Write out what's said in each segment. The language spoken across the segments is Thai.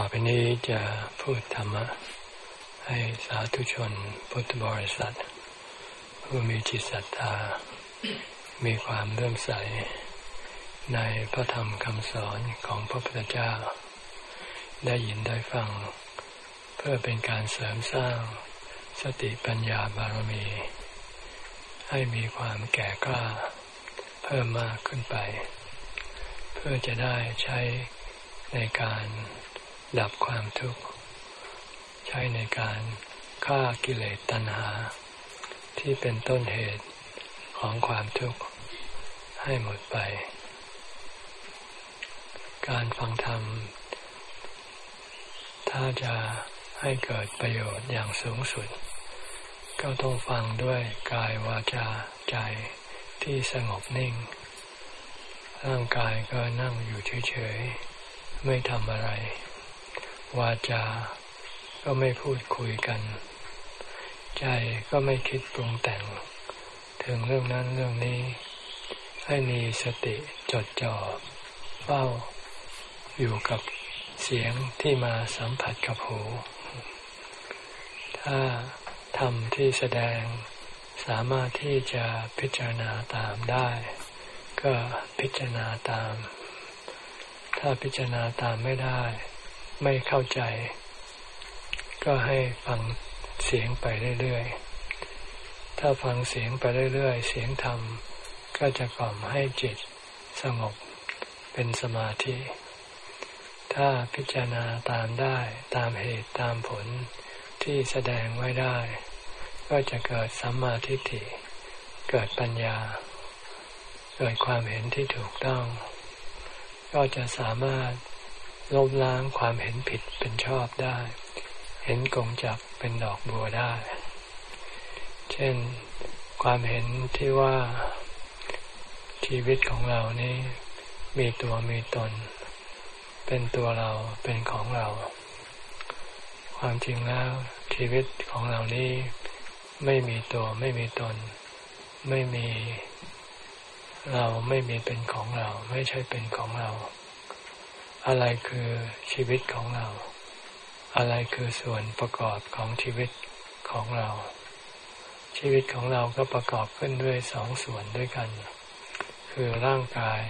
ต่อไปนี้จะพูดธรรมะ ให้สาธุชนพุทธบริษัท ผู้มีจิตศรัทธา มีความเลื่อมใส ในพระธรรมคำสอนของพระพุทธเจ้า ได้ยินได้ฟัง เพื่อเป็นการเสริมสร้างสติปัญญาบารมี ให้มีความแก่กล้า เพิ่มมากขึ้นไป เพื่อจะได้ใช้ในการ ดับความทุกข์ ใช้ในการฆ่ากิเลสตัณหา ที่เป็นต้นเหตุของความทุกข์ ให้หมดไป การฟังธรรม ถ้าจะให้เกิดประโยชน์อย่างสูงสุด ก็ต้องฟังด้วยกายวาจาใจที่สงบนิ่ง ร่างกายก็นั่งอยู่เฉยๆ ไม่ทำอะไร วาจา ก็ไม่พูดคุยกัน ใจก็ไม่คิดปรุงแต่ง ถึงเรื่องนั้นเรื่องนี้ ให้มีสติจดจ่อเฝ้าอยู่กับเสียงที่มาสัมผัสกับหู ถ้าทำที่แสดงสามารถที่จะพิจารณาตามได้ ก็พิจารณาตาม ถ้าพิจารณาตามไม่ได้ ไม่เข้าใจ ก็ให้ฟังเสียงไปเรื่อยๆ ถ้าฟังเสียงไปเรื่อยๆ เสียงธรรม ก็จะกล่อมให้จิตสงบเป็นสมาธิ ถ้าพิจารณาตามได้ตามเหตุตามผลที่แสดงไว้ได้ ก็จะเกิดสัมมาทิฏฐิ เกิดปัญญา เกิดความเห็นที่ถูกต้อง ก็จะสามารถ ลบล้างความเห็นผิดเป็นชอบได้ เห็นกงจักเป็นดอกบัวได้ เช่นความเห็นที่ว่าชีวิตของเรานี้มีตัวมีตน เป็นตัวเราเป็นของเรา ความจริงแล้วชีวิตของเรานี้ไม่มีตัวไม่มีตน ไม่มีเราไม่มีเป็นของเรา ไม่ใช่เป็นของเรา อะไรคือชีวิตของเรา อะไรคือส่วนประกอบของชีวิตของเรา ชีวิตของเราก็ประกอบขึ้นด้วยสองส่วนด้วยกัน คือร่างกาย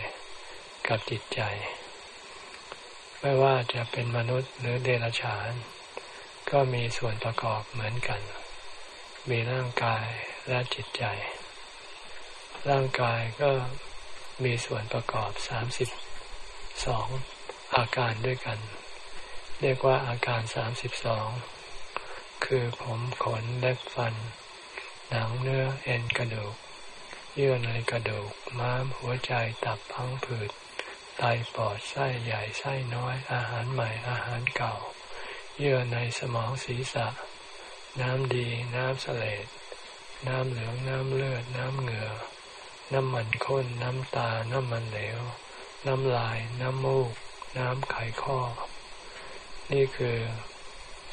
กับจิตใจ ไม่ว่าจะเป็นมนุษย์หรือเดรัจฉาน ก็มีส่วนประกอบเหมือนกัน มีร่างกายและจิตใจ ร่างกายก็มีส่วนประกอบสามสิบสอง อาการด้วยกัน เรียกว่าอาการสามสิบสองคือผมขนเล็บฟัน หนังเนื้อเอ็นกระดูก เยื่อในกระดูก ม้ามหัวใจตับพังผืดไตปอดไส้ใหญ่ไส้น้อย อาหารใหม่อาหารเก่า เยื่อในสมองศีรษะ น้ำดีน้ำเสลดน้ำเหลืองน้ำเลือดน้ำเหงื่อ น้ำมันข้น น้ำตา น้ำมันเหลว น้ำลาย น้ำมูก น้ำไขข้อ นี่คือ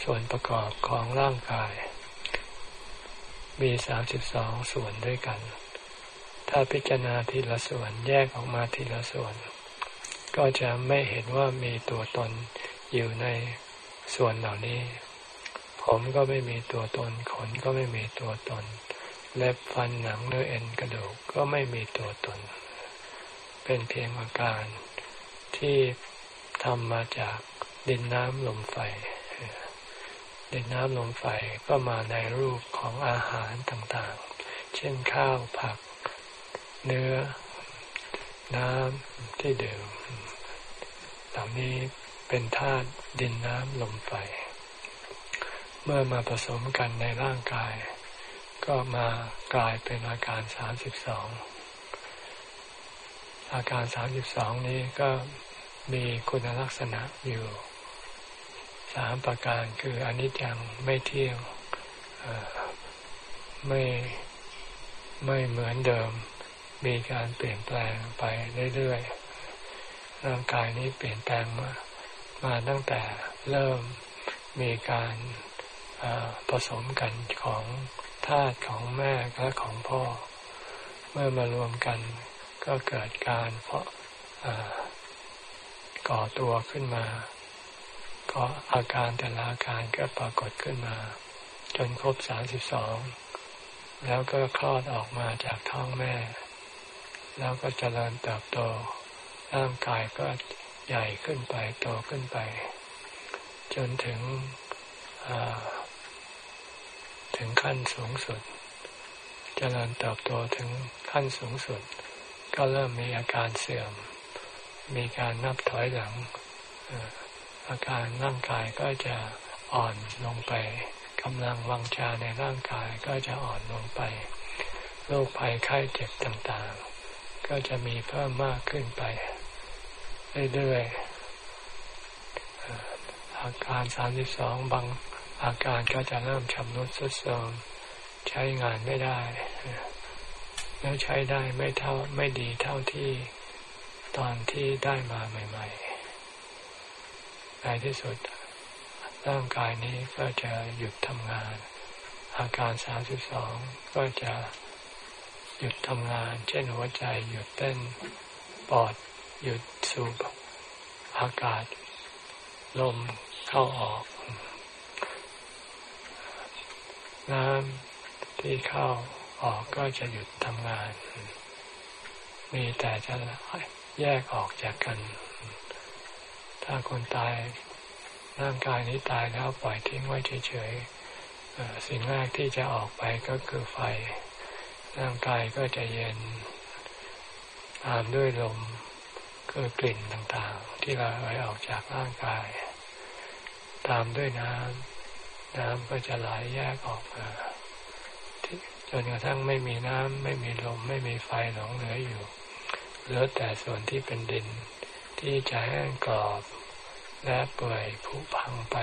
ส่วนประกอบของร่างกาย มีสามสิบสองส่วนด้วยกัน ถ้าพิจารณาทีละส่วนแยกออกมาทีละส่วน ก็จะไม่เห็นว่ามีตัวตนอยู่ในส่วนเหล่านี้ ผมก็ไม่มีตัวตน ขนก็ไม่มีตัวตน เล็บฟันหนังเนื้อเอ็นกระดูกก็ไม่มีตัวตน เป็นเพียงอาการที่ ทำมาจากดินน้ำลมไฟ ดินน้ำลมไฟก็มาในรูปของอาหารต่างๆ เช่นข้าวผัก เนื้อ น้ำที่ดื่มเหล่านี้เป็นธาตุดินน้ำลมไฟ เมื่อมาผสมกันในร่างกาย ก็มากลายเป็นอาการสามสิบสองอาการสามสิบสองนี้ก็ มีคุณลักษณะอยู่สามประการคืออนิจจังไม่เที่ยงไม่ไม่เหมือนเดิม มีการเปลี่ยนแปลงไปเรื่อยๆร่างกายนี้เปลี่ยนแปลงมามาตั้งแต่เริ่มมีการผสมกันของธาตุของแม่และของพ่อ เมื่อมารวมกันก็เกิดการเพาะ ก่อตัวขึ้นมาก็อาการแต่ละอาการก็ปรากฏขึ้นมา จนครบสามสิบสองแล้วก็คลอดออกมาจากท้องแม่ แล้วก็เจริญเติบโต ร่างกายก็ใหญ่ขึ้นไปโตขึ้นไป จนถึงถึงขั้นสูงสุด เจริญเติบโตถึงขั้นสูงสุด ก็เริ่มมีอาการเสื่อม มีการนับถอยหลัง อาการร่างกายก็จะอ่อนลงไปกำลังวังชาในร่างกายก็จะอ่อนลงไปโรคภัยไข้เจ็บต่างๆ ก็จะมีเพิ่มมากขึ้นไปเรื่อยๆอาการสามสิบสองบางอาการก็จะเริ่มชำรุดทรุดโทรมใช้งานไม่ได้ แล้วใช้ได้ไม่เท่าไม่ดีเท่าที่ ตอนที่ได้มาใหม่ๆในที่สุดร่างกายนี้ก็จะหยุดทำงาน อาการสาสิบสองก็จะหยุดทำงาน เช่นหัวใจหยุดเต้นปอดหยุดสูบอากาศ ลมเข้าออกน้ำที่เข้าออกก็จะหยุดทำงาน มีแต่จะ แยกออกจากกัน ถ้าคนตายร่างกายนี้ตายแล้วปล่อยทิ้งไว้เฉยๆสิ่งแรกที่จะออกไปก็คือไฟ ร่างกายก็จะเย็นตามด้วยลมคือกลิ่นต่างๆ ที่เราไหลออกจากร่างกาย ตามด้วยน้ำน้ำก็จะไหลแยกออกมาจนกระทั่งไม่มีน้ำไม่มีลมไม่มีไฟหลงเหลืออยู่ เหลือแต่ส่วนที่เป็นดิน ที่จะแห้งกรอบ และเปื่อยผุพังไป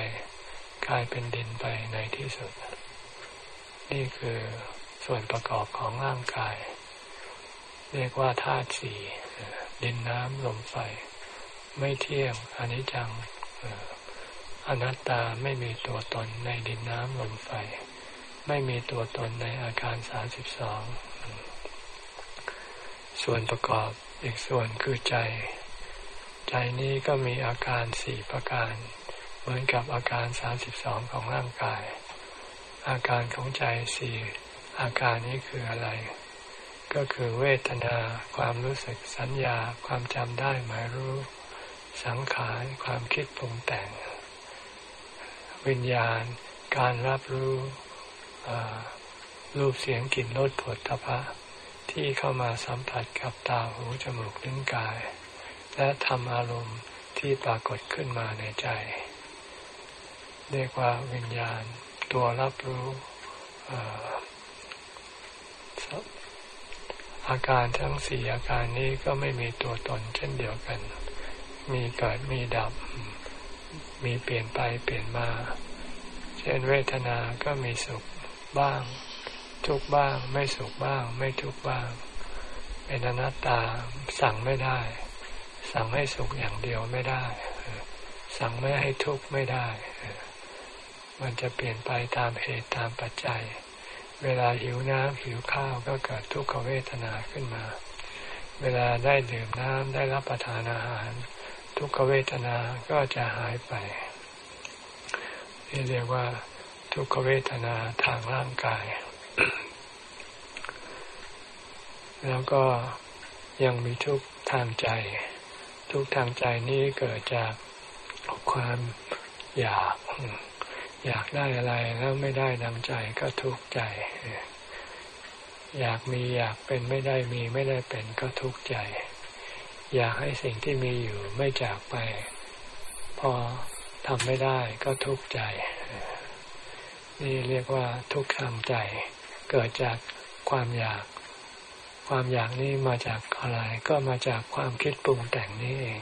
กลายเป็นดินไปในที่สุด นี่คือส่วนประกอบของร่างกาย เรียกว่าธาตุสี่ดินน้ำลมไฟ ไม่เที่ยงอนิจจังอนัตตาไม่มีตัวตนในดินน้ำลมไฟ ไม่มีตัวตนในอาการสามสิบสองส่วนประกอบ อีกส่วนคือใจ ใจนี้ก็มีอาการสี่ประการ เหมือนกับอาการสามสิบสองของร่างกาย อาการของใจสี่อาการนี้คืออะไร ก็คือเวทนา ความรู้สึกสัญญา ความจำได้หมายรู้ สังขารความคิดปรุงแต่ง วิญญาณ การรับรู้รูปเสียงกลิ่นรสผลทพะ ที่เข้ามาสัมผัสกับตาหูจมูกลิ้นกาย และทำอารมณ์ที่ปรากฏขึ้นมาในใจ เรียกว่าวิญญาณตัวรับรู้อาการทั้งสี่อาการนี้ก็ไม่มีตัวตนเช่นเดียวกัน มีเกิดมีดับ มีเปลี่ยนไปเปลี่ยนมา เช่นเวทนา ก็มีสุขบ้าง ทุกบ้าง ไม่สุขบ้าง ไม่ทุกบ้าง เป็นอนัตตาสั่งไม่ได้ สั่งให้สุขอย่างเดียวไม่ได้ สั่งไม่ให้ทุกข์ไม่ได้ มันจะเปลี่ยนไปตามเหตุตามปัจจัย เวลาหิวน้ำหิวข้าวก็เกิดทุกขเวทนาขึ้นมา เวลาได้ดื่มน้ำได้รับประทานอาหาร ทุกขเวทนาก็จะหายไปนี่เรียกว่าทุกขเวทนาทางร่างกาย แล้วก็ยังมีทุกทางใจ ทุกทางใจนี้เกิดจากความอยาก อยากได้อะไรแล้วไม่ได้ดังใจก็ทุกข์ใจ อยากมีอยากเป็นไม่ได้มีไม่ได้เป็นก็ทุกข์ใจ อยากให้สิ่งที่มีอยู่ไม่จากไป พอทำไม่ได้ก็ทุกข์ใจ นี่เรียกว่าทุกข์ทางใจ เกิดจากความอยาก ความอยากนี้มาจากอะไร ก็มาจากความคิดปรุงแต่งนี้เอง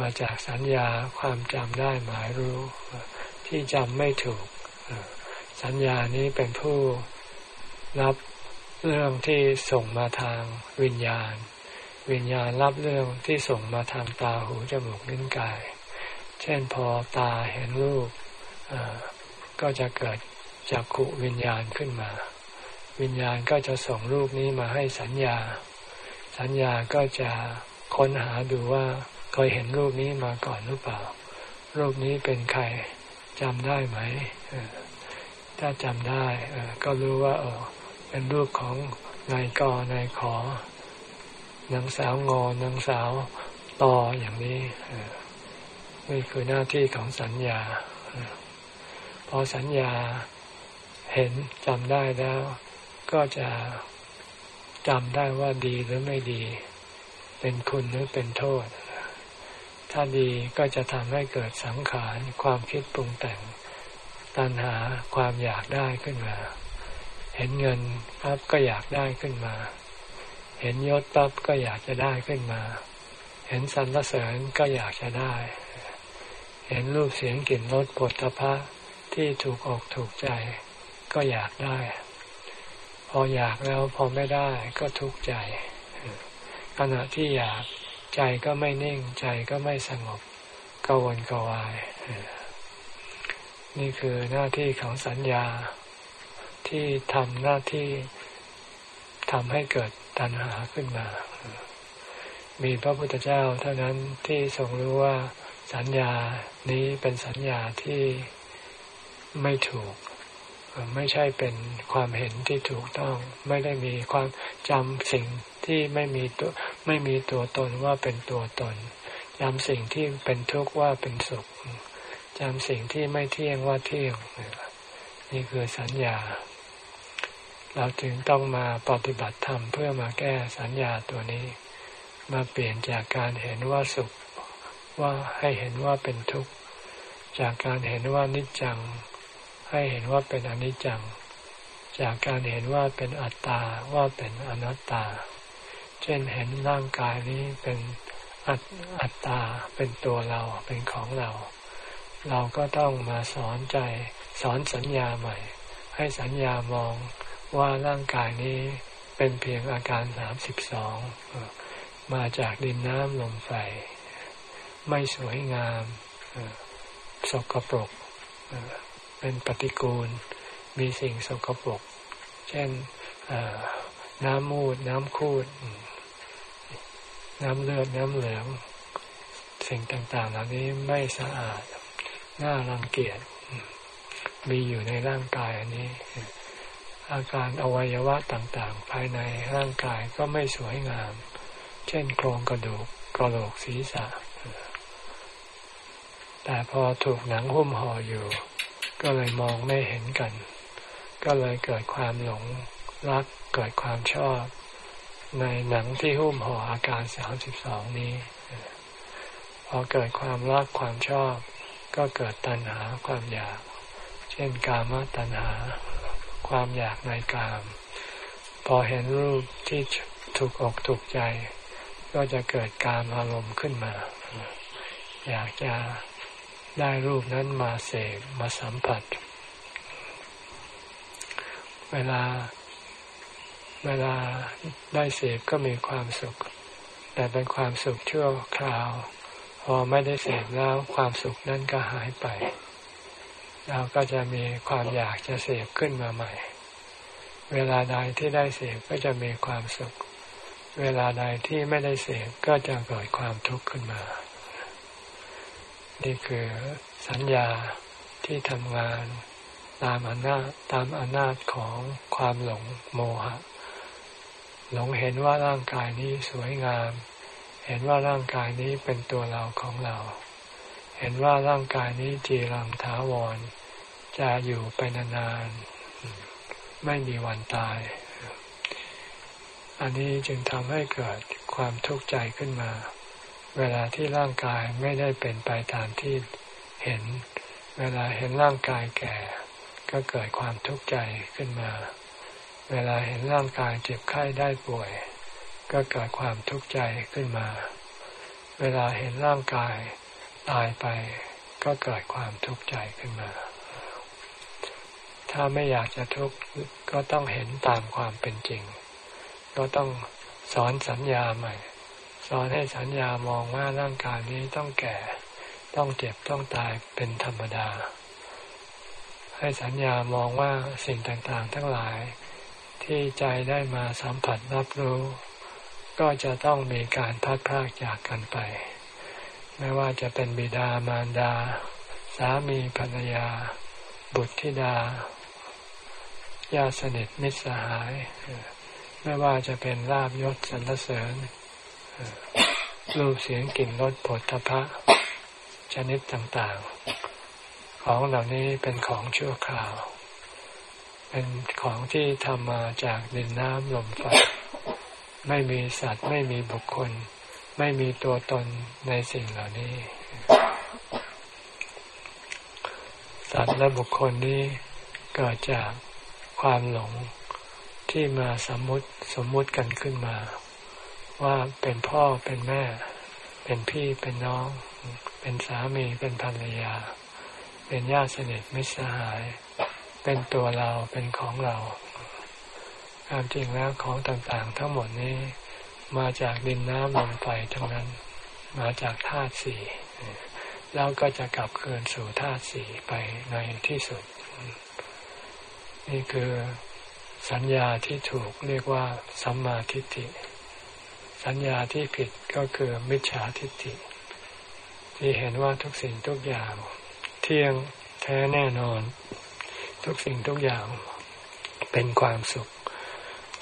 มาจากสัญญาความจำได้หมายรู้ ที่จำไม่ถูก สัญญานี้เป็นผู้รับเรื่องที่ส่งมาทางวิญญาณ วิญญาณรับเรื่องที่ส่งมาทางตาหูจมูกลิ้นกาย เช่นพอตาเห็นรูปก็จะเกิดจักขุวิญญาณขึ้นมา วิญญาณก็จะส่งรูปนี้มาให้สัญญา สัญญาก็จะค้นหาดูว่าเคยเห็นรูปนี้มาก่อนหรือเปล่า รูปนี้เป็นใครจำได้ไหม ถ้าจำได้ก็รู้ว่าเออเป็นรูปของนายกนายขอนางสาวงอนางสาวตออย่างนี้นี่คือหน้าที่ของสัญญา พอสัญญาเห็นจำได้แล้ว ก็จะจำได้ว่าดีหรือไม่ดี เป็นคุณหรือเป็นโทษ ถ้าดีก็จะทำให้เกิดสังขาร ความคิดปรุงแต่ง ตัณหาความอยากได้ขึ้นมา เห็นเงินปั๊บก็อยากได้ขึ้นมา เห็นยศปั๊บก็อยากจะได้ขึ้นมา เห็นสรรเสริญก็อยากจะได้ เห็นรูปเสียงกลิ่นรสปวดทพะที่ถูกอกถูกใจ ก็อยากได้ พออยากแล้วพอไม่ได้ก็ทุกข์ใจ ขณะที่อยากใจก็ไม่นิ่งใจก็ไม่สงบกวนกวาย นี่คือหน้าที่ของสัญญาที่ทำหน้าที่ทำให้เกิดตัณหาขึ้นมา มีพระพุทธเจ้าเท่านั้นที่ทรงรู้ว่าสัญญานี้เป็นสัญญาที่ไม่ถูก ไม่ใช่เป็นความเห็นที่ถูกต้อง ไม่ได้มีความจำสิ่งที่ไม่มีตัวไม่มีตัวตนว่าเป็นตัวตนจำสิ่งที่เป็นทุกข์ว่าเป็นสุขจำสิ่งที่ไม่เที่ยงว่าเที่ยงนี่คือสัญญา เราจึงต้องมาปฏิบัติธรรมเพื่อมาแก้สัญญาตัวนี้ มาเปลี่ยนจากการเห็นว่าสุขว่าให้เห็นว่าเป็นทุกข์ จากการเห็นว่านิจจัง ให้เห็นว่าเป็นอนิจจัง จากการเห็นว่าเป็นอัตตาว่าเป็นอนัตตา เช่นเห็นร่างกายนี้เป็นอัตตาเป็นตัวเราเป็นของเรา เราก็ต้องมาสอนใจสอนสัญญาใหม่ ให้สัญญามองว่าร่างกายนี้เป็นเพียงอาการสามสิบสองมาจากดินน้ำลมไฟ ไม่สวยงามสกปรก เป็นปฏิกูล มีสิ่งสกปรก เช่นน้ำมูด น้ำคูด น้ำเลือด น้ำเหลือง สิ่งต่างๆ เหล่านี้ไม่สะอาด น่ารังเกียจ มีอยู่ในร่างกายอันนี้ อาการอวัยวะต่างๆ ภายในร่างกายก็ไม่สวยงาม เช่นโครงกระดูกกระโหลกศีรษะแต่พอถูกหนังหุ้มห่ออยู่ ก็เลยมองไม่เห็นกัน ก็เลยเกิดความหลงรักเกิดความชอบ ในหนังที่หุ้มห่ออาการสามสิบสองนี้ พอเกิดความรักความชอบ ก็เกิดตัณหาความอยาก เช่นกามตัณหา ความอยากในกาม พอเห็นรูปที่ถูกอกถูกใจ ก็จะเกิดการอารมณ์ขึ้นมา อยากจะ ได้รูปนั้นมาเสพมาสัมผัส เวลา เวลาได้เสพก็มีความสุข แต่เป็นความสุขชั่วคราว พอไม่ได้เสพแล้วความสุขนั้นก็หายไป เราก็จะมีความอยากจะเสพขึ้นมาใหม่ เวลาใดที่ได้เสพก็จะมีความสุข เวลาใดที่ไม่ได้เสพก็จะเกิดความทุกข์ขึ้นมา นี่คือสัญญาที่ทำงานตามอำนาจตามอำนาจของความหลงโมหะ หลงเห็นว่าร่างกายนี้สวยงาม เห็นว่าร่างกายนี้เป็นตัวเราของเรา เห็นว่าร่างกายนี้จีรังถาวร จะอยู่ไปนานๆไม่มีวันตาย อันนี้จึงทำให้เกิดความทุกข์ใจขึ้นมา เวลาที่ร่างกายไม่ได้เป็นไปตามที่เห็น เวลาเห็นร่างกายแก่ ก็เกิดความทุกข์ใจขึ้นมา เวลาเห็นร่างกายเจ็บไข้ได้ป่วย ก็เกิดความทุกข์ใจขึ้นมา เวลาเห็นร่างกายตายไป ก็เกิดความทุกข์ใจขึ้นมา ถ้าไม่อยากจะทุกข์ก็ต้องเห็นตามความเป็นจริง ก็ต้องสอนสัญญาใหม่ สอนให้สัญญามองว่าร่างกายนี้ต้องแก่ ต้องเจ็บต้องตายเป็นธรรมดา ให้สัญญามองว่าสิ่งต่างๆ ทั้งหลาย ที่ใจได้มาสัมผัสรับรู้ ก็จะต้องมีการพัดพรากจากกันไป ไม่ว่าจะเป็นบิดามารดา สามีภรรยา บุตรธิดาญาติสนิทมิตรสหาย ไม่ว่าจะเป็นลาบยศสรรเสริญ รูปเสียงกลิ่นรสผลทพะชนิดต่างๆ ของเหล่านี้เป็นของชั่วคราว เป็นของที่ทำมาจากดินน้ำลมไฟไม่มีสัตว์ไม่มีบุคคล ไม่มีตัวตนในสิ่งเหล่านี้ สัตว์และบุคคลนี้เกิดจากความหลงที่มาสมมติสมมติกันขึ้นมา ว่าเป็นพ่อเป็นแม่ เป็นพี่เป็นน้อง เป็นสามีเป็นภรรยา เป็นญาติสนิทมิตรสหาย เป็นตัวเราเป็นของเราความจริงแล้วของต่างๆ ทั้งหมดนี้ มาจากดินน้ำลมไฟทั้งนั้น มาจากธาตุสี่แล้วก็จะกลับคืนสู่ธาตุสี่ไปในที่สุด นี่คือสัญญาที่ถูกเรียกว่าสัมมาทิฏฐิ สัญญาที่ผิดก็คือมิจฉาทิฏฐิ ที่เห็นว่าทุกสิ่งทุกอย่าง เที่ยงแท้แน่นอน ทุกสิ่งทุกอย่างเป็นความสุข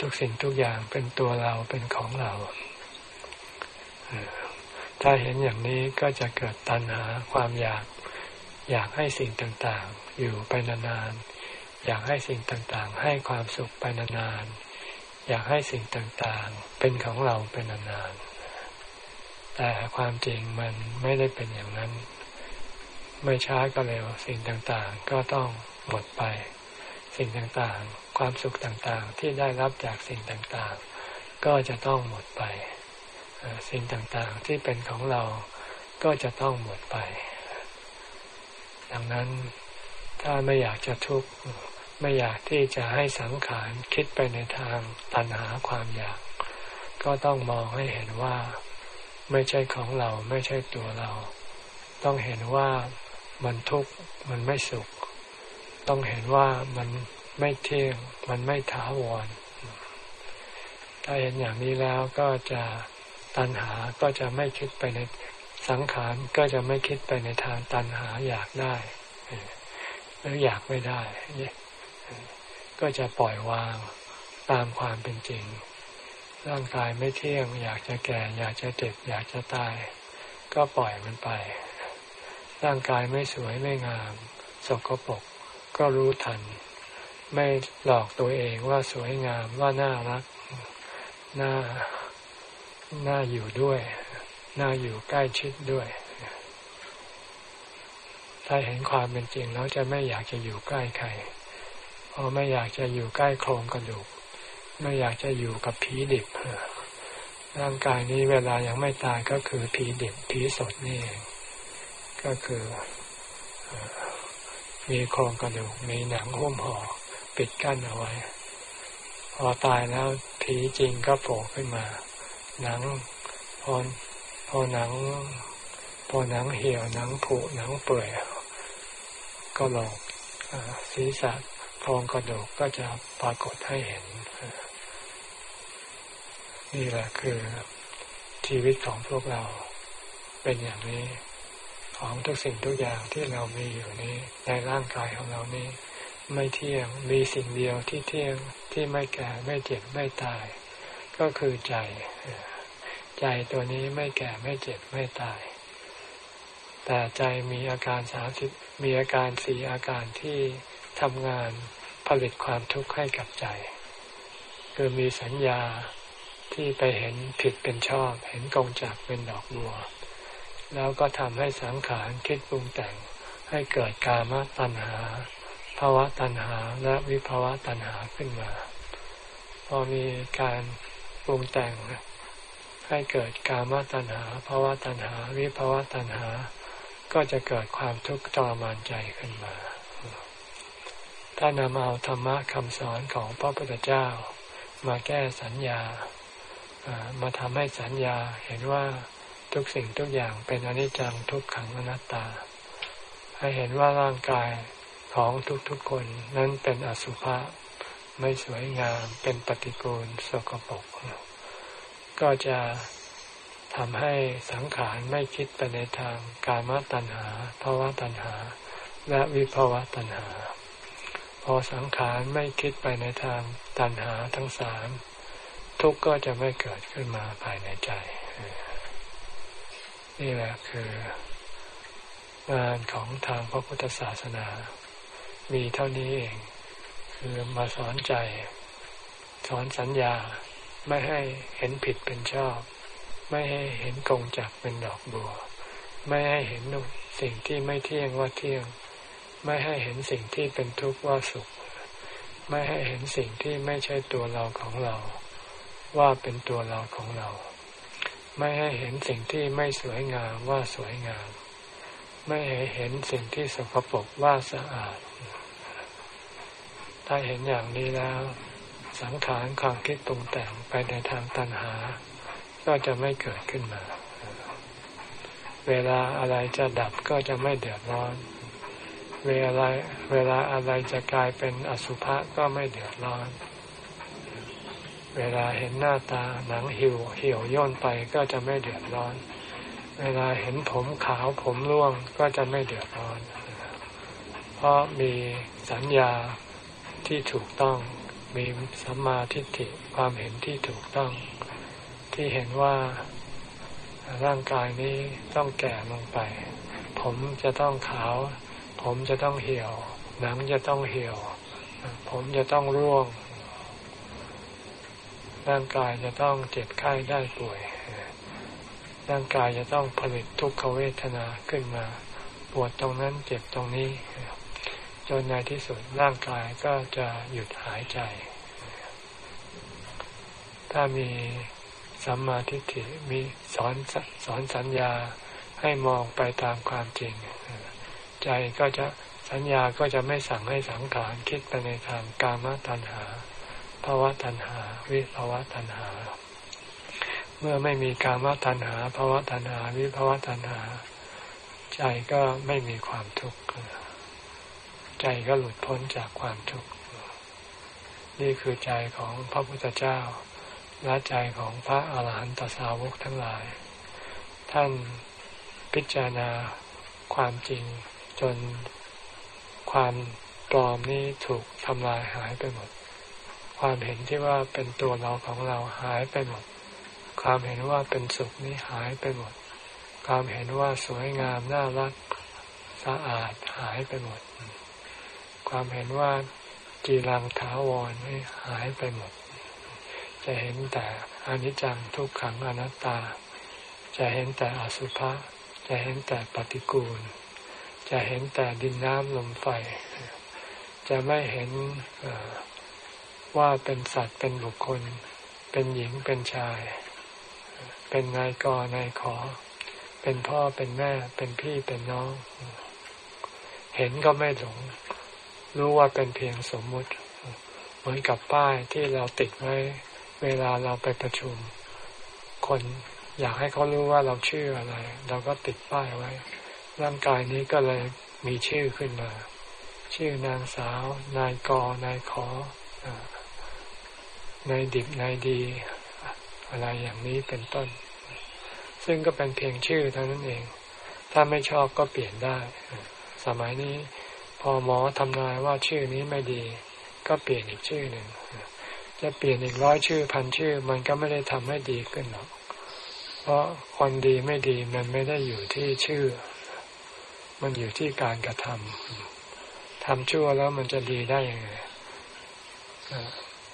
ทุกสิ่งทุกอย่างเป็นตัวเราเป็นของเรา ถ้าเห็นอย่างนี้ก็จะเกิดตัณหาความอยาก อยากให้สิ่งต่างๆ อยู่ไปนานๆอยากให้สิ่งต่างๆ ให้ความสุขไปนานๆ อยากให้สิ่งต่างๆ เป็นของเราเป็นนานๆ แต่ความจริงมันไม่ได้เป็นอย่างนั้น ไม่ช้าก็เร็วสิ่งต่างๆ ก็ต้องหมดไป สิ่งต่างๆ ความสุขต่างๆ ที่ได้รับจากสิ่งต่างๆ ก็จะต้องหมดไป สิ่งต่างๆ ที่เป็นของเราก็จะต้องหมดไป ดังนั้นถ้าไม่อยากจะทุกข์ ไม่อยากที่จะให้สังขารคิดไปในทางตัณหาความอยาก ก็ต้องมองให้เห็นว่า ไม่ใช่ของเราไม่ใช่ตัวเรา ต้องเห็นว่ามันทุกข์มันไม่สุข ต้องเห็นว่ามันไม่เที่ยงมันไม่ถาวร ถ้าเห็นอย่างนี้แล้วก็จะตัณหาก็จะไม่คิดไปในสังขารก็จะไม่คิดไปในทางตัณหาอยากได้หรืออยากไม่ได้ ก็จะปล่อยวางตามความเป็นจริง ร่างกายไม่เที่ยง อยากจะแก่ อยากจะเจ็บ อยากจะตาย ก็ปล่อยมันไป ร่างกายไม่สวยไม่งาม สกปรกก็รู้ทัน ไม่หลอกตัวเองว่าสวยงามว่าน่ารัก น่า น่าอยู่ด้วย น่าอยู่ใกล้ชิดด้วยถ้าเห็นความเป็นจริงแล้วจะไม่อยากจะอยู่ใกล้ใคร พราะไม่อยากจะอยู่ใกล้โครงกระดูก ไม่อยากจะอยู่กับผีดิบร่างกายนี้เวลายังไม่ตายก็คือผีดิบผีสดนี่เองก็คือมีโครงกระดูกมีหนังหุ้มห่อปิดกั้นเอาไว้ พอตายแล้วผีจริงก็โผล่ขึ้นมา หนังพอพอหนัง พอหนังเหี่ยวหนังผุหนังเปื่อยก็หลอกศีรษะ ครงกระดูกก็จะปรากฏให้เห็น นี่แหละคือชีวิตของพวกเราเป็นอย่างนี้ ของทุกสิ่งทุกอย่างที่เรามีอยู่นี้ ในร่างกายของเรานี้ไม่เที่ยงมีสิ่งเดียวที่เที่ยงที่ไม่แก่ไม่เจ็บไม่ตาย ก็คือใจ ใจตัวนี้ไม่แก่ไม่เจ็บไม่ตาย แต่ใจมีอาการสามสิบมีอาการสี่อาการที่ทำงาน ผลิตความทุกข์ให้กับใจ คือมีสัญญาที่ไปเห็นผิดเป็นชอบ เห็นกงจักเป็นดอกบัว แล้วก็ทำให้สังขารคิดปรุงแต่งให้เกิดกามตัณหาภาวะตัณหาและวิภาวะตัณหาขึ้นมา พอมีการปรุงแต่งให้เกิดกามตัณหาภาวะตัณหา วิภาวะตัณหา ก็จะเกิดความทุกข์ทรมานใจขึ้นมา ถ้านำเอาธรรมะคำสอนของพระพุทธเจ้า มาแก้สัญญา มาทำให้สัญญาเห็นว่าทุกสิ่งทุกอย่างเป็นอนิจจังทุกขังอนัตตา ให้เห็นว่าร่างกายของทุกๆคนนั้นเป็นอสุภะไม่สวยงามเป็นปฏิกูลสกปรกก็จะททำให้สังขารไม่คิดไปในทางกามตัณหาภาวะตัณหา และวิภาวะตัณหา พอสังขารไม่คิดไปในทางตัณหาทั้งสามทุกข์ก็จะไม่เกิดขึ้นมาภายในใจ นี่แหละคืองานของทางพระพุทธศาสนา มีเท่านี้เอง คือมาสอนใจ สอนสัญญาไม่ให้เห็นผิดเป็นชอบ ไม่ให้เห็นกงจักเป็นดอกบัว ไม่ให้เห็นสิ่งที่ไม่เที่ยงว่าเที่ยง ไม่ให้เห็นสิ่งที่เป็นทุกข์ว่าสุข ไม่ให้เห็นสิ่งที่ไม่ใช่ตัวเราของเรา ว่าเป็นตัวเราของเรา ไม่ให้เห็นสิ่งที่ไม่สวยงามว่าสวยงาม ไม่ให้เห็นสิ่งที่สกปรกว่าสะอาด ถ้าเห็นอย่างนี้แล้ว สังขารความคิดปรุงแต่งไปในทางตัณหา ก็จะไม่เกิดขึ้นมา เวลาอะไรจะดับก็จะไม่เดือดร้อน เวลาเวลาอะไรจะกลายเป็นอสุภะก็ไม่เดือดร้อน เวลาเห็นหน้าตาหนังหิวเหี่ยวย่นไปก็จะไม่เดือดร้อน เวลาเห็นผมขาวผมร่วงก็จะไม่เดือดร้อน เพราะมีสัญญาที่ถูกต้อง มีสัมมาทิฏฐิความเห็นที่ถูกต้อง ที่เห็นว่าร่างกายนี้ต้องแก่ลงไป ผมจะต้องขาว ผมจะต้องเหี่ยว หนังจะต้องเหี่ยว ผมจะต้องร่วง ร่างกายจะต้องเจ็บไข้ได้ป่วย ร่างกายจะต้องผลิตทุกขเวทนาขึ้นมา ปวดตรงนั้นเจ็บตรงนี้ จนในที่สุดร่างกายก็จะหยุดหายใจ ถ้ามีสัมมาทิฏฐิมีสอนสอนสัญญาให้มองไปตามความจริง ใจก็จะสัญญาก็จะไม่สั่งให้สังขารคิดไปในทางกามตัณหาภาวะตัณหา วิภาวะตัณหา เมื่อไม่มีกามตัณหาภาวะตัณหา วิภาวะตัณหา ใจก็ไม่มีความทุกข์ใจก็หลุดพ้นจากความทุกข์นี่คือใจของพระพุทธเจ้า และใจของพระอาหารหันตสาวกทั้งหลาย ท่านพิจารณาความจริง จนความปลอมนี้ถูกทำลายหายไปหมด ความเห็นที่ว่าเป็นตัวเราของเราหายไปหมด ความเห็นว่าเป็นสุขนี้หายไปหมด ความเห็นว่าสวยงามน่ารักสะอาดหายไปหมด ความเห็นว่าจีรังถาวรไม่หายไปหมด จะเห็นแต่อนิจจังทุกขังอนัตตา จะเห็นแต่อสุภะจะเห็นแต่ปฏิกูล จะเห็นแต่ดินน้ำลมไฟ จะไม่เห็นว่าเป็นสัตว์เป็นบุคคล เป็นหญิงเป็นชาย เป็นนายกนายขอ เป็นพ่อเป็นแม่เป็นพี่เป็นน้อง เห็นก็ไม่หลง รู้ว่าเป็นเพียงสมมุติ เหมือนกับป้ายที่เราติดไว้ เวลาเราไปประชุม คนอยากให้เขารู้ว่าเราชื่ออะไร เราก็ติดป้ายไว้ ร่างกายนี้ก็เลยมีชื่อขึ้นมา ชื่อนางสาว นายกนายขอนายดิบนายดี อะไรอย่างนี้เป็นต้น ซึ่งก็เป็นเพียงชื่อเท่านั้นเอง ถ้าไม่ชอบก็เปลี่ยนได้ สมัยนี้ พอหมอทำนายว่าชื่อนี้ไม่ดี ก็เปลี่ยนอีกชื่อหนึ่งจะเปลี่ยนอีกร้อยชื่อพันชื่อ มันก็ไม่ได้ทำให้ดีขึ้นหรอก เพราะคนดีไม่ดีมันไม่ได้อยู่ที่ชื่อ มันอยู่ที่การกระทำทำชั่วแล้วมันจะดีได้ยังไง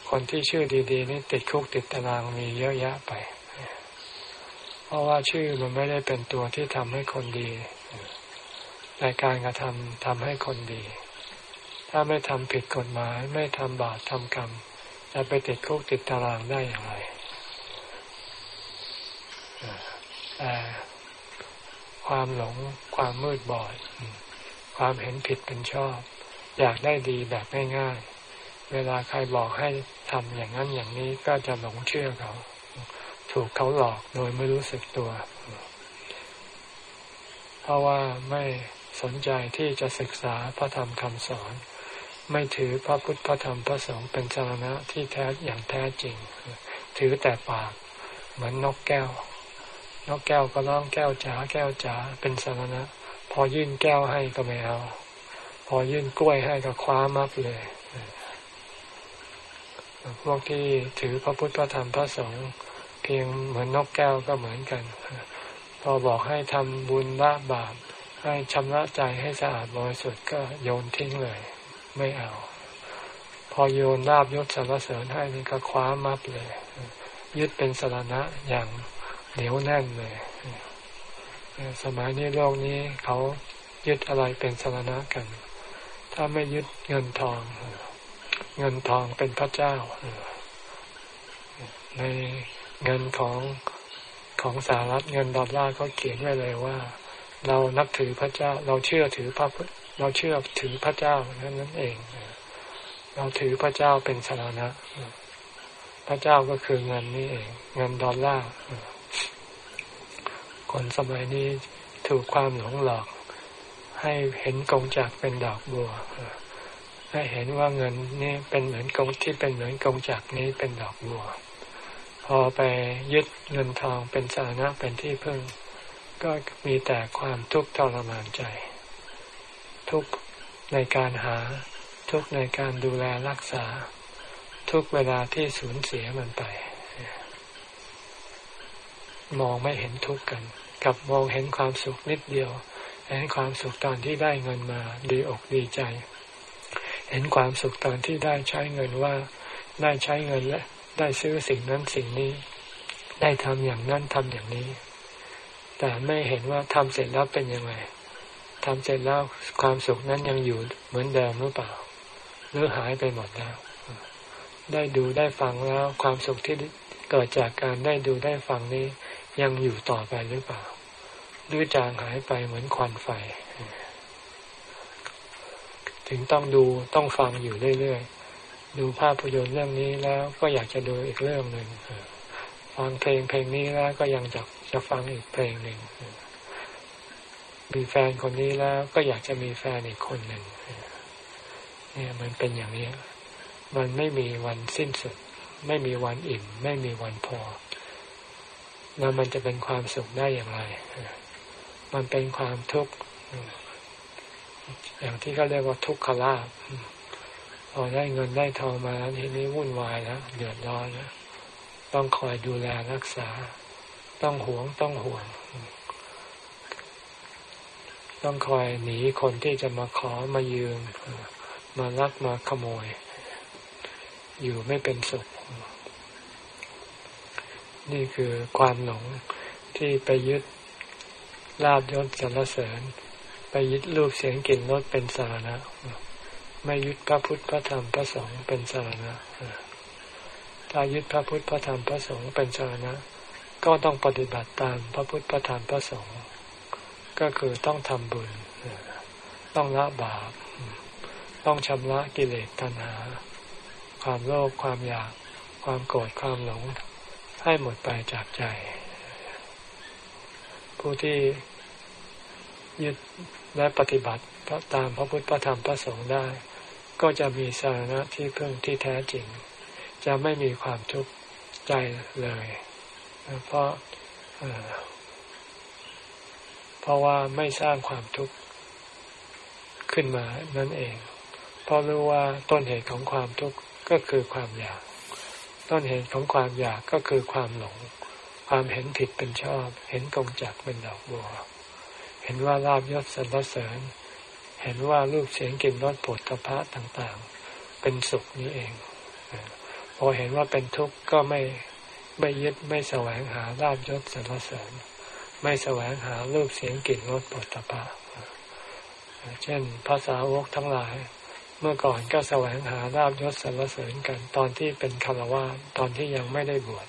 คนที่ชื่อดี ๆ นี่ติดคุกติดตารางมีเยอะแยะไป เพราะว่าชื่อมันไม่ได้เป็นตัวที่ทำให้คนดีในการกระทำทำให้คนดี ถ้าไม่ทำผิดกฎหมาย ไม่ทำบาปทำกรรม จะไปติดคุกติดตารางได้อย่างไรแต่ ความหลง ความมืดบอด ความเห็นผิดเป็นชอบ อยากได้ดีแบบง่ายๆ เวลาใครบอกให้ทำอย่างนั้นอย่างนี้ก็จะหลงเชื่อเขา ถูกเขาหลอกโดยไม่รู้สึกตัว เพราะว่าไม่สนใจที่จะศึกษาพระธรรมคำสอน ไม่ถือพระพุทธพระธรรมพระสงฆ์เป็นสาระที่แท้อย่างแท้จริง ถือแต่ปากเหมือนนกแก้ว นกแก้วก็ร้องแก้วจ๋าแก้วจ๋าเป็นสารณะ พอยื่นแก้วให้ก็ไม่เอา พอยื่นกล้วยให้ก็คว้ามับเลยพวกที่ถือพระพุทธพระธรรมพระสงฆ์เพียงเหมือนนกแก้วก็เหมือนกัน พอบอกให้ทำบุญละบาป ให้ชำระใจให้สะอาดบริสุทธิ์ก็โยนทิ้งเลย ไม่เอา พอโยนลาบยศสารเสริญให้นี่ก็คว้ามับเลย ยึดเป็นสารณะอย่าง เหนียวแน่นเลยสมัยนี้โลกนี้เขายึดอะไรเป็นสารณะกัน ถ้าไม่ยึดเงินทอง เงินทองเป็นพระเจ้า ในเงินของของสหรัฐเงินดอลลาร์เขาเขียนไว้เลยว่า เรานับถือพระเจ้า เราเชื่อถือพระเราเชื่อถือพระเจ้านั่นนั่นเอง เราถือพระเจ้าเป็นสารณะ พระเจ้าก็คือเงินนี่เอง เงินดอลลาร์ คนสมัยนี้ถูกความหลงหลอก ให้เห็นกงจักเป็นดอกบัวให้เห็นว่าเงินนี่เป็นเหมือนกงที่เป็นเหมือนกงจักนี้เป็นดอกบัว พอไปยึดเงินทองเป็นสาระเป็นที่พึ่ง ก็มีแต่ความทุกข์ทรมานใจ ทุกในการหาทุกในการดูแลรักษา ทุกเวลาที่สูญเสียมันไป มองไม่เห็นทุกข์กัน กับมองเห็นความสุขนิดเดียว เห็นความสุขตอนที่ได้เงินมาดีอกดีใจ เห็นความสุขตอนที่ได้ใช้เงินว่าได้ใช้เงินและได้ซื้อสิ่งนั้นสิ่งนี้ ได้ทำอย่างนั้นทำอย่างนี้ แต่ไม่เห็นว่าทำเสร็จแล้วเป็นยังไงทำเสร็จแล้วความสุขนั้นยังอยู่เหมือนเดิมหรือเปล่า หรือหายไปหมดแล้ว ได้ดูได้ฟังแล้วความสุขที่เกิดจากการได้ดูได้ฟังนี้ยังอยู่ต่อไปหรือเปล่า หรือจางหายไปเหมือนควันไฟ ถึงต้องดูต้องฟังอยู่เรื่อยๆ ดูภาพยนตร์เรื่องนี้แล้วก็อยากจะดูอีกเรื่องหนึ่งฟังเพลงเพลงนี้แล้วก็ยังจะจะฟังอีกเพลงหนึ่งมีแฟนคนนี้แล้วก็อยากจะมีแฟนอีกคนหนึ่งเนี่ยมันเป็นอย่างนี้ มันไม่มีวันสิ้นสุด ไม่มีวันอิ่ม ไม่มีวันพอ แล้วมันจะเป็นความสุขได้อย่างไร มันเป็นความทุกข์อย่างที่เขาเรียกว่าทุกขลาภพอได้เงินได้ทองมาแล้วทีนี้วุ่นวายแล้วเดือดร้อนแล้วต้องคอยดูแลรักษา ต้องหวงต้องห่วง ต้องคอยหนีคนที่จะมาขอมายืมมาลักมาขโมย อยู่ไม่เป็นสุข นี่คือความหลงที่ไปยึด ลาบยศสรรเสริญ ไปยึดรูปเสียงกลิ่นรสเป็นสาระไม่ยึดพระพุทธพระธรรมพระสงฆ์เป็นสาระถ้ายึดพระพุทธพระธรรมพระสงฆ์เป็นสาระก็ต้องปฏิบัติตามพระพุทธพระธรรมพระสงฆ์ก็คือต้องทำบุญ ต้องละบาป ต้องชำระกิเลสตัณหา ความโลภความอยาก ความโกรธความหลง ให้หมดไปจากใจ ผู้ที่ ยึดและปฏิบัติตามพระพุทธพระธรรมพระสงฆ์ได้ ก็จะมีสาระที่เพึ่งที่แท้จริง จะไม่มีความทุกข์ใจเลย เพราะเพราะว่าไม่สร้างความทุกข์ขึ้นมานั่นเอง เพราะรู้ว่าต้นเหตุของความทุกข์ก็คือความอยาก ต้นเหตุของความอยากก็คือความหลง ความเห็นผิดเป็นชอบ เห็นกงจักเป็นดอกบัว เห็นว่าลาบยศสรรเสริญ เห็นว่ารูปเสียงกลิ่นรสผลตภะต่างๆ เป็นสุขนี้เองพอเห็นว่าเป็นทุกข์ก็ไม่ไม่ยึดไม่แสวงหาลาบยศสรรเสริญ ไม่แสวงหารูปเสียงกลิ่นรสผลตภะเช่นภาษาวกทั้งหลาย เมื่อก่อนก็แสวงหาลาบยศสรรเสริญกัน ตอนที่เป็นคารวะตอนที่ยังไม่ได้บวช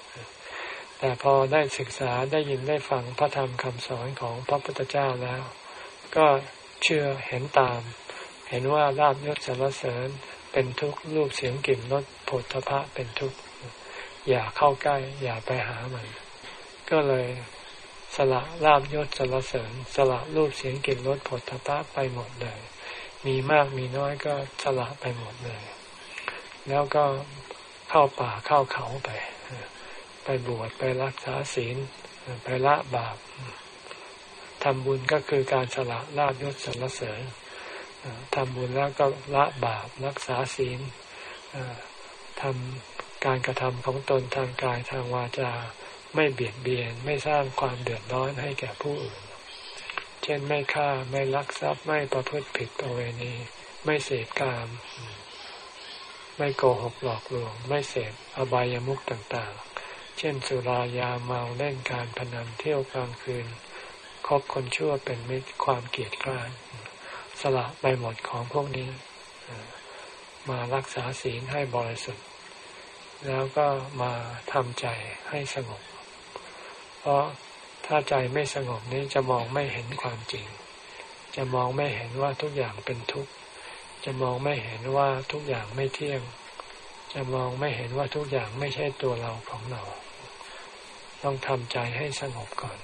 แต่พอได้ศึกษาได้ยินได้ฟังพระธรรมคำสอนของพระพุทธเจ้าแล้ว ก็เชื่อเห็นตาม เห็นว่าลาบยศสรรเสริญเป็นทุกข์รูปเสียงกลิ่นรสผลทพะเป็นทุกข์อย่าเข้าใกล้ อย่าไปหามัน ก็เลยสละลาบยศสรรเสริญ สละรูปเสียงกลิ่นรสผลทพะไปหมดเลย มีมากมีน้อยก็สละไปหมดเลย แล้วก็เข้าป่าเข้าเขาไป ไปบวชไปรักษาศีลไปละบาปทำบุญก็คือการสละลาบยศสรรเสริญทำบุญแล้วก็ละบาปรักษาศีลทำการกระทำของตนทางกายทางวาจาไม่เบียดเบียนไม่สร้างความเดือดร้อนให้แก่ผู้อื่น เช่นไม่ฆ่าไม่ลักทรัพย์ไม่ประพฤติผิดประเวณี ไม่เสพกาม ไม่โกหกหลอกลวง ไม่เสพอบายามุขต่าง ๆ เช่นสุรายาเมาเล่นการพนันเที่ยวกลางคืนคบคนชั่วเป็นมิตรความเกลียดกร้านสละไปหมดของพวกนี้ มารักษาศีลให้บริสุทธิ์ แล้วก็มาทำใจให้สงบ เพราะถ้าใจไม่สงบนี้จะมองไม่เห็นความจริง จะมองไม่เห็นว่าทุกอย่างเป็นทุกข์ จะมองไม่เห็นว่าทุกอย่างไม่เที่ยง จะมองไม่เห็นว่าทุกอย่างไม่ใช่ตัวเราของเรา ต้องทำใจให้สงบก่อน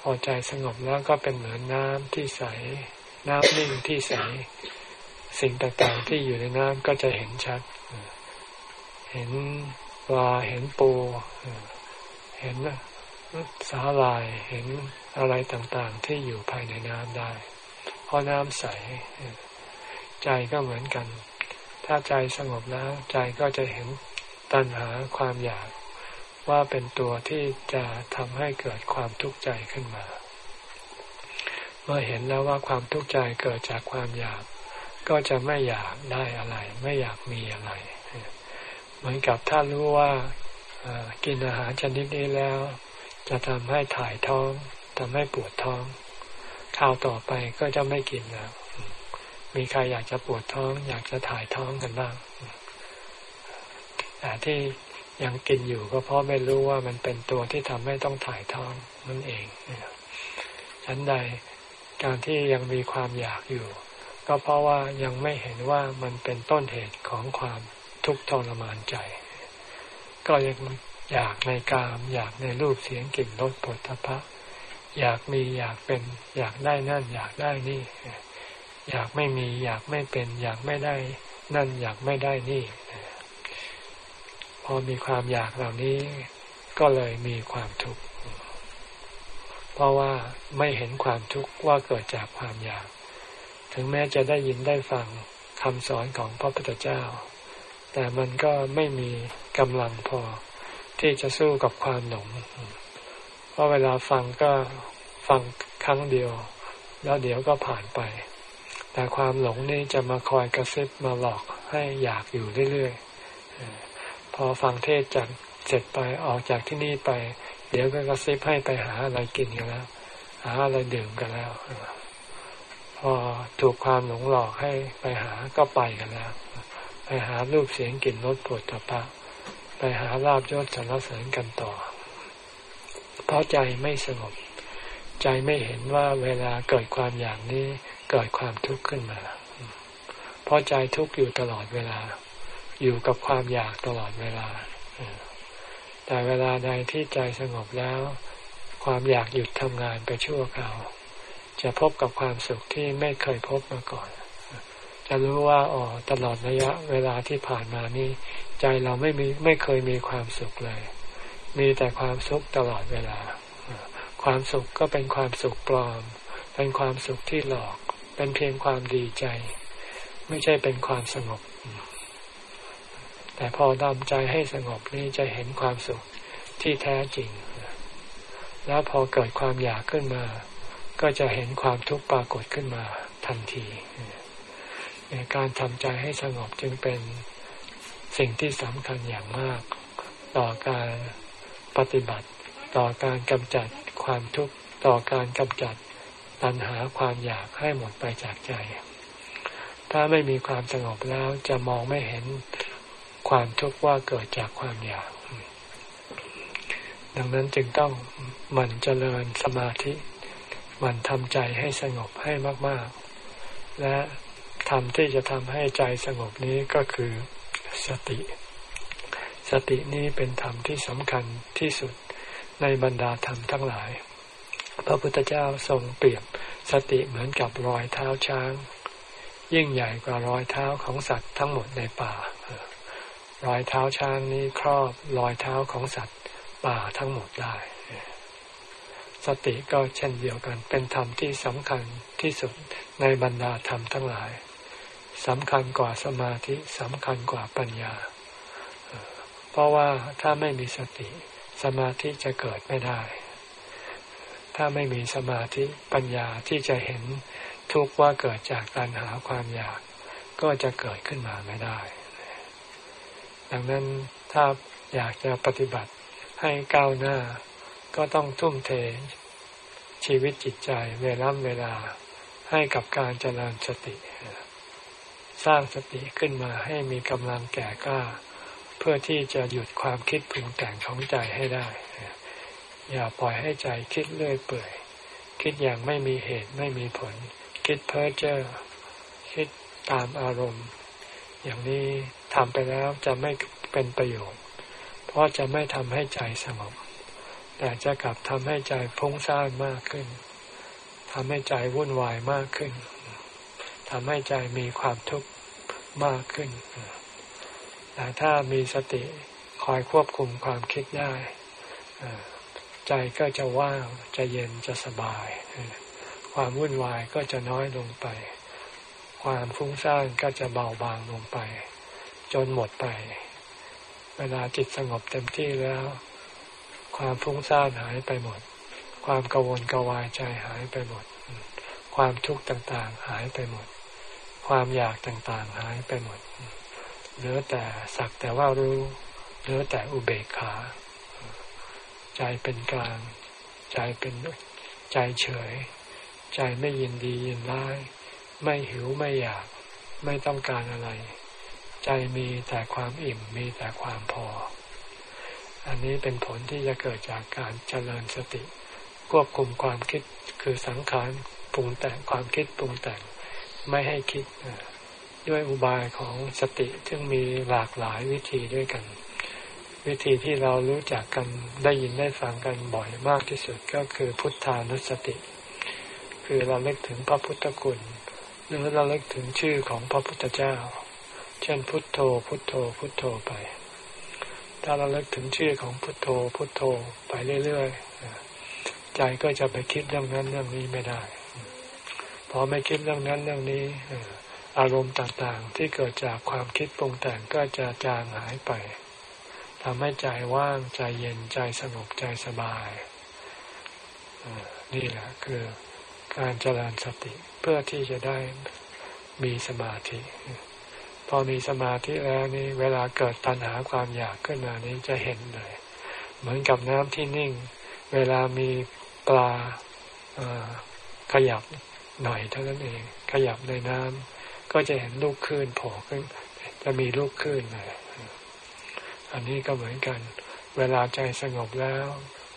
พอใจสงบแล้วก็เป็นเหมือนน้ำที่ใส น้ำนิ่งที่ใส สิ่งต่างๆที่อยู่ในน้ำก็จะเห็นชัด เห็นปลาเห็นปู เห็นสาลาย เห็นอะไรต่างๆ ที่อยู่ภายในน้ำได้ เพราะน้ำใส ใจก็เหมือนกัน ถ้าใจสงบแล้ว ใจก็จะเห็นตัณหาความอยาก ว่าเป็นตัวที่จะทำให้เกิดความทุกข์ใจขึ้นมา เมื่อเห็นแล้วว่าความทุกข์ใจเกิดจากความอยาก ก็จะไม่อยากได้อะไร ไม่อยากมีอะไร เหมือนกับถ้ารู้ว่ากินอาหารชนิดนี้แล้ว จะทำให้ถ่ายท้องทำให้ปวดท้องข้าวต่อไปก็จะไม่กินแล้วมีใครอยากจะปวดท้อง อยากจะถ่ายท้องกันบ้างแต่ที่ ยังกินอยู่ก็เพราะไม่รู้ว่ามันเป็นตัวที่ทำให้ต้องถ่ายท้องนั่นเองฉันใดการที่ยังมีความอยากอยู่ ก็เพราะว่ายังไม่เห็นว่ามันเป็นต้นเหตุของความทุกข์ทรมานใจ ก็ยังอยากในกาม อยากในรูปเสียงกลิ่นรสผลทพะ อยากมีอยากเป็น อยากได้นั่น อยากได้นี่ อยากไม่มี อยากไม่เป็น อยากไม่ได้นั่น อยากไม่ได้นี่ พอมีความอยากเหล่านี้ ก็เลยมีความทุกข์เพราะว่าไม่เห็นความทุกข์ว่าเกิดจากความอยาก ถึงแม้จะได้ยินได้ฟังคำสอนของพระพุทธเจ้า แต่มันก็ไม่มีกำลังพอที่จะสู้กับความหลง เพราะเวลาฟังก็ฟังครั้งเดียว แล้วเดี๋ยวก็ผ่านไป แต่ความหลงนี่จะมาคอยกระซิบมาหลอกให้อยากอยู่เรื่อยๆ พอฟังเทศจากเสร็จไปออกจากที่นี่ไป เดี๋ยวก็กระซิบให้ไปหาอะไรกินกันแล้ว หาอะไรดื่มกันแล้ว พอถูกความหลงหลอกให้ไปหาก็ไปกันแล้ว ไปหารูปเสียงกลิ่นรสปวดตะปะไปหาลาบยศสรรเสริญกันต่อ เพราะใจไม่สงบ ใจไม่เห็นว่าเวลาเกิดความอยากนี้เกิดความทุกข์ขึ้นมา เพราะใจทุกข์อยู่ตลอดเวลา อยู่กับความอยากตลอดเวลา แต่เวลาใดที่ใจสงบแล้ว ความอยากหยุดทำงานไปชั่วคราว จะพบกับความสุขที่ไม่เคยพบมาก่อน จะรู้ว่าอ๋อตลอดระยะเวลาที่ผ่านมานี้ ใจเราไม่มีไม่เคยมีความสุขเลย มีแต่ความสุขตลอดเวลา ความสุขก็เป็นความสุขปลอม เป็นความสุขที่หลอก เป็นเพียงความดีใจ ไม่ใช่เป็นความสงบ แต่พอดำใจให้สงบนี่จะเห็นความสุขที่แท้จริง แล้วพอเกิดความอยากขึ้นมา ก็จะเห็นความทุกข์ปรากฏขึ้นมาทันทีในการทำใจให้สงบจึงเป็นสิ่งที่สำคัญอย่างมาก ต่อการปฏิบัติ ต่อการกำจัดความทุกข์ต่อการกำจัดตัณหาความอยากให้หมดไปจากใจ ถ้าไม่มีความสงบแล้วจะมองไม่เห็น ความทุกข์ว่าเกิดจากความอยาก ดังนั้นจึงต้องหมั่นเจริญสมาธิหมั่นทำใจให้สงบให้มาก ๆ และทำที่จะทำให้ใจสงบนี้ก็คือสติ สตินี้เป็นธรรมที่สำคัญที่สุดในบรรดาธรรมทั้งหลาย พระพุทธเจ้าทรงเปรียบสติเหมือนกับรอยเท้าช้าง ยิ่งใหญ่กว่ารอยเท้าของสัตว์ทั้งหมดในป่า รอยเท้าช้างนี้ครอบรอยเท้าของสัตว์ป่าทั้งหมดได้ สติก็เช่นเดียวกัน เป็นธรรมที่สำคัญที่สุดในบรรดาธรรมทั้งหลายสำคัญกว่าสมาธิสำคัญกว่าปัญญา เพราะว่าถ้าไม่มีสติ สมาธิจะเกิดไม่ได้ ถ้าไม่มีสมาธิปัญญาที่จะเห็นทุกข์ว่าเกิดจากการหาความอยาก ก็จะเกิดขึ้นมาไม่ได้ ดังนั้นถ้าอยากจะปฏิบัติให้ก้าวหน้า ก็ต้องทุ่มเทชีวิตจิตใจเวลาเวลาให้กับการเจริญสติ สร้างสติขึ้นมาให้มีกำลังแก่กล้า เพื่อที่จะหยุดความคิดปรุงแต่งของใจให้ได้ อย่าปล่อยให้ใจคิดเลื่อยเปื่อย คิดอย่างไม่มีเหตุไม่มีผล คิดเพ้อเจ้อคิดตามอารมณ์ อย่างนี้ ทำไปแล้วจะไม่เป็นประโยชน์ เพราะจะไม่ทำให้ใจสงบ แต่จะกลับทำให้ใจพุ่งซ่านมากขึ้นทำให้ใจวุ่นวายมากขึ้นทำให้ใจมีความทุกข์มากขึ้น แต่ถ้ามีสติคอยควบคุมความคิดได้ ใจก็จะว่าง จะเย็น จะสบาย ความวุ่นวายก็จะน้อยลงไป ความฟุ้งซ่านก็จะเบาบางลงไป จนหมดไป เวลาจิตสงบเต็มที่แล้ว ความฟุ้งซ่านหายไปหมด ความกังวลกวายใจหายไปหมด ความทุกข์ต่างๆหายไปหมด ความอยากต่างๆหายไปหมด เหลือแต่สักแต่ว่ารู้เหลือแต่อุเบกขา ใจเป็นกลาง ใจเป็นใจเฉย ใจไม่ยินดียินร้าย ไม่หิวไม่อยากไม่ต้องการอะไร ใจมีแต่ความอิ่มมีแต่ความพอ อันนี้เป็นผลที่จะเกิดจากการเจริญสติ ควบคุมความคิดคือสังขารปรุงแต่งความคิดปรุงแต่งไม่ให้คิดด้วยอุบายของสติซึ่งมีหลากหลายวิธีด้วยกัน วิธีที่เรารู้จักกันได้ยินได้ฟังกันบ่อยมากที่สุดก็คือพุทธานุสติ คือเราเลิกถึงพระพุทธคุณหรือเราเลิกถึงชื่อของพระพุทธเจ้า เช่นพุทโธ พุทโธ พุทโธไป ถ้าเราเลิกถึงชื่อของพุทโธ พุทโธไปเรื่อยๆใจก็จะไปคิดเรื่องนั้นเรื่องนี้ไม่ได้พอไม่คิดเรื่องนั้นเรื่องนี้อารมณ์ต่างๆ ที่เกิดจากความคิดปรุงแต่งก็จะจางหายไปทำให้ใจว่างใจเย็นใจสงบใจสบายนี่แหละคือการเจริญสติเพื่อที่จะได้มีสมาธิ พอมีสมาธิแล้วนี่เวลาเกิดตัณหาความอยากขึ้นมานี้จะเห็นเลย เหมือนกับน้ำที่นิ่ง เวลามีปลาขยับหน่อยเท่านั้นเอง ขยับในน้ำก็จะเห็นลูกคลื่นโผล่ขึ้น จะมีลูกคลื่นเลยอันนี้ก็เหมือนกัน เวลาใจสงบแล้ว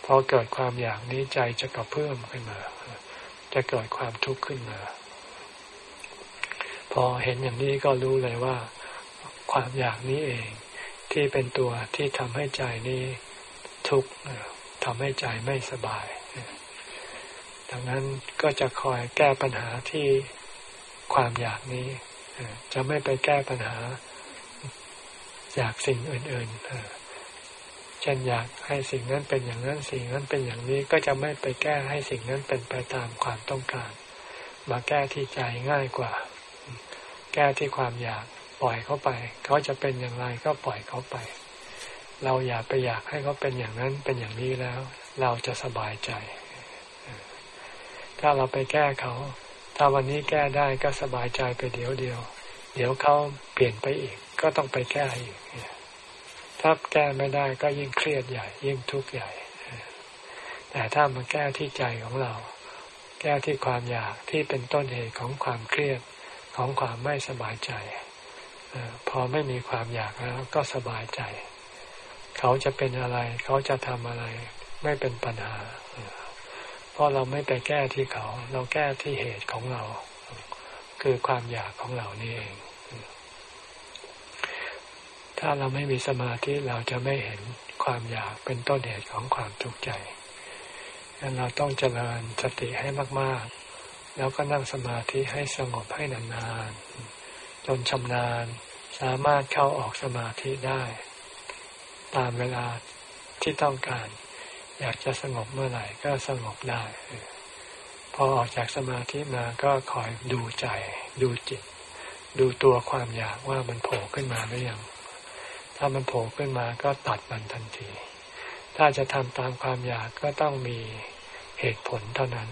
พอเกิดความอยากนี้ใจจะกระเพิ่อมขึ้นมา จะเกิดความทุกข์ขึ้นมา พอเห็นอย่างนี้ก็รู้เลยว่า ความอยากนี้เอง ที่เป็นตัวที่ทำให้ใจนี้ทุกข์ทำให้ใจไม่สบาย ดังนั้นก็จะคอยแก้ปัญหาที่ความอยากนี้ จะไม่ไปแก้ปัญหาจากสิ่งอื่นๆเช่นอยากให้สิ่งนั้นเป็นอย่างนั้นสิ่งนั้นเป็นอย่างนี้ก็จะไม่ไปแก้ให้สิ่งนั้นเป็นไปตามความต้องการ มาแก้ที่ใจง่ายกว่า แก้ที่ความอยากปล่อยเขาไป เขาจะเป็นอย่างไรก็ปล่อยเขาไป เราอย่าไปอยากให้เขาเป็นอย่างนั้นเป็นอย่างนี้แล้ว เราจะสบายใจ ถ้าเราไปแก้เขา ถ้าวันนี้แก้ได้ก็สบายใจไปเดี๋ยวเดียว เดี๋ยวเขาเปลี่ยนไปอีก ก็ต้องไปแก้อีกถ้าแก้ไม่ได้ก็ยิ่งเครียดใหญ่ ยิ่งทุกข์ใหญ่ แต่ถ้ามาแก้ที่ใจของเรา แก้ที่ความอยากที่เป็นต้นเหตุของความเครียด ของความไม่สบายใจพอไม่มีความอยากแล้วก็สบายใจ เขาจะเป็นอะไร เขาจะทำอะไร ไม่เป็นปัญหา เพราะเราไม่ไปแก้ที่เขา เราแก้ที่เหตุของเรา คือความอยากของเรานี่เอง ถ้าเราไม่มีสมาธิเราจะไม่เห็นความอยากเป็นต้นเหตุของความทุกข์ใจดังนั้นเราต้องเจริญสติให้มาก ๆ แล้วก็นั่งสมาธิให้สงบให้นานๆ จนชำนาญสามารถเข้าออกสมาธิได้ ตามเวลาที่ต้องการ อยากจะสงบเมื่อไหร่ก็สงบได้ พอออกจากสมาธิมาก็คอยดูใจ ดูจิต ดูตัวความอยากว่ามันโผล่ขึ้นมาหรือยัง ถ้ามันโผล่ขึ้นมาก็ตัดมันทันที ถ้าจะทำตามความอยากก็ต้องมีเหตุผลเท่านั้น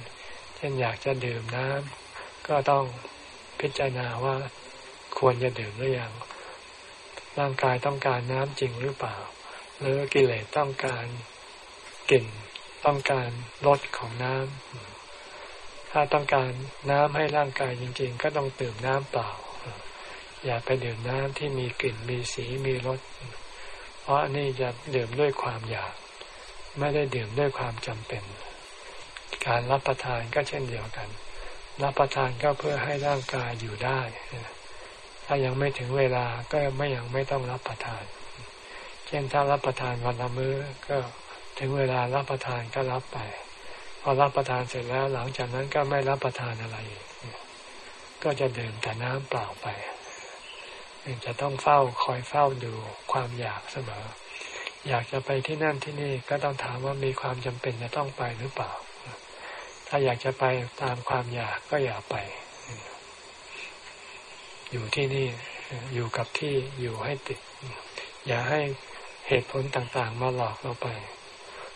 เช่นอยากจะดื่มน้ำก็ต้องพิจารณาว่าควรจะดื่มหรือยัง ร่างกายต้องการน้ำจริงหรือเปล่า หรือกิเลสต้องการกลิ่นต้องการรสของน้ำ ถ้าต้องการน้ำให้ร่างกายจริง ๆ ก็ต้องดื่มน้ำเปล่า อย่าไปดื่มน้ำที่มีกลิ่นมีสีมีรส เพราะนนี้จะดื่มด้วยความอยาก ไม่ได้ดื่มด้วยความจำเป็น การรับประทานก็เช่นเดียวกัน รับประทานก็เพื่อให้ร่างกายอยู่ได้ ถ้ายังไม่ถึงเวลาก็ไม่ยังไม่ต้องรับประทาน เช่นถ้ารับประทานวันละมื้อก็ถึงเวลารับประทานก็รับไป พอรับประทานเสร็จแล้วหลังจากนั้นก็ไม่รับประทานอะไรกก็จะดื่มแต่น้ำเปล่าไปจะต้องเฝ้าคอยเฝ้าดูความอยากเสมอ อยากจะไปที่นั่นที่นี่ก็ต้องถามว่ามีความจำเป็นจะต้องไปหรือเปล่า ถ้าอยากจะไปตามความอยากก็อย่าไป อยู่ที่นี่อยู่กับที่อยู่ให้ติด อย่าให้เหตุผลต่างๆ มาหลอกเราไป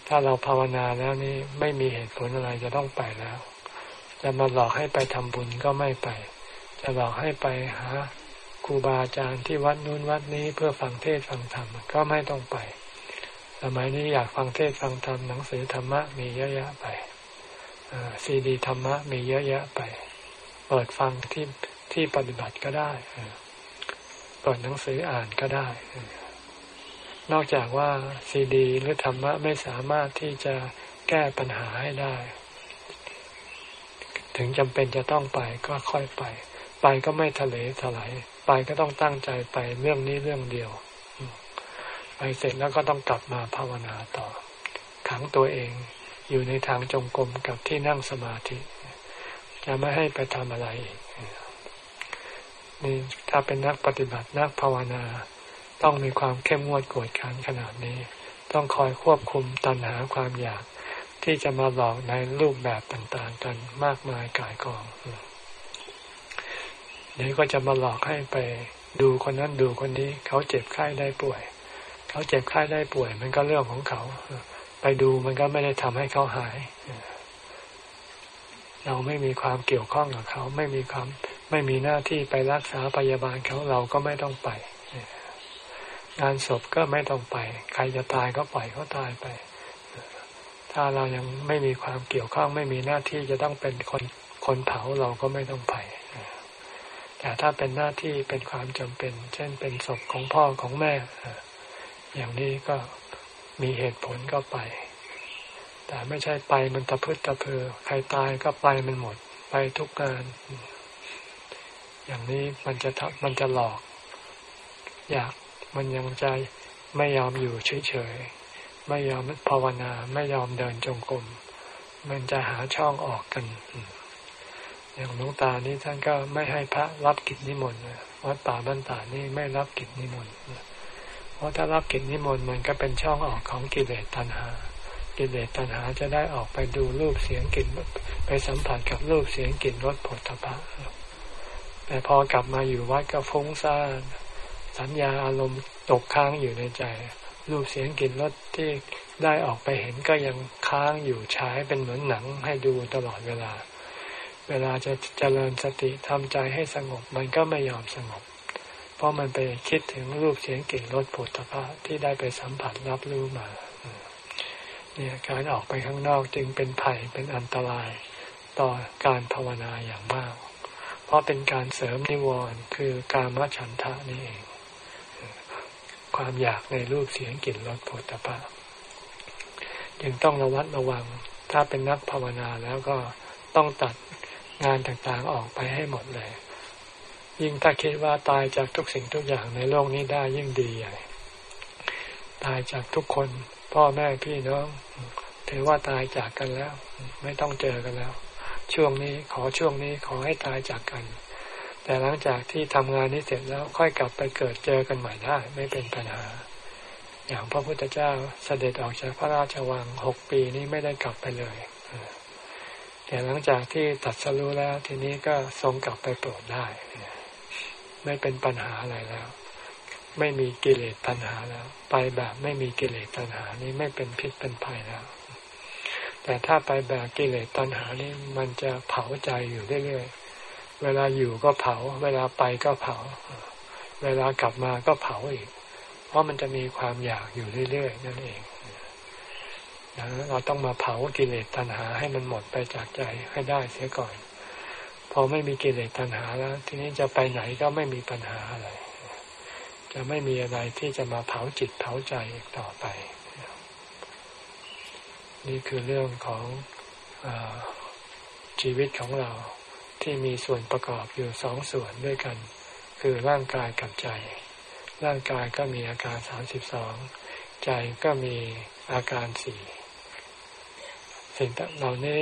ถ้าเราภาวนาแล้วนี่ไม่มีเหตุผลอะไรจะต้องไปแล้ว จะมาหลอกให้ไปทำบุญก็ไม่ไป จะหลอกให้ไปหาครูบาอาจารย์ที่วัดนู้นวัดนี้เพื่อฟังเทศฟังธรรมก็ไม่ต้องไป สมัยนี้อยากฟังเทศฟังธรรมหนังสือธรรมะมีเยอะแยะไป ซีดีธรรมะมีเยอะแยะไป เปิดฟังที่ที่ปฏิบัติก็ได้เปิดหนังสืออ่านก็ได้ นอกจากว่าซีดี หรือธรรมะไม่สามารถที่จะแก้ปัญหาให้ได้ ถึงจำเป็นจะต้องไปก็ค่อยไป ไปก็ไม่ทะเลถลายไปก็ต้องตั้งใจไปเรื่องนี้เรื่องเดียว ไปเสร็จแล้วก็ต้องกลับมาภาวนาต่อ ขังตัวเอง อยู่ในทางจงกรมกับที่นั่งสมาธิ จะไม่ให้ไปทำอะไรอีกนี่ถ้าเป็นนักปฏิบัตินักภาวนา ต้องมีความเข้มงวดกวดขันขนาดนี้ ต้องคอยควบคุมตัณหาความอยากที่จะมาหลอกในรูปแบบต่างๆ กันมากมายกายกองเดี๋ยวก็จะมาหลอกให้ไปดูคนนั้นดูคนนี้ เขาเจ็บไข้ได้ป่วย เขาเจ็บไข้ได้ป่วย มันก็เรื่องของเขา ไปดูมันก็ไม่ได้ทำให้เขาหาย เราไม่มีความเกี่ยวข้องกับเขา ไม่มีความไม่มีหน้าที่ไปรักษาพยาบาลเขาเราก็ไม่ต้องไป งานศพก็ไม่ต้องไป ใครจะตายก็ปล่อยเขาตายไป ถ้าเรายังไม่มีความเกี่ยวข้อง ไม่มีหน้าที่จะต้องเป็นคนคนเผาเราก็ไม่ต้องไปแต่ถ้าเป็นหน้าที่เป็นความจำเป็น เช่นเป็นศพของพ่อของแม่อย่างนี้ก็ มีเหตุผลก็ไป แต่ไม่ใช่ไปมันตะพึดตะเพอใครตายก็ไปมันหมด ไปทุกงาน อย่างนี้มันจะมันจะหลอก อยากมันยังใจไม่ยอมอยู่เฉยๆ ไม่ยอมภาวนา ไม่ยอมเดินจงกรม มันจะหาช่องออกกัน อย่างหลวงตานี่ท่านก็ไม่ให้พระรับกิจนิมนต์วัดป่าบ้านตานี่ไม่รับกิจนิมนต์ ราะถ้ารับกิจนิมนต์มันก็เป็นช่องออกของกิเลสตัณหา กิเลสตัณหาจะได้ออกไปดูรูปเสียงกลิ่นไปสัมผัสกับรูปเสียงกลิ่นรสผลตภะแต่พอกลับมาอยู่วัดก็ฟุ้งซ่านสัญญาอารมณ์ตกค้างอยู่ในใจ รูปเสียงกลิ่นรสที่ได้ออกไปเห็นก็ยังค้างอยู่ฉายเป็นเหมือนหนังให้ดูตลอดเวลา เวลาจะเจริญสติทำใจให้สงบมันก็ไม่ยอมสงบ เพราะมันไปคิดถึงรูปเสียงกลิ่นรสผลตภะที่ได้ไปสัมผัสรับรู้มา เนี่ยการออกไปข้างนอกจึงเป็นภัยเป็นอันตรายต่อการภาวนาอย่างมาก เพราะเป็นการเสริมนิวรณ์คือการมฉันทะนี่เองความอยากในรูปเสียงกลิ่นรสผลิภัณฑ์ยังต้องระวัดระวัง ถ้าเป็นนักภาวนาแล้วก็ต้องตัดงานต่างๆออกไปให้หมดเลย ยิ่งถ้าคิดว่าตายจากทุกสิ่งทุกอย่างในโลกนี้ได้ยิ่งดีใหญ่ตายจากทุกคน พ่อแม่พี่น้อง ถือว่าตายจากกันแล้ว ไม่ต้องเจอกันแล้ว ช่วงนี้ขอช่วงนี้ขอให้ตายจากกัน แต่หลังจากที่ทำงานนี้เสร็จแล้วค่อยกลับไปเกิดเจอกันใหม่ได้ไม่เป็นปัญหา อย่างพระพุทธเจ้าเสด็จออกจากพระราชวังหกปีนี้ไม่ได้กลับไปเลยแต่หลังจากที่ตัดสรู้แล้วทีนี้ก็ทรงกลับไปโปรดได้ ไม่เป็นปัญหาอะไรแล้ว ไม่มีกิเลสปัญหาแล้ว ไปแบบไม่มีกิเลสปัญหานี้ไม่เป็นพิษเป็นภัยแล้ว แต่ถ้าไปแบบกิเลสตัณหานี้มันจะเผาใจอยู่เรื่อยๆเวลาอยู่ก็เผา เวลาไปก็เผา เวลากลับมาก็เผาอีก เพราะมันจะมีความอยากอยู่เรื่อยๆนั่นเองเราต้องมาเผากิเลสตัณหาให้มันหมดไปจากใจให้ได้เสียก่อน พอไม่มีกิเลสตัณหาแล้ว ทีนี้จะไปไหนก็ไม่มีปัญหาอะไร จะไม่มีอะไรที่จะมาเผาจิตเผาใจอีกต่อไป นี่คือเรื่องของอชีวิตของเราที่มีส่วนประกอบอยู่สองส่วนด้วยกัน คือร่างกายกับใจ ร่างกายก็มีอาการสามสิบสองใจก็มีอาการสี่สิ่งเหล่านี้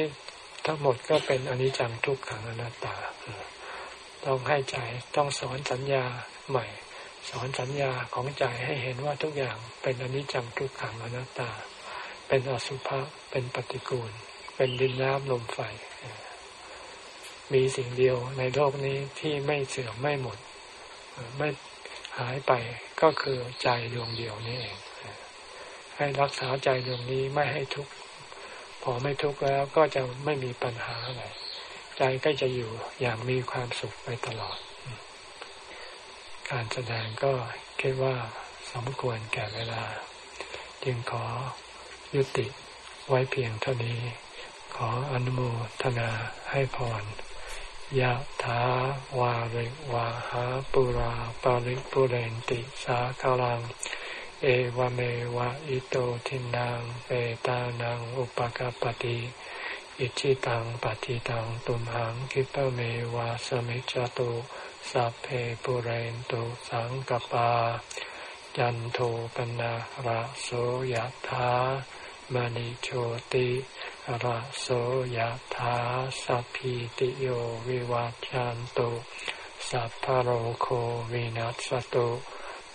ทั้งหมดก็เป็นอนิจจังทุกขังอนัตตา ต้องให้ใจต้องสอนสัญญาใหม่ สอนสัญญาของใจให้เห็นว่าทุกอย่างเป็นอนิจจังทุกขังอนัตตา เป็นอสุภะเป็นปฏิกูล เป็นดินน้ำลมไฟ มีสิ่งเดียวในโลกนี้ที่ไม่เสื่อมไม่หมด ไม่หายไปก็คือใจดวงเดียวนี่เองให้รักษาใจดวงนี้ไม่ให้ทุกข์ พอไม่ทุกข์แล้วก็จะไม่มีปัญหาอะไรใจก็จะอยู่อย่างมีความสุขไปตลอด การแสดงก็คิดว่าสมควรแก่เวลา จึงขอยุติไว้เพียงเท่านี้ ขออนุโมทนาให้พรยะถาวาริวาหาปุราปาริปุเรนติสาคาลัง เอวเมวะอิโตทินังเปตานังอุปกปติอิชิตังปฏิตังตุมหังคิปเมวะสมิจจตุสัพเพปุเรนตุสังกปา จันโทปนะระโสยธามณิโชติระโสยธาสัพพิติโยวิวัจจันตุสัพพโรโควินัสตุ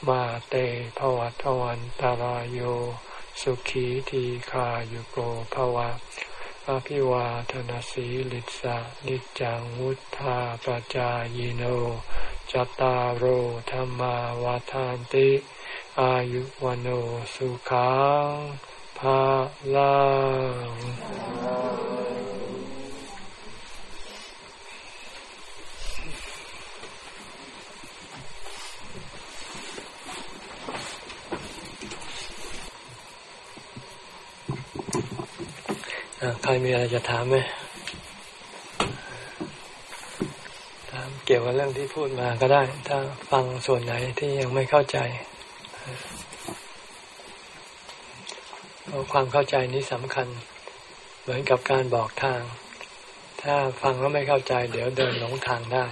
มาเตภวัตวันตารโยสุขีทีขายุโกภวะอภิวาทนสีลิสะนิจังวุธาปจายโนจตารโหธรรมาวาทานติ อายุวันสุขังภาลัง ใครมีอะไรจะถามไหมถามเกี่ยวกับเรื่องที่พูดมาก็ได้ ถ้าฟังส่วนไหนที่ยังไม่เข้าใจเพราะความเข้าใจนี้สำคัญ เหมือนกับการบอกทาง ถ้าฟังแล้วไม่เข้าใจ เดี๋ยวเดินหลงทางได้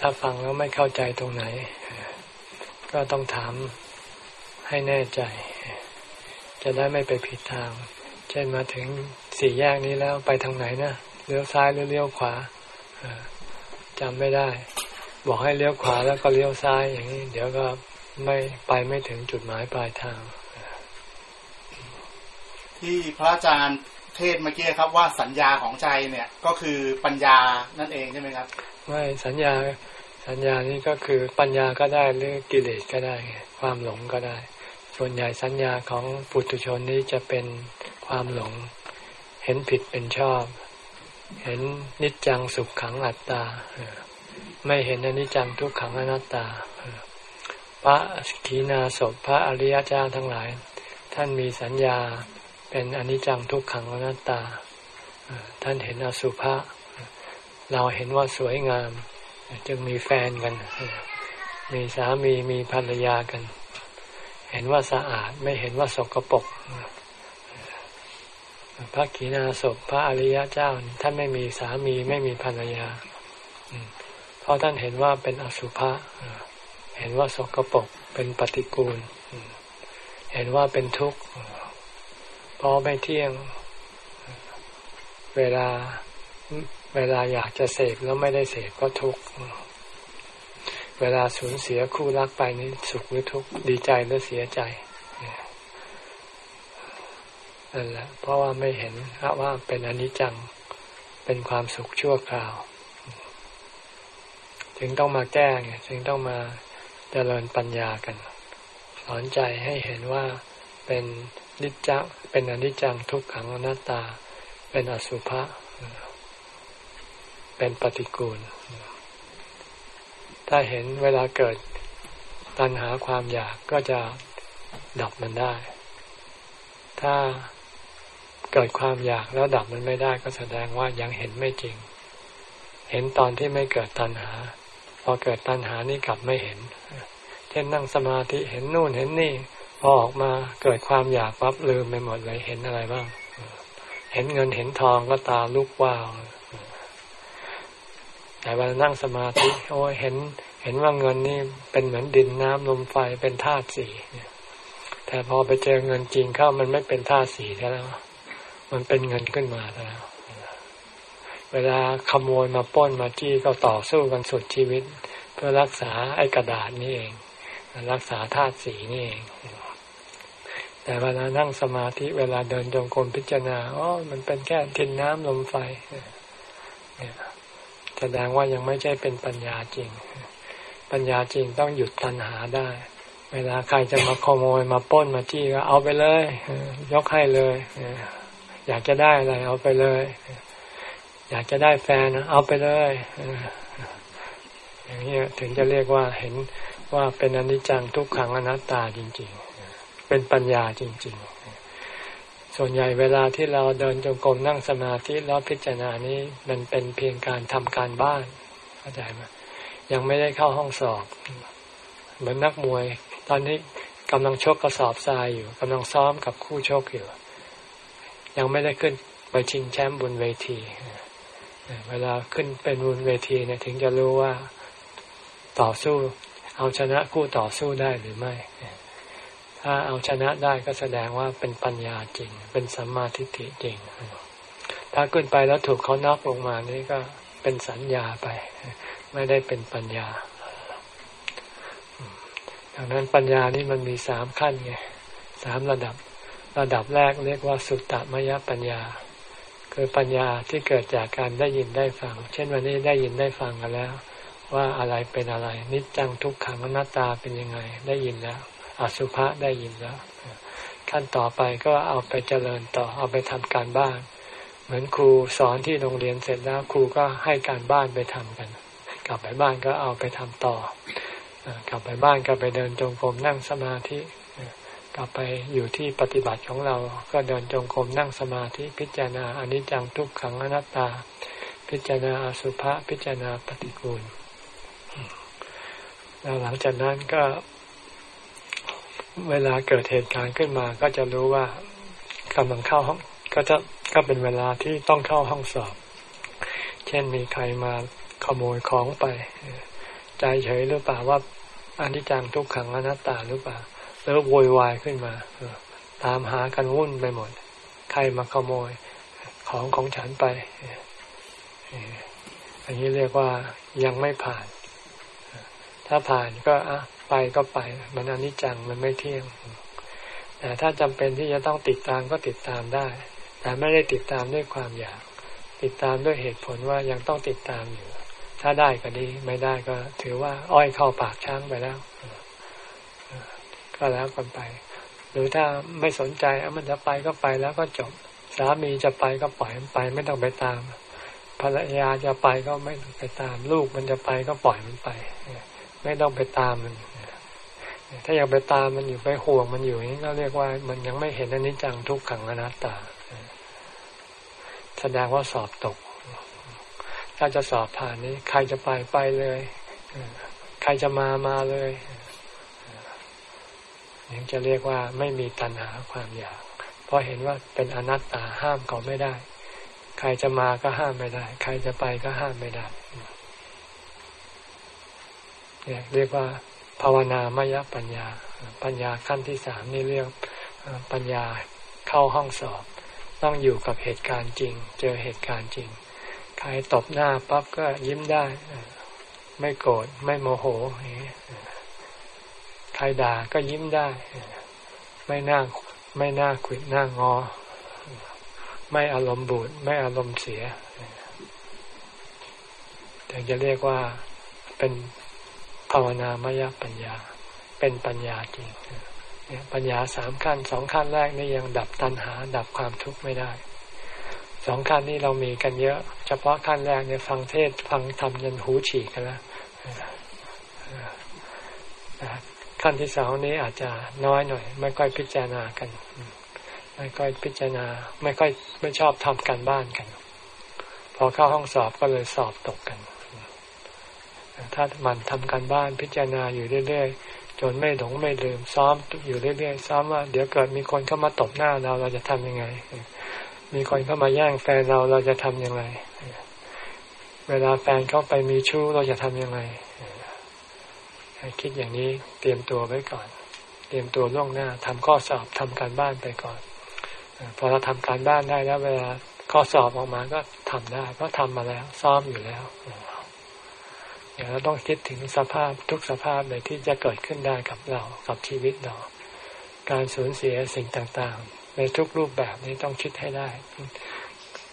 ถ้าฟังแล้วไม่เข้าใจตรงไหน ก็ต้องถามให้แน่ใจ จะได้ไม่ไปผิดทาง ช่นมาถึงสี่แยกนี้แล้วไปทางไหนนะเลี้ยวซ้ายหรือเลี้ยวขวาจำไม่ได้ บอกให้เลี้ยวขวาแล้วก็เลี้ยวซ้ายอย่างนี้ เดี๋ยวก็ไม่ไปไม่ถึงจุดหมายปลายทาง ที่พระอาจารย์เทศเมื่อกี้ครับว่าสัญญาของใจเนี่ยก็คือปัญญานั่นเองใช่ไหมครับไม่สัญญาสัญญานี้ก็คือปัญญาก็ได้หรือกิเลสก็ได้ ความหลงก็ได้ ส่วนใหญ่สัญญาของปุถุชนนี้จะเป็น ความหลง เห็นผิดเป็นชอบ เห็นนิจจังสุขขังอัตตา ไม่เห็นอนิจจังทุกขังอนัตตา พระขีณาสพพระอริยเจ้าทั้งหลาย ท่านมีสัญญาเป็นอนิจจังทุกขังอนัตตา ท่านเห็นอสุภะเราเห็นว่าสวยงาม จึงมีแฟนกัน มีสามีมีภรรยากัน เห็นว่าสะอาดไม่เห็นว่าสกปรก พระขีณาสพพระอริยเจ้าท่านไม่มีสามีไม่มีภรรยาเพราะท่านเห็นว่าเป็นอสุภะเห็นว่าสกปรกเป็นปฏิกูล เห็นว่าเป็นทุกข์เพราะไม่เที่ยง เวลาเวลาอยากจะเสพแล้วไม่ได้เสพก็ทุกข์เวลาสูญเสียคู่รักไปนี่สุขหรือทุกข์ดีใจหรือเสียใจ นั่นแหละ เพราะว่าไม่เห็นว่าเป็นอนิจจัง เป็นความสุขชั่วคราว จึงต้องมาแก้ไงจึงต้องมาเจริญปัญญากัน สอนใจให้เห็นว่าเป็นนิจจังเป็นอนิจจังทุกขังอนัตตา เป็นอสุภะเป็นปฏิกูล ถ้าเห็นเวลาเกิดตัณหาความอยากก็จะดับมันได้ ถ้า เกิดความอยากแล้วดับมันไม่ได้ก็แสดงว่ายังเห็นไม่จริง เห็นตอนที่ไม่เกิดตัณหา พอเกิดตัณหานี่กลับไม่เห็น เช่นนั่งสมาธิเห็นนู่นเห็นนี่พอออกมาเกิดความอยากปั๊บลืมไปหมดเลยเห็นอะไรบ้าง เห็นเงินเห็นทองก็ตาลุกว้าวแต่เวลานั่งสมาธิโอ้เห็นเห็นว่าเงินนี่เป็นเหมือนดินน้ำลมไฟเป็นธาตุสี่แต่พอไปเจอเงินจริงเข้ามันไม่เป็นธาตุสี่แล้ว มันเป็นเงินขึ้นมาแล้วเวลาขโมยมาป้นมาจี้ก็ต่อสู้กันสุดชีวิต เพื่อรักษาไอ้กระดาษนี่เอง รักษาธาตุสีนี่เอง แต่เวลานั่งสมาธิเวลาเดินจงกรมพิจารณาอ๋อมันเป็นแค่ทินน้ำลมไฟเนี่ยแสดงว่ายังไม่ใช่เป็นปัญญาจริง ปัญญาจริงต้องหยุดตัณหาได้ เวลาใครจะมาขโมยมาป้นมาจี้ก็เอาไปเลยยกให้เลย อยากจะได้อะไรเอาไปเลย อยากจะได้แฟนเอาไปเลยอย่างนี้ถึงจะเรียกว่าเห็นว่าเป็นอนิจจังทุกขังอนัตตาจริง ๆ เป็นปัญญาจริง ๆ ส่วนใหญ่เวลาที่เราเดินจงกรมนั่งสมาธิแล้วพิจารณานี้มันเป็นเพียงการทำการบ้านเข้าใจไหมยังไม่ได้เข้าห้องสอบ เหมือนนักมวย ตอนนี้กำลังชกกระสอบทรายอยู่กำลังซ้อมกับคู่ชกอยู่ ยังไม่ได้ขึ้นไปชิงแชมป์บนเวที เวลาขึ้นเป็นบนเวทีเนี่ยถึงจะรู้ว่าต่อสู้ เอาชนะคู่ต่อสู้ได้หรือไม่ ถ้าเอาชนะได้ก็แสดงว่าเป็นปัญญาจริง เป็นสัมมาทิฏฐิจริง ถ้าขึ้นไปแล้วถูกเขาน็อกลงมานี่ก็เป็นสัญญาไป ไม่ได้เป็นปัญญาดังนั้นปัญญานี่มันมีสามขั้นไงสามระดับ ระดับแรกเรียกว่าสุตตมยปัญญา คือปัญญาที่เกิดจากการได้ยินได้ฟัง เช่นวันนี้ได้ยินได้ฟังกันแล้ว ว่าอะไรเป็นอะไร นิจจังทุกขังอนัตตาเป็นยังไง ได้ยินแล้ว อสุภะได้ยินแล้วขั้นต่อไปก็เอาไปเจริญต่อเอาไปทำการบ้าน เหมือนครูสอนที่โรงเรียนเสร็จแล้ว ครูก็ให้การบ้านไปทำกัน กลับไปบ้านก็เอาไปทำต่อกลับไปบ้านก็ไปเดินจงกรมนั่งสมาธิ กลับไปอยู่ที่ปฏิบัติของเรา ก็เดินจงกรมนั่งสมาธิพิจารณาอนิจจังทุกขังอนัตตา พิจารณาอสุภะพิจารณาปฏิกูลแล้วหลังจากนั้นก็ เวลาเกิดเหตุการณ์ขึ้นมา ก็จะรู้ว่ากำลังเข้าห้อง ก็จะก็เป็นเวลาที่ต้องเข้าห้องสอบ เช่นมีใครมาขโมยของไป ใจเฉยหรือเปล่าว่าอนิจจังทุกขังอนัตตาหรือเปล่า แล้วโวยวายขึ้นมาตามหากันวุ่นไปหมด ใครมาขโมยของของฉันไปอันนี้เรียกว่ายังไม่ผ่าน ถ้าผ่านก็อะไปก็ไป มันอนิจจังมันไม่เที่ยง แต่ถ้าจำเป็นที่จะต้องติดตามก็ติดตามได้ แต่ไม่ได้ติดตามด้วยความอยาก ติดตามด้วยเหตุผลว่ายังต้องติดตามอยู่ ถ้าได้ก็ดี ไม่ได้ก็ถือว่า อ้อยเข้าปากช้างไปแล้ว ก็แล้วกันไป หรือถ้าไม่สนใจมันจะไปก็ไปแล้วก็จบ สามีจะไปก็ปล่อยมันไปไม่ต้องไปตาม ภรรยาจะไปก็ไม่ต้องไปตาม ลูกมันจะไปก็ปล่อยมันไป ไม่ต้องไปตามมันถ้าอยากไปตามมันอยู่ไปห่วงมันอยู่นี่ก็เรียกว่า มันยังไม่เห็นอนิจจังทุกขังอนัตตา แสดงว่าสอบตก ถ้าจะสอบผ่านนี้ ใครจะไปไปเลย ใครจะมามาเลย ยังจะเรียกว่าไม่มีตัณหาความอยาก เพราะเห็นว่าเป็นอนัตตาห้ามเขาไม่ได้ ใครจะมาก็ห้ามไม่ได้ ใครจะไปก็ห้ามไม่ได้เนี่ยเรียกว่าภาวนามยปัญญา ปัญญาขั้นที่สามนี่เรียกปัญญาเข้าห้องสอบ ต้องอยู่กับเหตุการณ์จริง เจอเหตุการณ์จริง ใครตบหน้าปั๊บก็ยิ้มได้ ไม่โกรธไม่โมโห ใครด่าก็ยิ้มได้ ไม่น่าไม่น่าขิดน้างอ ไม่อารมณ์บูดไม่อารมณ์เสียถึงจะเรียกว่าเป็นภาวนามยปัญญา เป็นปัญญาจริงปัญญาสามขั้นสองขั้นแรกนี่ยังดับตัณหา ดับความทุกข์ไม่ได้สองขั้นนี้เรามีกันเยอะ เฉพาะขั้นแรกเนี่ยฟังเทศฟังธรรมยันหูฉีกกันแล้ว ขั้นที่สองนี้อาจจะน้อยหน่อย ไม่ค่อยพิจารณากัน ไม่ค่อยพิจารณา ไม่ค่อยไม่ชอบทำการบ้านกัน พอเข้าห้องสอบก็เลยสอบตกกัน ถ้ามันทำการบ้านพิจารณาอยู่เรื่อยๆจนไม่หลงไม่ลืมซ้อมอยู่เรื่อยๆซ้อมว่าเดี๋ยวเกิดมีคนเข้ามาตบหน้าเราเราจะทำยังไง มีคนเข้ามาแย่งแฟนเราเราจะทำยังไง เวลาแฟนเข้าไปมีชู้เราจะทำยังไง คิดอย่างนี้เตรียมตัวไว้ก่อน เตรียมตัวล่วงหน้าทำข้อสอบทำการบ้านไปก่อนพอเราทำการบ้านได้แล้ว เวลาข้อสอบออกมาก็ทำได้ก็ทำมาแล้ว ซ้อมอยู่แล้วเดี๋ยวเราต้องคิดถึงสภาพทุกสภาพเลยที่จะเกิดขึ้นได้กับเรากับชีวิตเรา การสูญเสียสิ่งต่างๆ ในทุกรูปแบบนี้ต้องคิดให้ได้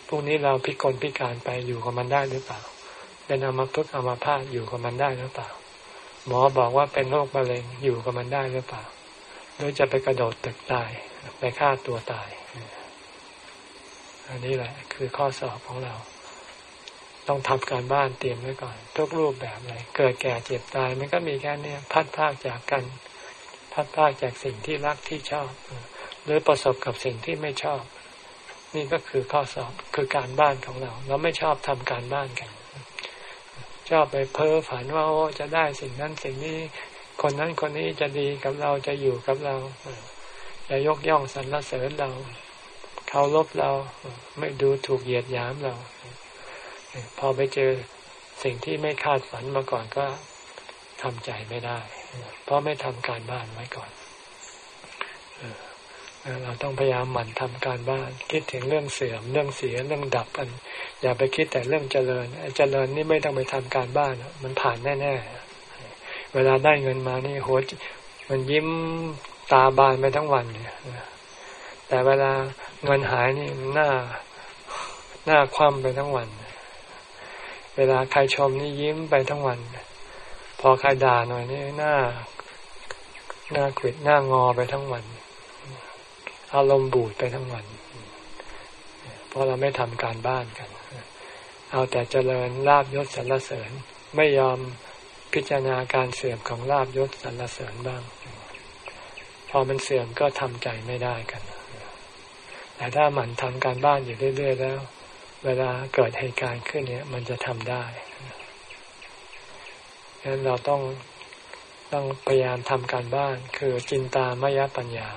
พรุ่งนี้เราพิกลพิการไปอยู่กับมันได้หรือเปล่า เป็นอมพึกอมพาตอยู่กับมันได้หรือเปล่า หมอบอกว่าเป็นโรคมะเร็งอยู่กับมันได้หรือเปล่าหรือจะไปกระโดดตึกตายไปฆ่าตัวตาย อันนี้แหละ คือข้อสอบของเรา ต้องทำการบ้านเตรียมไว้ก่อน ทุกรูปแบบเลย เกิดแก่เจ็บตาย มันก็มีแค่นี้พัดพากจากกัน พัดพากจากสิ่งที่รักที่ชอบ หรือประสบกับสิ่งที่ไม่ชอบ นี่ก็คือข้อสอบคือการบ้านของเรา เราไม่ชอบทำการบ้านกัน ชอบไปเพ้อฝันว่าโอ้จะได้สิ่งนั้นสิ่งนี้ คนนั้นคนนี้จะดีกับเราจะอยู่กับเราจะยกย่องสรรเสริญเราเคารพเราไม่ดูถูกเหยียดหยามเรา พอไปเจอสิ่งที่ไม่คาดฝันมาก่อนก็ทำใจไม่ได้ เพราะไม่ทำการบ้านไว้ก่อน เราต้องพยายามหมั่นทำการบ้าน คิดถึงเรื่องเสื่อม เรื่องเสียเรื่องดับกัน อย่าไปคิดแต่เรื่องเจริญเจริญนี่ไม่ต้องไปทำการบ้านมันผ่านแน่ๆเวลาได้เงินมานี่โหมันยิ้มตาบานไปทั้งวันเนี่ยแต่เวลาเงินหายนี่หน้าหน้าคว่ำไปทั้งวัน เวลาใครชมนี่ยิ้มไปทั้งวัน พอใครด่าหน่อยนี่หน้าหน้าขิดหน้างอไปทั้งวัน อารมณ์บูดไปทั้งวันเพราะเราไม่ทำการบ้านกัน เอาแต่เจริญลาบยศสรรเสริญ ไม่ยอมพิจารณาการเสื่อมของลาบยศสรรเสริญบ้าง พอมันเสื่อมก็ทำใจไม่ได้กันแต่ถ้าหมั่นทำการบ้านอยู่เรื่อย ๆ แล้ว เวลาเกิดเหตุการณ์ขึ้นเนี่ย มันจะทำได้ดังนั้นเราต้องต้องพยายามทำการบ้าน คือจินตามยปัญญา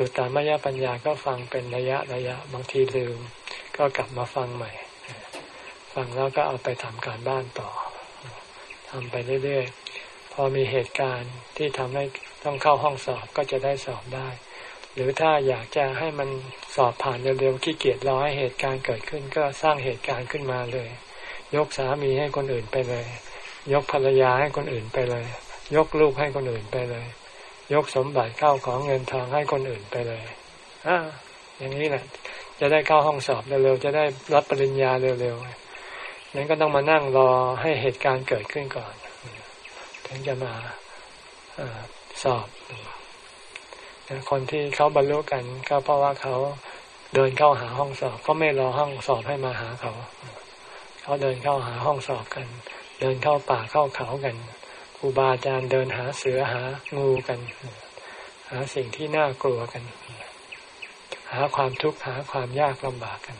สุตตามยปัญญาก็ฟังเป็นระยะระยะบางทีลืม ก็กลับมาฟังใหม่ ฟังแล้วก็เอาไปทำการบ้านต่อทำไปเรื่อยๆ พอมีเหตุการณ์ที่ทำให้ต้องเข้าห้องสอบก็จะได้สอบได้ หรือถ้าอยากจะให้มันสอบผ่านเร็วๆขี้เกียจรอให้เหตุการณ์เกิดขึ้น ก็สร้างเหตุการณ์ขึ้นมาเลย ยกสามีให้คนอื่นไปเลย ยกภรรยาให้คนอื่นไปเลย ยกลูกให้คนอื่นไปเลย ยกสมบัติเข้าของเงินทองให้คนอื่นไปเลยอ่าอย่างนี้แหละ จะได้เข้าห้องสอบเร็วๆจะได้รับปริญญาเร็วๆนั้นก็ต้องมานั่งรอให้เหตุการณ์เกิดขึ้นก่อน ถึงจะมาอสอบคนที่เขาบรรลุกันก็เพราะว่าเขาเดินเข้าหาห้องสอบก็ไม่รอห้องสอบให้มาหาเขา เขาเดินเข้าหาห้องสอบกัน เดินเข้าป่าเข้าเขากัน ครูบาอาจารย์เดินหาเสือหางูกัน หาสิ่งที่น่ากลัวกัน หาความทุกข์หาความยากลำบากกัน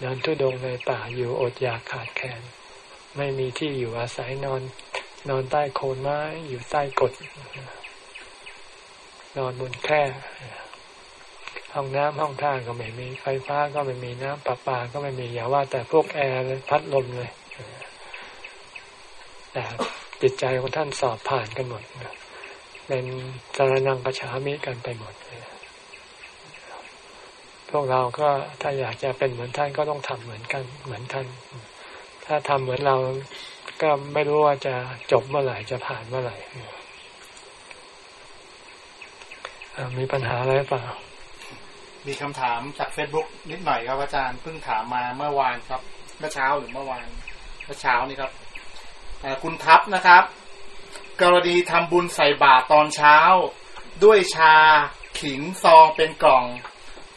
เดินทุดงในป่าอยู่อดอยากขาดแคลนไม่มีที่อยู่อาศัยนอน นอนใต้โคนไม้อยู่ใต้กดนอนบนแคร่ห้องน้ำห้องท่าก็ไม่มีไฟฟ้าก็ไม่มีน้ำประปาก็ไม่มีอย่าว่าแต่พวกแอร์พัดลมเลยแต่ จิตใจของท่านสอบผ่านกันหมดเป็นสารนังกระฉามิกันไปหมดพวกเราก็ถ้าอยากจะเป็นเหมือนท่านก็ต้องทำเหมือนกันเหมือนท่าน ถ้าทำเหมือนเราก็ไม่รู้ว่าจะจบเมื่อไหร่จะผ่านเมื่อไหร่มีปัญหาอะไรเปล่า มีคำถามจากเฟซบุ๊กนิดหน่อยครับอาจารย์เพิ่งถามมาเมื่อวานครับ เมื่อเช้าหรือเมื่อวาน เมื่อเช้านี่ครับ คุณทัพนะครับ กรณีทำบุญใส่บาตรตอนเช้า ด้วยชาขิงซองเป็นกล่อง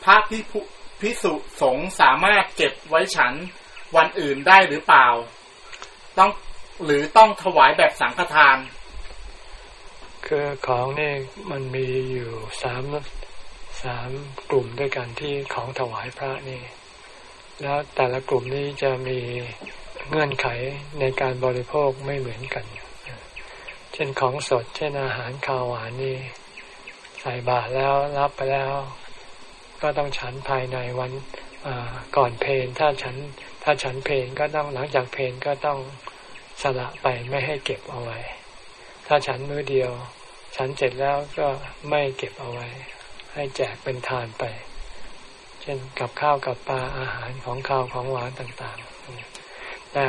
พระพิพิสุสงสามารถเก็บไว้ฉันวันอื่นได้หรือเปล่า ต้องหรือต้องถวายแบบสังฆทาน คือของนี่มันมีอยู่สามสามกลุ่มด้วยกันที่ของถวายพระนี่ แล้วแต่ละกลุ่มนี้จะมี เงื่อนไขในการบริโภคไม่เหมือนกัน เช่นของสด เช่นอาหารข้าวหวานนี่ใส่บาตรแล้วรับไปแล้ว ก็ต้องฉันภายในวันก่อนเพนถ้าฉันถ้าฉันเพนก็ต้องหลังจากเพนก็ต้องสละไปไม่ให้เก็บเอาไว้ ถ้าฉันมื้อเดียว ฉันเสร็จแล้วก็ไม่เก็บเอาไว้ ให้แจกเป็นทานไป เช่นกับข้าวกับปลาอาหารของข้าวของหวานต่าง แต่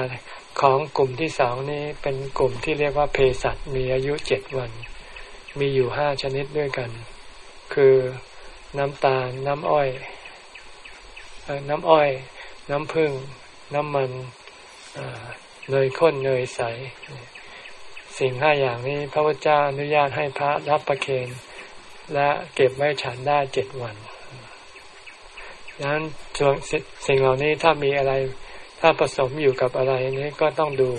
ของกลุ่มที่สองนี้เป็นกลุ่มที่เรียกว่าเพสัตมีอายุเจ็ดวัน มีอยู่ห้าชนิดด้วยกัน คือน้ำตาล น้ำอ้อย น้ำอ้อย น้ำผึ้งน้ำมันเนยข้นเนยใส สิ่งห้าอย่างนี้พระพุทธเจ้าอนุญาตให้พระรับประเคนและเก็บไว้ฉันได้เจ็ดวันดังนั้นส่วนสิ่งเหล่านี้ถ้ามีอะไร ถ้าผสมอยู่กับอะไรนี้ก็ต้องดู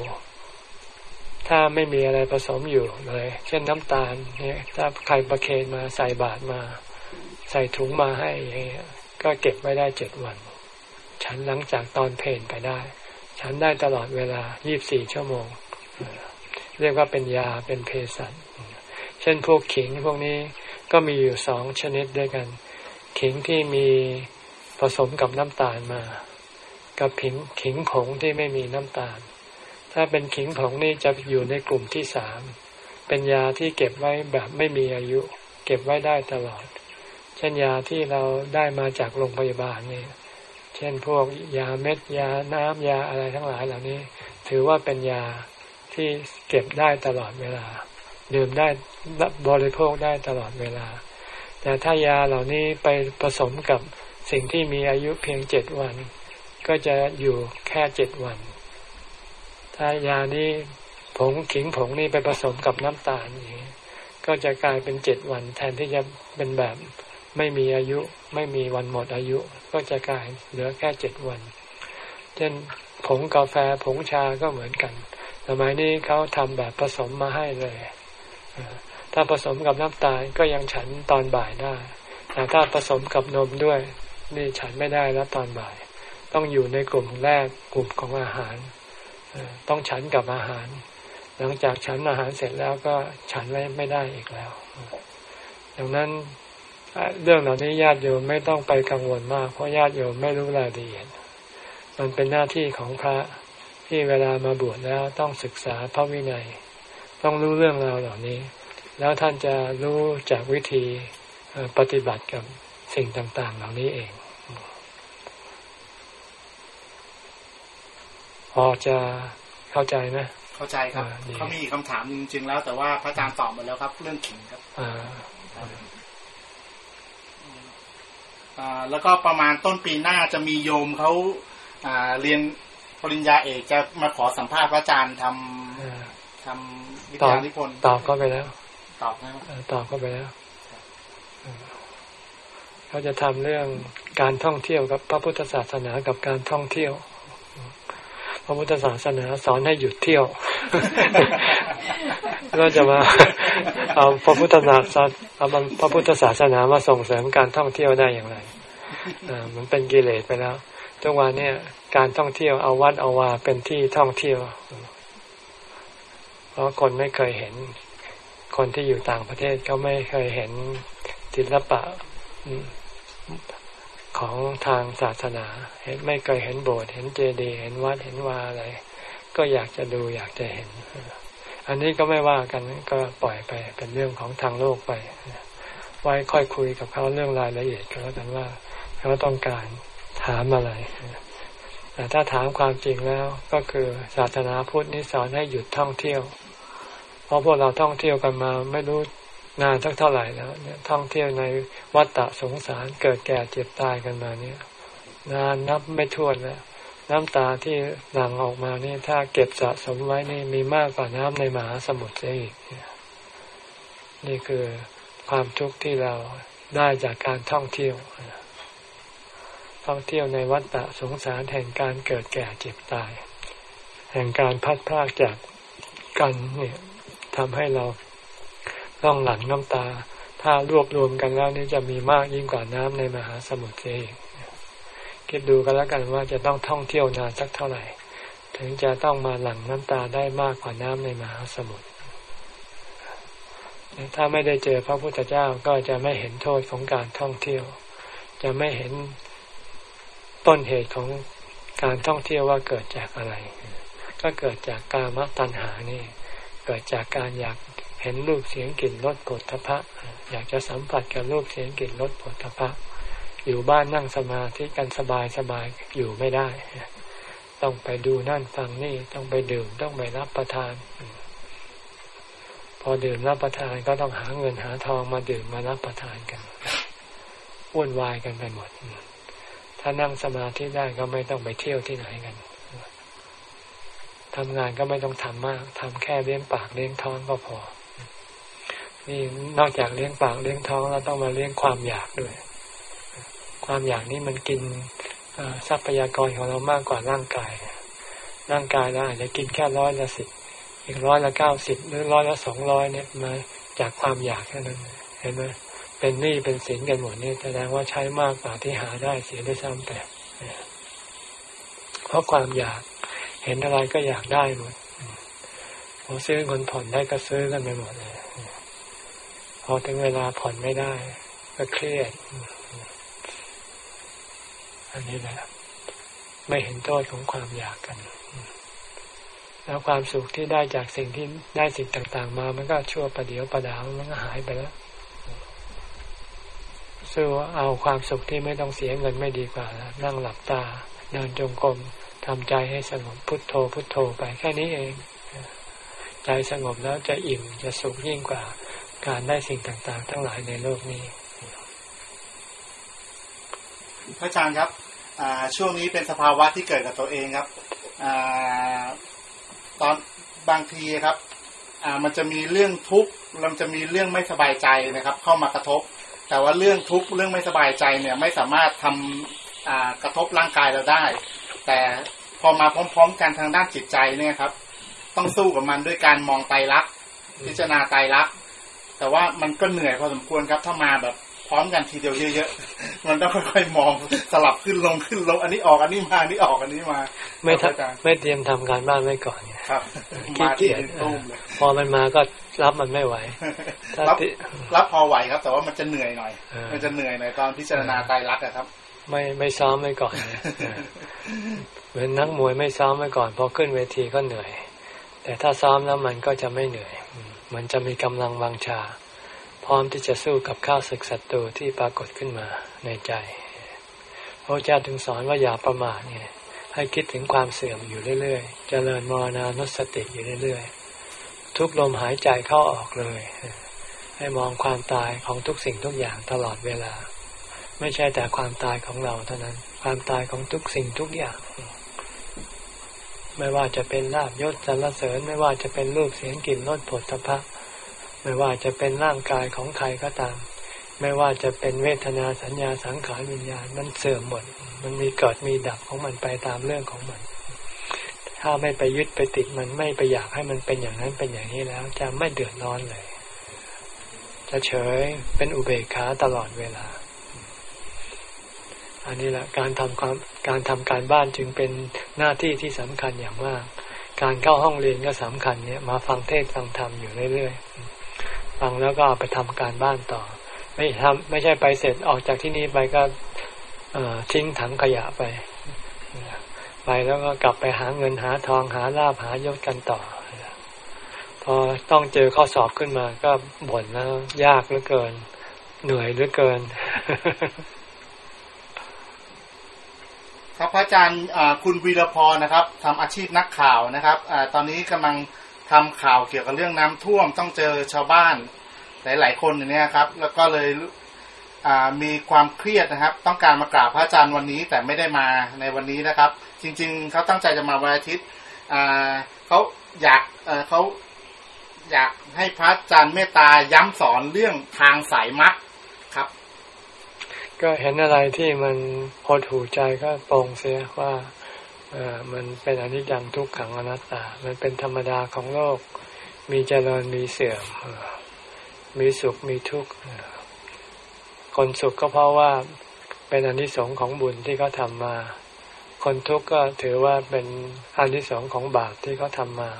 ถ้าไม่มีอะไรผสมอยู่เลย เช่นน้ำตาลเนี่ยถ้าใครประเคนมาใส่บาตรมา ใส่ถุงมาให้อย่างเงี้ยก็เก็บไว้ได้เจ็ดวัน ฉันหลังจากตอนเพนไปได้ ฉันได้ตลอดเวลายี่บสี่ชั่วโมง เรียกว่าเป็นยาเป็นเภสัชเช่นพวกขิงพวกนี้ก็มีอยู่สองชนิดด้วยกัน ขิงที่มีผสมกับน้ำตาลมา กับขิงขิงผงที่ไม่มีน้ำตาล ถ้าเป็นขิงผงนี่จะอยู่ในกลุ่มที่สาม เป็นยาที่เก็บไว้แบบไม่มีอายุ เก็บไว้ได้ตลอด เช่นยาที่เราได้มาจากโรงพยาบาลนี่ เช่นพวกยาเม็ดยาน้ำยาอะไรทั้งหลายเหล่านี้ ถือว่าเป็นยาที่เก็บได้ตลอดเวลา ดื่มได้บริโภคได้ตลอดเวลา แต่ถ้ายาเหล่านี้ไปผสมกับสิ่งที่มีอายุเพียงเจ็ดวัน ก็จะอยู่แค่เจ็ดวัน ถ้ายานี้ผงขิงผงนี่ไปผสมกับน้ำตาลอย่างนี้ก็จะกลายเป็นเจ็ดวัน แทนที่จะเป็นแบบไม่มีอายุไม่มีวันหมดอายุ ก็จะกลายเหลือแค่เจ็ดวัน เช่นผงกาแฟผงชาก็เหมือนกัน สมัยนี้เขาทำแบบผสมมาให้เลย ถ้าผสมกับน้ำตาลก็ยังฉันตอนบ่ายได้ แต่ถ้าผสมกับนมด้วย นี่ฉันไม่ได้แล้วตอนบ่าย ต้องอยู่ในกลุ่มแรกกลุ่มของอาหาร ต้องฉันกับอาหาร หลังจากฉันอาหารเสร็จแล้วก็ฉันไว้ไม่ได้อีกแล้ว ดังนั้นเรื่องเหล่านี้ญาติโยมไม่ต้องไปกังวลมาก เพราะญาติโยมไม่รู้รายละเอียด มันเป็นหน้าที่ของพระที่เวลามาบวชแล้วต้องศึกษาพระวินัย ต้องรู้เรื่องราวเหล่านี้ แล้วท่านจะรู้จากวิธีปฏิบัติกับสิ่งต่าง ๆ เหล่านี้เอง อจะเข้าใจไหมเข้าใจครับเขามีคำถามจริงๆแล้ว แต่ว่าพระอาจารย์ตอบหมดแล้วครับ เรื่องขิงครับแล้วก็ประมาณต้นปีหน้าจะมีโยมเขาเรียนปริญญาเอกจะมาขอสัมภาษณ์พระอาจารย์ทำทำวิทยานิพนธ์ตอบก็ไปแล้ว ตอบนะตอบก็ไปแล้วเขาจะทำเรื่องการท่องเที่ยวกับพระพุทธศาสนากับการท่องเที่ยว พระพุทธศาสนาสอนให้หยุดเที่ยวก็จะมาเอาพระพุทธศาสนาเอาพระพุทธศาสนามาส่งเสริมการท่องเที่ยวได้อย่างไรมันเป็นกิเลสไปแล้วทุกวันนี้การท่องเที่ยวเอาวัดเอาวาเป็นที่ท่องเที่ยว เพราะคนไม่เคยเห็น คนที่อยู่ต่างประเทศเขาไม่เคยเห็นศิลปะ ของทางศาสนา เห็นไม่เคยเห็นโบสถ์เห็นเจดีย์เห็นวัดเห็นวาอะไร ก็อยากจะดูอยากจะเห็น อันนี้ก็ไม่ว่ากันก็ปล่อยไปเป็นเรื่องของทางโลกไป ไว้ค่อยคุยกับเขาเรื่องรายละเอียดก็แล้วกันว่าเขาต้องการถามอะไรแต่ถ้าถามความจริงแล้วก็คือศาสนาพุทธนี่สอนให้หยุดท่องเที่ยว เพราะพวกเราท่องเที่ยวกันมาไม่รู้ นานสักเท่าไหร่แล้วเนี่ยท่องเที่ยวในวัฏฏะสงสารเกิดแก่เจ็บตายกันมาเนี่ย นานนับไม่ถ้วนแล้วน้ำตาที่หลั่งออกมานี่ถ้าเก็บสะสมไว้นี่มีมากกว่าน้ำในมหาสมุทรอีกนี่คือความทุกข์ที่เราได้จากการท่องเที่ยว ท่องเที่ยวในวัฏฏะสงสารแห่งการเกิดแก่เจ็บตาย แห่งการพัดพากจากกันเนี่ยทำให้เรา ต้องหลั่งน้ำตา ถ้ารวบรวมกันแล้วนี่จะมีมากยิ่งกว่าน้ำในมหาสมุทรเองคิดดูกันแล้วกันว่าจะต้องท่องเที่ยวนานสักเท่าไหร่ ถึงจะต้องมาหลั่งน้ำตาได้มากกว่าน้ำในมหาสมุทรถ้าไม่ได้เจอพระพุทธเจ้าก็จะไม่เห็นโทษของการท่องเที่ยว จะไม่เห็นต้นเหตุของการท่องเที่ยวว่าเกิดจากอะไร ก็เกิดจากกามตัณหานี่ เกิดจากการอยาก เห็นรูปเสียงกลิ่นรสกฏฐะอยากจะสัมผัสกับรูปเสียงกลิ่นรสกฏฐะอยู่บ้านนั่งสมาธิกันสบายสบายอยู่ไม่ได้ ต้องไปดูนั่นฟังนี่ต้องไปดื่มต้องไปรับประทาน พอดื่มรับประทานก็ต้องหาเงินหาทองมาดื่มมารับประทานกันวุ่นวายกันไปหมด ถ้านั่งสมาธิได้ก็ไม่ต้องไปเที่ยวที่ไหนกันทำงานก็ไม่ต้องทำมากทำแค่เลี้ยงปากเลี้ยงท้องก็พอ นี่นอกจากเลี้ยงปากเลี้ยงท้องเราต้องมาเลี้ยงความอยากด้วย ความอยากนี้มันกินทรัพยากรของเรามากกว่าร่างกาย ร่างกายเราอาจจะกินแค่ร้อยละสิบอีกร้อยละเก้าสิบหรือร้อยละสองร้อยเนี่ยมาจากความอยากแค่นั้นเห็นไหมเป็นหนี้เป็นสินกันหมดนี่แสดงว่าใช้มากกว่าที่หาได้เสียด้วยซ้ำแต่เพราะความอยากเห็นอะไรก็อยากได้หมดพอซื้อคนผ่อนได้ก็ซื้อกันไปหมดเลย พอถึงเวลาผ่อนไม่ได้ ก็เครียด อันนี้แหละไม่เห็นโทษของความอยากกัน แล้วความสุขที่ได้จากสิ่งที่ได้สิ่งต่างๆ มา มันก็ชั่วประเดียวประดาวมันก็หายไปแล้วสู้เอาความสุขที่ไม่ต้องเสียเงินไม่ดีกว่า นั่งหลับตา เดินจงกรมทำใจให้สงบพุทโธพุทโธไปแค่นี้เอง ใจสงบแล้วจะอิ่มจะสุขยิ่งกว่า การได้สิ่งต่างๆ ทั้งหลายในโลกนี้ พระอาจารย์ครับช่วงนี้เป็นสภาวะที่เกิดกับตัวเองครับอตอนบางทีครับมันจะมีเรื่องทุกข์มันจะมีเรื่องไม่สบายใจนะครับ เข้ามากระทบ แต่ว่าเรื่องทุกข์เรื่องไม่สบายใจเนี่ยไม่สามารถทำกระทบร่างกายเราได้ แต่พอมาพร้อม ๆ กันทางด้านจิตใจเนี่ยครับ ต้องสู้กับมันด้วยการมองไตรลักษณ์พิจารณาไตรลักษณ์ แต่ว่ามันก็เหนื่อยพอสมควรครับ ถ้ามาแบบพร้อมกันทีเดียวเยอะๆ มันต้องค่อยๆมองสลับขึ้นลงขึ้นลง อันนี้ออกอันนี้มาอันนี้ออกอันนี้มา ไม่ทไม่เตรียมทำการบ้านไว้ก่อนครับมาที่ตุ้มพอมันมาก็รับมันไม่ไหวรับรับพอไหวครับ แต่ว่ามันจะเหนื่อยหน่อย มันจะเหนื่อยหน่อยตอนพิจารณาไตรลักษณ์ครับ ไม่ไม่ซ้อมไว้ก่อนเหมือนนักมวยไม่ซ้อมไว้ก่อนพอขึ้นเวทีก็เหนื่อย แต่ถ้าซ้อมแล้วมันก็จะไม่เหนื่อย มันจะมีกำลังวังชา พร้อมที่จะสู้กับข้าศึกศัตรูที่ปรากฏขึ้นมาในใจพระเจ้าถึงสอนว่าอย่าประมาทเนี่ยให้คิดถึงความเสื่อมอยู่เรื่อยๆเจริญมรณานุสติอยู่เรื่อยๆ ทุกลมหายใจเข้าออกเลย ให้มองความตายของทุกสิ่งทุกอย่างตลอดเวลา ไม่ใช่แต่ความตายของเราเท่านั้น ความตายของทุกสิ่งทุกอย่าง ไม่ว่าจะเป็นลาบยศสรรเสริญ ไม่ว่าจะเป็นรูปเสียงกลิ่นรสผลสะพะไม่ว่าจะเป็นร่างกายของใครก็ตาม ไม่ว่าจะเป็นเวทนาสัญญาสังขารวิญญาณมันเสื่อมหมด มันมีเกิดมีดับของมันไปตามเรื่องของมัน ถ้าไม่ไปยึดไปติดมันไม่ไปอยากให้มันเป็นอย่างนั้นเป็นอย่างนี้แล้ว จะไม่เดือดร้อนเลย จะเฉยเป็นอุเบกขาตลอดเวลาอันนี้แหละการทำความ การทำการบ้านจึงเป็นหน้าที่ที่สำคัญอย่างมาก การเข้าห้องเรียนก็สำคัญเนี่ยมาฟังเทศฟังธรรมอยู่เรื่อยๆ ฟังแล้วก็เอาไปทำการบ้านต่อ ไม่ทำไม่ใช่ไปเสร็จออกจากที่นี้ไปก็ทิ้งถังขยะไป ไปแล้วก็กลับไปหาเงินหาทองหาลาบหายศกันต่อ พอต้องเจอข้อสอบขึ้นมา ก็บ่นแล้วยากเหลือเกิน เหนื่อยเหลือเกิน ครับพระอาจารย์คุณวีรพรนะครับทำอาชีพนักข่าวนะครับอตอนนี้กำลังทำข่าวเกี่ยวกับเรื่องน้ำท่วมต้องเจอชาวบ้าน หลาย ๆ คนอย่างนี้ครับ แล้วก็เลยมีความเครียดนะครับ ต้องการมากราบพระอาจารย์วันนี้แต่ไม่ได้มาในวันนี้นะครับ จริง ๆเขาตั้งใจจะมาวันอาทิตย์เขาอยากเขาอยากให้พระอาจารย์เมตตาย้ำสอนเรื่องทางสายมัดค ก็เห็นอะไรที่มันพอถูใจก็ปรงเสียว่าเออมันเป็นอนิจจังทุกขังอนัตตา มันเป็นธรรมดาของโลก มีเจริญมีเสื่อม มีสุขมีทุกข์ คนสุขก็เพราะว่าเป็นอนิสงส์ของบุญที่เขาทำมา คนทุกข์ก็ถือว่าเป็นอนิสงส์ของบาปที่เขาทำมา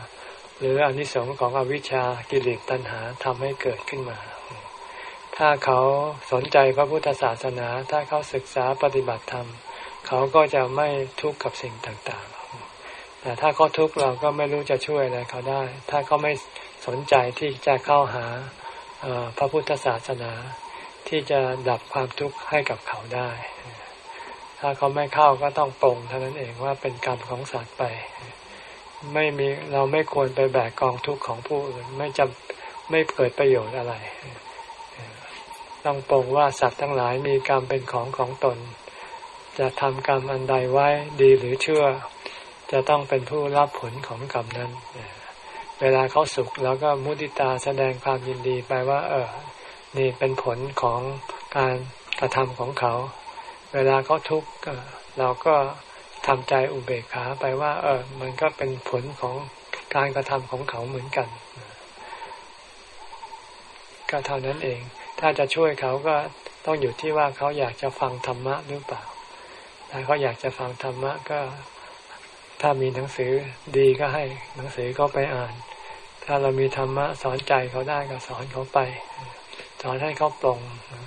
หรืออนิสงส์ของอวิชชากิเลสตัณหาทำให้เกิดขึ้นมา ถ้าเขาสนใจพระพุทธศาสนา ถ้าเขาศึกษาปฏิบัติธรรม เขาก็จะไม่ทุกข์กับสิ่งต่างๆ แต่ถ้าเขาทุกข์เราก็ไม่รู้จะช่วยอะไรเขาได้ ถ้าเขาไม่สนใจที่จะเข้าหาพระพุทธศาสนา ที่จะดับความทุกข์ให้กับเขาได้ ถ้าเขาไม่เข้าก็ต้องปรงเท่านั้นเองว่าเป็นกรรมของสัตว์ไป ไม่มีเราไม่ควรไปแบกกองทุกข์ของผู้อื่น ไม่จำไม่เกิดประโยชน์อะไร ต้องปรงว่าสัตว์ทั้งหลายมีกรรมเป็นของของตน จะทำกรรมอันใดไว้ดีหรือเชั่วจะต้องเป็นผู้รับผลของกรรมนั้น เวลาเขาสุขแล้วก็มุติตาแสดงความยินดีไปว่า เออ นี่เป็นผลของการกระทำของเขา เวลาเขาทุกข์เราก็ทำใจอุเบกขาไปว่า เออ มันก็เป็นผลของการกระทำของเขาเหมือนกัน ก็เท่านั้นเอง ถ้าจะช่วยเขาก็ต้องอยู่ที่ว่าเขาอยากจะฟังธรรมะหรือเปล่า ถ้าเขาอยากจะฟังธรรมะก็ ถ้ามีหนังสือดีก็ให้หนังสือก็ไปอ่าน ถ้าเรามีธรรมะสอนใจเขาได้ก็สอนเขาไป สอนให้เขาปลง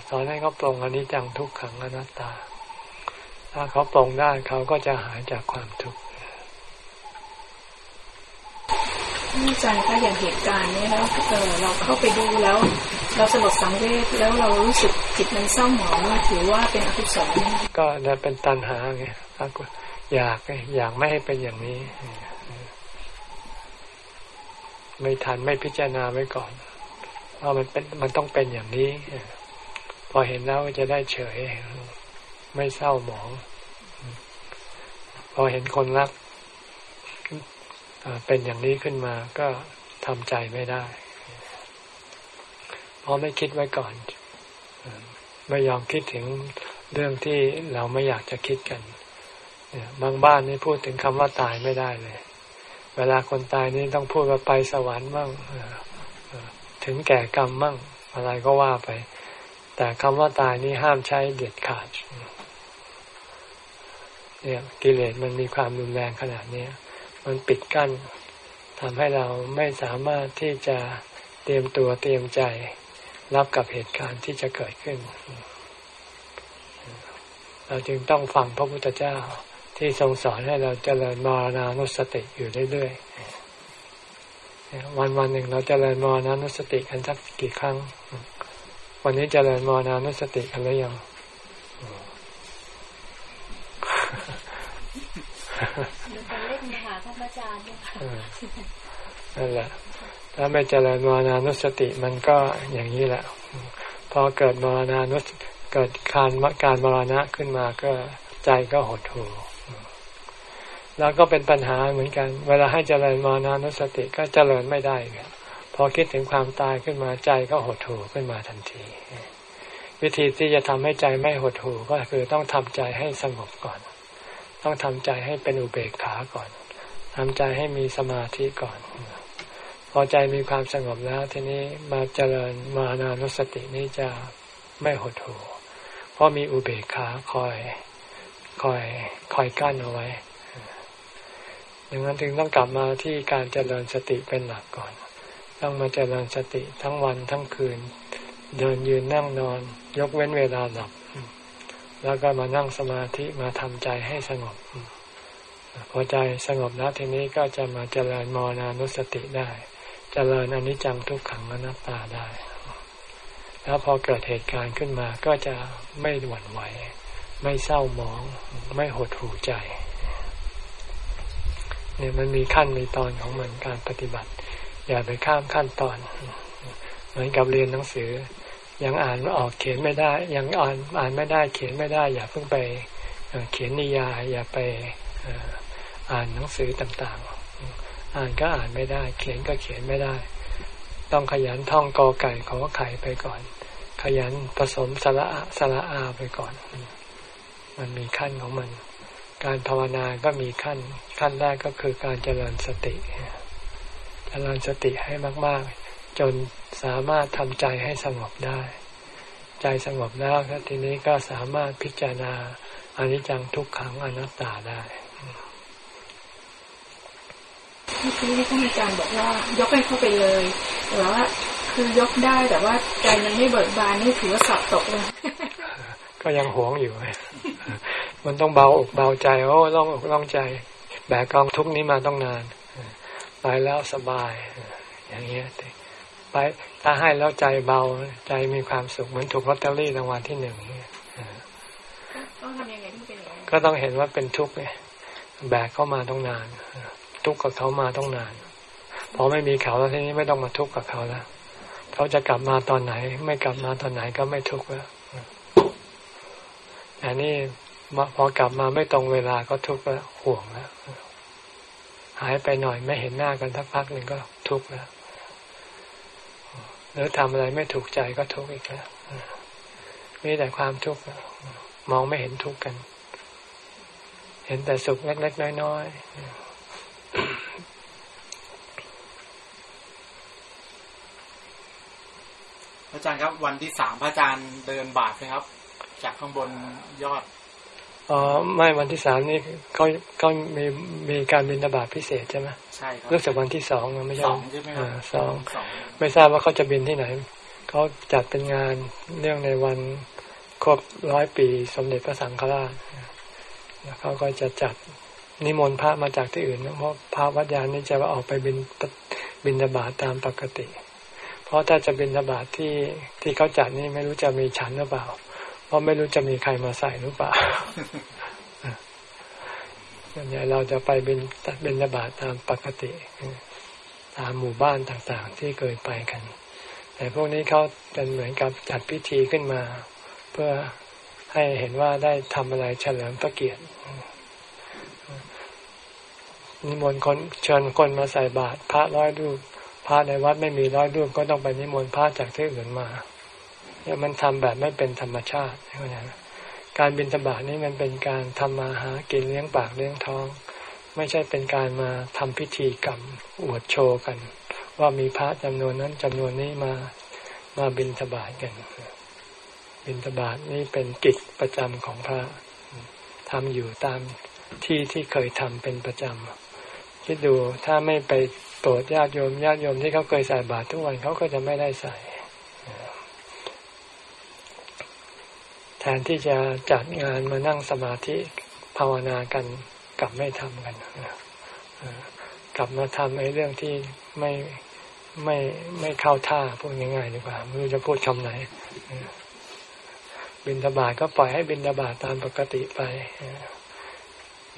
สอนให้เขาปลงอันนี้จังทุกขังอนัตตา ถ้าเขาปลงได้เขาก็จะหายจากความทุกข์ อาจารย์คะอย่างเหตุการณ์นี้แล้วเออเราเข้าไปดูแล้ว เราสลดสังเวชแล้วเรารู้สึกจิตมันเศร้าหมองนี่ถือว่าเป็นอกุศลก็นั่นเป็นตัณหาไงอยากอยากไม่ให้เป็นอย่างนี้ ไม่ทันไม่พิจารณาไว้ก่อนว่ามันเป็นมันต้องเป็นอย่างนี้พอเห็นแล้วจะได้เฉย ไม่เศร้าหมอง พอเห็นคนรัก เป็นอย่างนี้ขึ้นมาก็ทำใจไม่ได้ เพราะไม่คิดไว้ก่อน ไม่ยอมคิดถึงเรื่องที่เราไม่อยากจะคิดกันบางบ้านนี่พูดถึงคำว่าตายไม่ได้เลย เวลาคนตายนี่ต้องพูดว่าไปสวรรค์บ้างถึงแก่กรรมมั่ง อะไรก็ว่าไป แต่คำว่าตายนี่ห้ามใช้เด็ดขาดเนี่ยกิเลสมันมีความรุนแรงขนาดนี้ มันปิดกั้นทำให้เราไม่สามารถที่จะเตรียมตัวเตรียมใจ รับกับเหตุการณ์ที่จะเกิดขึ้น เราจึงต้องฟังพระพุทธเจ้าที่ทรงสอนให้เราเจริญมรณานุสติอยู่เรื่อยๆวันวันหนึ่งเราจเจริญมรณานุสติกันสักกี่ครั้ง วันนี้จเจริญมรณานุสติกันหรือยัง นั่นแหละ ถ้าไม่เจริญมรณานุสติมันก็อย่างนี้แหละ พอเกิดมรณานุสเกิดการการมรณะขึ้นมาก็ใจก็หดหู่แล้วก็เป็นปัญหาเหมือนกัน เวลาให้เจริญมานานุสติก็เจริญไม่ได้พอคิดถึงความตายขึ้นมาใจก็หดหู่ขึ้นมาทันที วิธีที่จะทำให้ใจไม่หดหู่ก็คือต้องทำใจให้สงบก่อน ต้องทำใจให้เป็นอุเบกขาก่อน ทำใจให้มีสมาธิก่อน พอใจมีความสงบแล้ว ทีนี้มาเจริญมานานุสตินี้จะไม่หดหู่เพราะมีอุเบกขาคอยคอยคอยกั้นเอาไว้ดังนั้นจึงต้องกลับมาที่การเจริญสติเป็นหลักก่อน ต้องมาเจริญสติทั้งวันทั้งคืน เดินยืนนั่งนอน ยกเว้นเวลาหลับ แล้วก็มานั่งสมาธิมาทำใจให้สงบ พอใจสงบแล้วทีนี้ก็จะมาเจริญมรณานุสติได้ เจริญอนิจจังทุกขังอนัตตาได้ แล้วพอเกิดเหตุการณ์ขึ้นมาก็จะไม่หวั่นไหว ไม่เศร้าหมอง ไม่หดหู่ใจเนี่ยมันมีขั้นมีตอนของมันการปฏิบัติ อย่าไปข้ามขั้นตอน เหมือนกับเรียนหนังสือ ยังอ่านออกเขียนไม่ได้ ยังอ่านอ่านไม่ได้เขียนไม่ได้ อย่าเพิ่งไปเขียนนิยายอย่าไป อ่านหนังสือต่างๆ อ่านก็อ่านไม่ได้ เขียนก็เขียนไม่ได้ ต้องขยันท่องกอไก่ขอไข่ไปก่อน ขยันผสมสระอะสระอาไปก่อน มันมีขั้นของมัน การภาวนาก็มีขั้น ขั้นแรกก็คือการเจริญสติ เจริญสติให้มาก ๆ จนสามารถทำใจให้สงบได้ ใจสงบแล้วทีนี้ก็สามารถพิจารณาอนิจจังทุกขังอนัตตาได้ เมื่อกี้ท่านอาจารย์บอกว่ายกให้เข้าไปเลยแต่ว่าคือยกได้แต่ว่าใจมันไม่เบิกบานนี่ถือว่าสอบตกเลยก็ยังหวงอยู่ มันต้องเบาอกเบาใจโอ้ต้องอกต้องใจ แบกกองทุกนี้มาต้องนานไปแล้วสบาย อย่างเงี้ยไปถ้าให้แล้วใจเบาใจมีความสุขเหมือนถูกลอตเตอรี่รางวัลที่หนึ่งต้องทำยังไงที่เป็นอย่างนี้ก็ต้องเห็นว่าเป็นทุกข์ไงแบกเข้ามาต้องนาน ทุกข์กับเขามาต้องนาน พอไม่มีเขาแล้วทีนี้ไม่ต้องมาทุกข์กับเขาแล้วเขาจะกลับมาตอนไหน ไม่กลับมาตอนไหนก็ไม่ทุกข์แล้วอันนี้พอกลับมาไม่ตรงเวลาก็ทุกข์แล้วห่วงแล้วหายไปหน่อยไม่เห็นหน้ากันสักพักหนึ่งก็ทุกข์แล้วหรือทำอะไรไม่ถูกใจก็ทุกข์อีกแล้วมีแต่ความทุกข์มองไม่เห็นทุกข์กัน เห็นแต่สุขเล็กๆน้อยๆ อาจารย์ครับ วันที่สามพระอาจารย์เดินบาทนะครับ จากข้างบนยอดอ๋อไม่วันที่สามนี่เขาเขามีมีการบินบาตพิเศษใช่ไหมใช่ครับรู้สึกวันที่สองไม่ใช่สองใช่ไหมสองไม่ทราบว่าเขาจะบินที่ไหนเขาจัดเป็นงานเรื่องในวันครบร้อยปีสมเด็จพระสังฆราชแล้วเขาก็จะจัดนิมนต์พระมาจากที่อื่นเพราะพระวัดยานนี่จะออกไปบินบินบาตตามปกติ เพราะถ้าจะบินบาตที่ที่เขาจัดนี่ไม่รู้จะมีฉันหรือเปล่า เพราะไม่รู้จะมีใครมาใส่หรือเปล่าส่วนใหญ่เราจะไปบินบินบาตตามปกติ ตามหมู่บ้านต่างๆ ที่เคยไปกัน แต่พวกนี้เขาเป็นเหมือนกับจัดพิธีขึ้นมา เพื่อให้เห็นว่าได้ทำอะไรเฉลิมพระเกียรตินิมนต์คนเชิญคนมาใส่บาตรพระร้อยรูป ระในวัดไม่มีร้อยรูปก็ต้องไปนิมนต์พระจากที่อื่นมาเนี่ยมันทำแบบไม่เป็นธรรมชาติการบิณฑบาตนี่มันเป็นการทำมาหากินเลี้ยงปากเลี้ยงท้อง ไม่ใช่เป็นการมาทำพิธีกรรมอวดโชว์กัน ว่ามีพระจำนวนนั้นจำนวนนี้มามาบิณฑบาตกันบิณฑบาตนี่เป็นกิจประจำของพระทำอยู่ตามที่ที่เคยทำเป็นประจำคิดดูถ้าไม่ไป โปรดญาติโยมญาติโยมที่เขาเคยใส่บาตรทุกวันเขาก็จะไม่ได้ใส่แทนที่จะจัดงานมานั่งสมาธิภาวนากันกลับไม่ทำกันกลับมาทำไอ้เรื่องที่ไม่ไม่ไม่เข้าท่าพูดง่ายๆดีกว่าไม่รู้จะพูดคำไหนบินทบาทก็ปล่อยให้บินทบาทตามปกติไป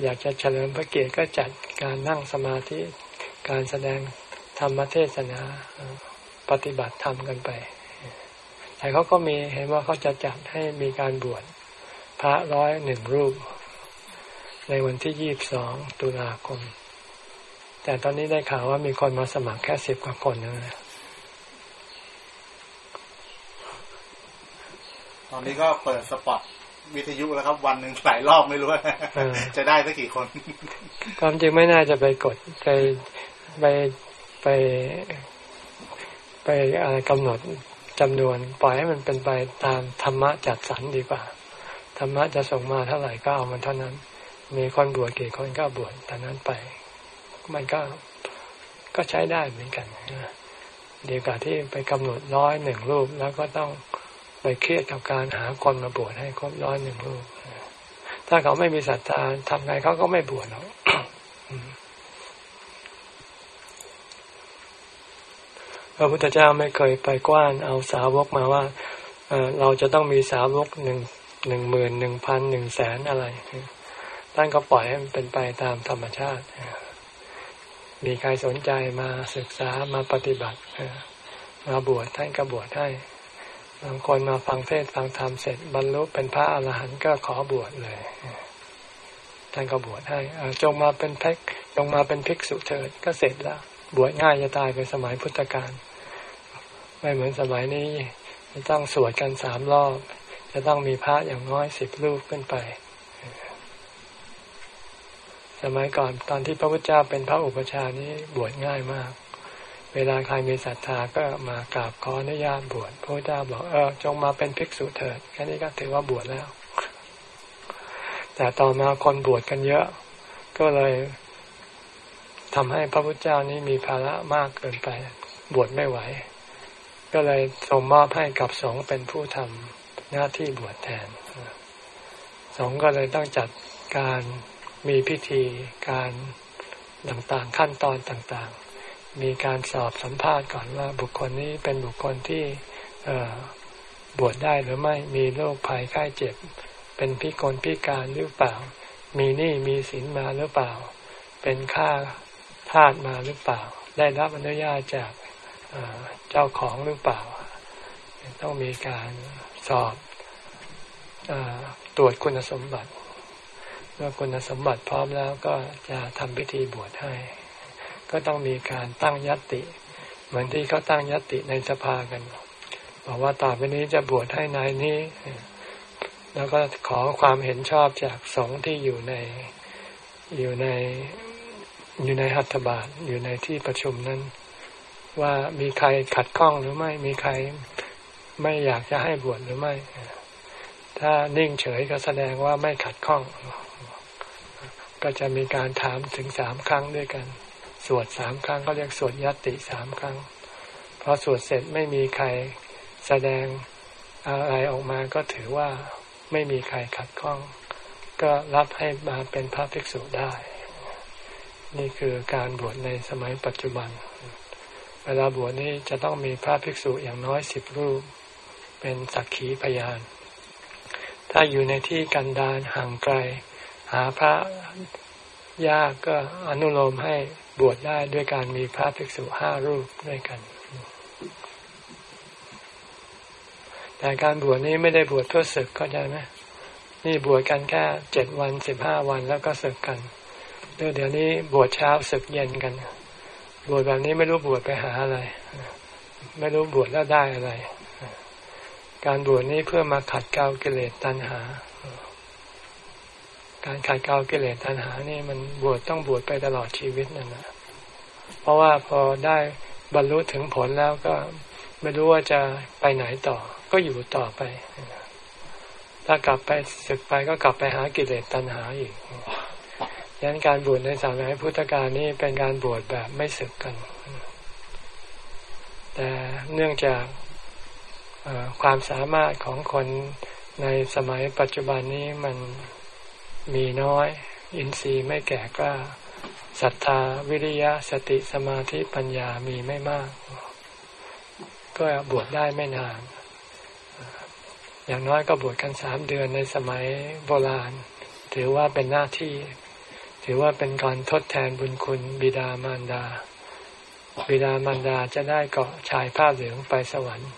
อยากจะเฉลิมพระเกียรติก็จัดการนั่งสมาธิ การแสดงธรรมเทศนาปฏิบัติธรรมกันไป แต่เขาก็มีเห็นว่าเขาจะจัดให้มีการบวชพระร้อยหนึ่งรูป ในวันที่ยี่บสองตุลาคม แต่ตอนนี้ได้ข่าวว่ามีคนมาสมัครแค่สิบกว่าคนนะตอนนี้ก็เปิดสปอตวิทยุแล้วครับ วันหนึ่งหลายรอบไม่รู้ว่าจะได้สักกี่คน ความจริงไม่น่าจะไปกดไป ไปไปไปอะไรกำหนดจำนวน ปล่อยให้มันเป็นไปตามธรรมะจัดสรรดีกว่า ธรรมะจะส่งมาเท่าไหร่ก็เอามันเท่านั้น มีคนบวชกี่คนก็บวชแต่นั้นไป มันก็ก็ใช้ได้เหมือนกันเดีกว่าที่ไปกำหนดร้อยหนึ่งรูป แล้วก็ต้องไปเครียดกับการหาคนมาบวชให้ครบร้อยหนึ่งรูป ถ้าเขาไม่มีศรัทธาทำไงเขาก็ไม่บวชหรอก ระพุทธเจ้าไม่เคยไปกว้านเอาสาวกมาว่าเเราจะต้องมีสาวกหนึ่งหนึ่งหมื่นหนึ่งพันหนึ่งแสนอะไรท่านก็ปล่อยให้มันเป็นไปตามธรรมชาติ มีใครสนใจมาศึกษามาปฏิบัติมาบวชท่านก็บวชให้บางคนมาฟังเทศฟังธรรมเสร็จ บรรลุเป็นพระอรหันต์ก็ขอบวชเลยท่านก็บวชให้จงมาเป็นเพกจงมาเป็นภิกษุเถิดก็เสร็จแล้ว บวชง่ายจะตายไปสมัยพุทธกาล ไม่เหมือนสมัยนี้จะต้องสวดกันสามรอบ จะต้องมีพระอย่างน้อยสิบรูปขึ้นไป สมัยก่อนตอนที่พระพุทธเจ้าเป็นพระอุปชานี้บวชง่ายมาก เวลาใครมีศรัทธาก็มากราบขออนุญาตบวชพระพุทธเจ้าบอกเออจงมาเป็นภิกษุเถิดแค่นี้ก็ถือว่าบวชแล้ว แต่ต่อมาคนบวชกันเยอะ ก็เลยทำให้พระพุทธเจ้านี้มีภาระมากเกินไป บวชไม่ไหว ก็เลยส่งมอบให้กับสงฆ์เป็นผู้ทำหน้าที่บวชแทน สงฆ์ก็เลยต้องจัดการมีพิธีการต่างๆขั้นตอนต่างๆ มีการสอบสัมภาษณ์ก่อนว่าบุคคลนี้เป็นบุคคลที่บวชได้หรือไม่มีโรคภัยไข้เจ็บ เป็นพิกลพิการหรือเปล่า มีหนี้มีสินมาหรือเปล่า เป็นค่าทาสมาหรือเปล่า ได้รับอนุญาตจาก เจ้าของหรือเปล่า ต้องมีการสอบอตรวจคุณสมบัติเมื่อคุณสมบัติพร้อมแล้วก็จะทำพิธีบวชให้ ก็ต้องมีการตั้งยัตติ เหมือนที่เขาตั้งยัตติในสภากันบอกว่าต่อไปนี้จะบวชให้นายนี้ แล้วก็ขอความเห็นชอบจากสงฆ์ที่อยู่ในอยู่ในอยู่ในหัตถบาทอยู่ในที่ประชุมนั้น ว่ามีใครขัดข้องหรือไม่ มีใครไม่อยากจะให้บวชหรือไม่ ถ้านิ่งเฉยก็แสดงว่าไม่ขัดข้อง ก็จะมีการถามถึงสามครั้งด้วยกัน สวดสามครั้งก็เรียกสวดยัตติสามครั้ง พอสวดเสร็จไม่มีใครแสดงอะไรออกมาก็ถือว่าไม่มีใครขัดข้อง ก็รับให้มาเป็นพระภิกษุได้ นี่คือการบวชในสมัยปัจจุบัน เวลาบวชนี้จะต้องมีพระภิกษุอย่างน้อยสิบรูป เป็นสักขีพยาน ถ้าอยู่ในที่กันดารห่างไกล หาพระยากก็อนุโลมให้บวชได้ด้วยการมีพระภิกษุห้ารูปด้วยกัน แต่การบวชนี้ไม่ได้บวชเพื่อศึกเข้าใจไหมนี่บวชกันแค่เจ็ดวันสิบห้าวันแล้วก็ศึกกันเดี๋ยวนี้บวชเช้าศึกเย็นกัน บวชแบบนี้ไม่รู้บวชไปหาอะไร ไม่รู้บวชแล้วได้อะไร การบวชนี้เพื่อมาขัดเกลากิเลสตัณหา การขัดเกลากิเลสตัณหานี่มันบวชต้องบวชไปตลอดชีวิตนั่นนะเพราะว่าพอได้บรรลุถึงผลแล้วก็ไม่รู้ว่าจะไปไหนต่อ ก็อยู่ต่อไป ถ้ากลับไปศึกไปก็กลับไปหากิเลสตัณหาอีก ดังนั้นการบวชในสมัยพุทธกาลนี่เป็นการบวชแบบไม่สึกกัน แต่เนื่องจากความสามารถของคนในสมัยปัจจุบันนี้มันมีน้อย อินทรีย์ไม่แก่กล้าศรัทธาวิริยะสติสมาธิปัญญามีไม่มาก ก็บวชได้ไม่นาน อย่างน้อยก็บวชกันสามเดือนในสมัยโบราณ ถือว่าเป็นหน้าที่ ถือว่าเป็นการทดแทนบุญคุณบิดามารดา บิดามารดาจะได้เกาะชายผ้าเหลืองไปสวรรค์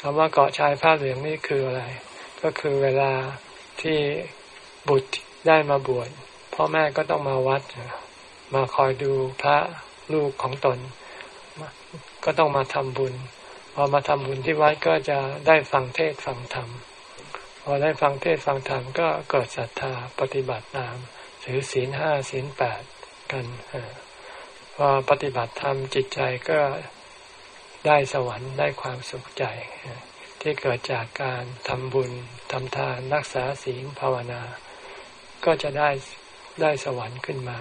คำว่าเกาะชายผ้าเหลืองนี่คืออะไร ก็คือเวลาที่บุตรได้มาบวชพ่อแม่ก็ต้องมาวัด มาคอยดูพระลูกของตน ก็ต้องมาทำบุญ พอมาทำบุญที่วัดก็จะได้ฟังเทศฟังธรรม พอได้ฟังเทศฟังธรรมก็เกิดศรัทธาปฏิบัติตาม ถือศีลห้าศีลแปดกันพอปฏิบัติธรรมจิตใจก็ได้สวรรค์ได้ความสุขใจ ที่เกิดจากการทำบุญทำทานรักษาศีลภาวนา ก็จะได้ได้สวรรค์ขึ้นมา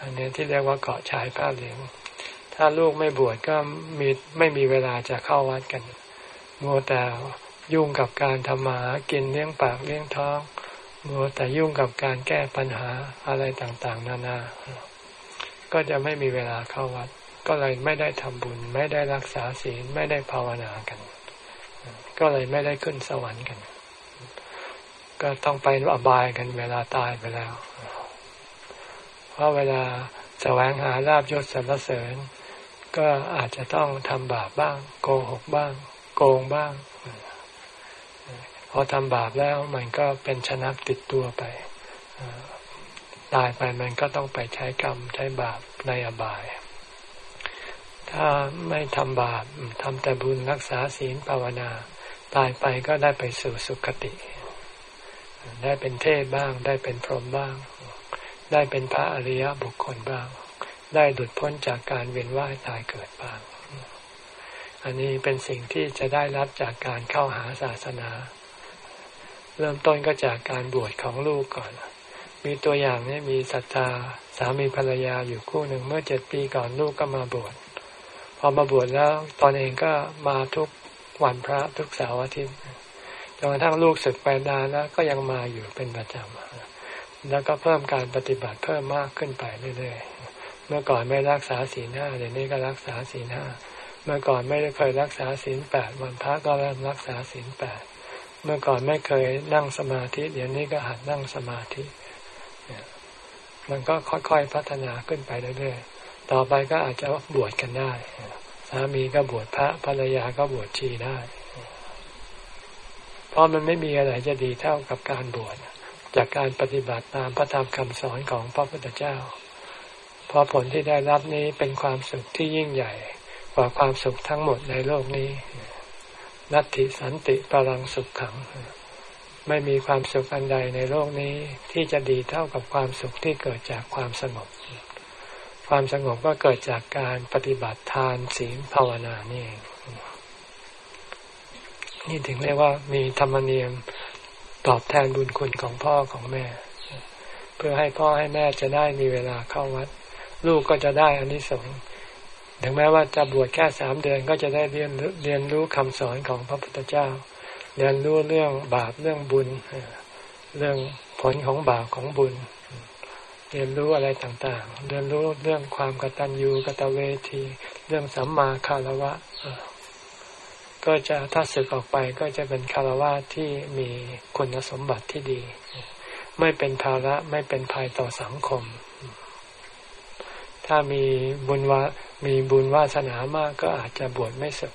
อันนี้ที่เรียกว่าเกาะชายผ้าเหลือง ถ้าลูกไม่บวชก็มีไม่มีเวลาจะเข้าวัดกัน มัวแต่ยุ่งกับการทำมาหากินเลี้ยงปากเลี้ยงท้อง มัวแต่ยุ่งกับการแก้ปัญหาอะไรต่างๆ นานา ก็จะไม่มีเวลาเข้าวัด ก็เลยไม่ได้ทำบุญ ไม่ได้รักษาศีล ไม่ได้ภาวนากัน ก็เลยไม่ได้ขึ้นสวรรค์กัน ก็ต้องไปอบายกันเวลาตายไปแล้ว เพราะเวลาแสวงหาลาบยศสรรเสริญ ก็อาจจะต้องทำบาปบ้าง โกหกบ้าง โกงบ้าง พอทำบาปแล้วมันก็เป็นชนะติดตัวไปตายไปมันก็ต้องไปใช้กรรมใช้บาปในอบาย ถ้าไม่ทำบาปทำแต่บุญรักษาศีลภาวนา ตายไปก็ได้ไปสู่สุคติ ได้เป็นเทพบ้าง ได้เป็นพรหมบ้าง ได้เป็นพระอริยบุคคลบ้าง ได้หลุดพ้นจากการเวียนว่ายตายเกิดบ้าง อันนี้เป็นสิ่งที่จะได้รับจากการเข้าหาศาสนา เริ่มต้นก็จากการบวชของลูกก่อน มีตัวอย่างนี่มีศรัทธาสามีภรรยาอยู่คู่หนึ่งเมื่อเจ็ดปีก่อนลูกก็มาบวชพอมาบวชแล้วตอนเองก็มาทุกวันพระทุกเสาร์อาทิตย์จนกระทั่งลูกศึกไปนานแล้วก็ยังมาอยู่เป็นประจำแล้วก็เพิ่มการปฏิบัติเพิ่มมากขึ้นไปเรื่อยๆ เมื่อก่อนไม่รักษาศีลห้าเดี๋ยวนี้ก็รักษาศีลห้าเมื่อก่อนไม่ได้เคยรักษาศีลแปดวันพระก็เริ่มรักษาศีลแปด เมื่อก่อนไม่เคยนั่งสมาธิ เดี๋ยวนี้ก็หัดนั่งสมาธิ มันก็ค่อยๆพัฒนาขึ้นไปเรื่อยๆ ต่อไปก็อาจจะบวชกันได้ สามีก็บวชพระภรรยาก็บวชชีได้ เพราะมันไม่มีอะไรจะดีเท่ากับการบวชจากการปฏิบัติตามพระธรรมคำสอนของพระพุทธเจ้า เพราะผลที่ได้รับนี้เป็นความสุขที่ยิ่งใหญ่กว่าความสุขทั้งหมดในโลกนี้ นัตติสันติปรังสุขขัง ไม่มีความสุขอันใดในโลกนี้ที่จะดีเท่ากับความสุขที่เกิดจากความสงบ ความสงบก็เกิดจากการปฏิบัติทานศีลภาวนานี่เองนี่ถึงเรียกว่ามีธรรมเนียมตอบแทนบุญคุณของพ่อของแม่ เพื่อให้พ่อให้แม่จะได้มีเวลาเข้าวัด ลูกก็จะได้อนนิสงส์ ถึงแม้ว่าจะบวชแค่สามเดือนก็จะได้เรียนเรียนรู้คำสอนของพระพุทธเจ้า เรียนรู้เรื่องบาปเรื่องบุญ เรื่องผลของบาปของบุญ เรียนรู้อะไรต่างๆ เรียนรู้เรื่องความกตัญญูกตเวที เรื่องสัมมาคารวะ ก็จะถ้าศึกออกไปก็จะเป็นคารวะที่มีคุณสมบัติที่ดี ไม่เป็นภาระไม่เป็นภัยต่อสังคม ถ้ามีบุญวา มีบุญวาสนามากก็อาจจะบวชไม่สึก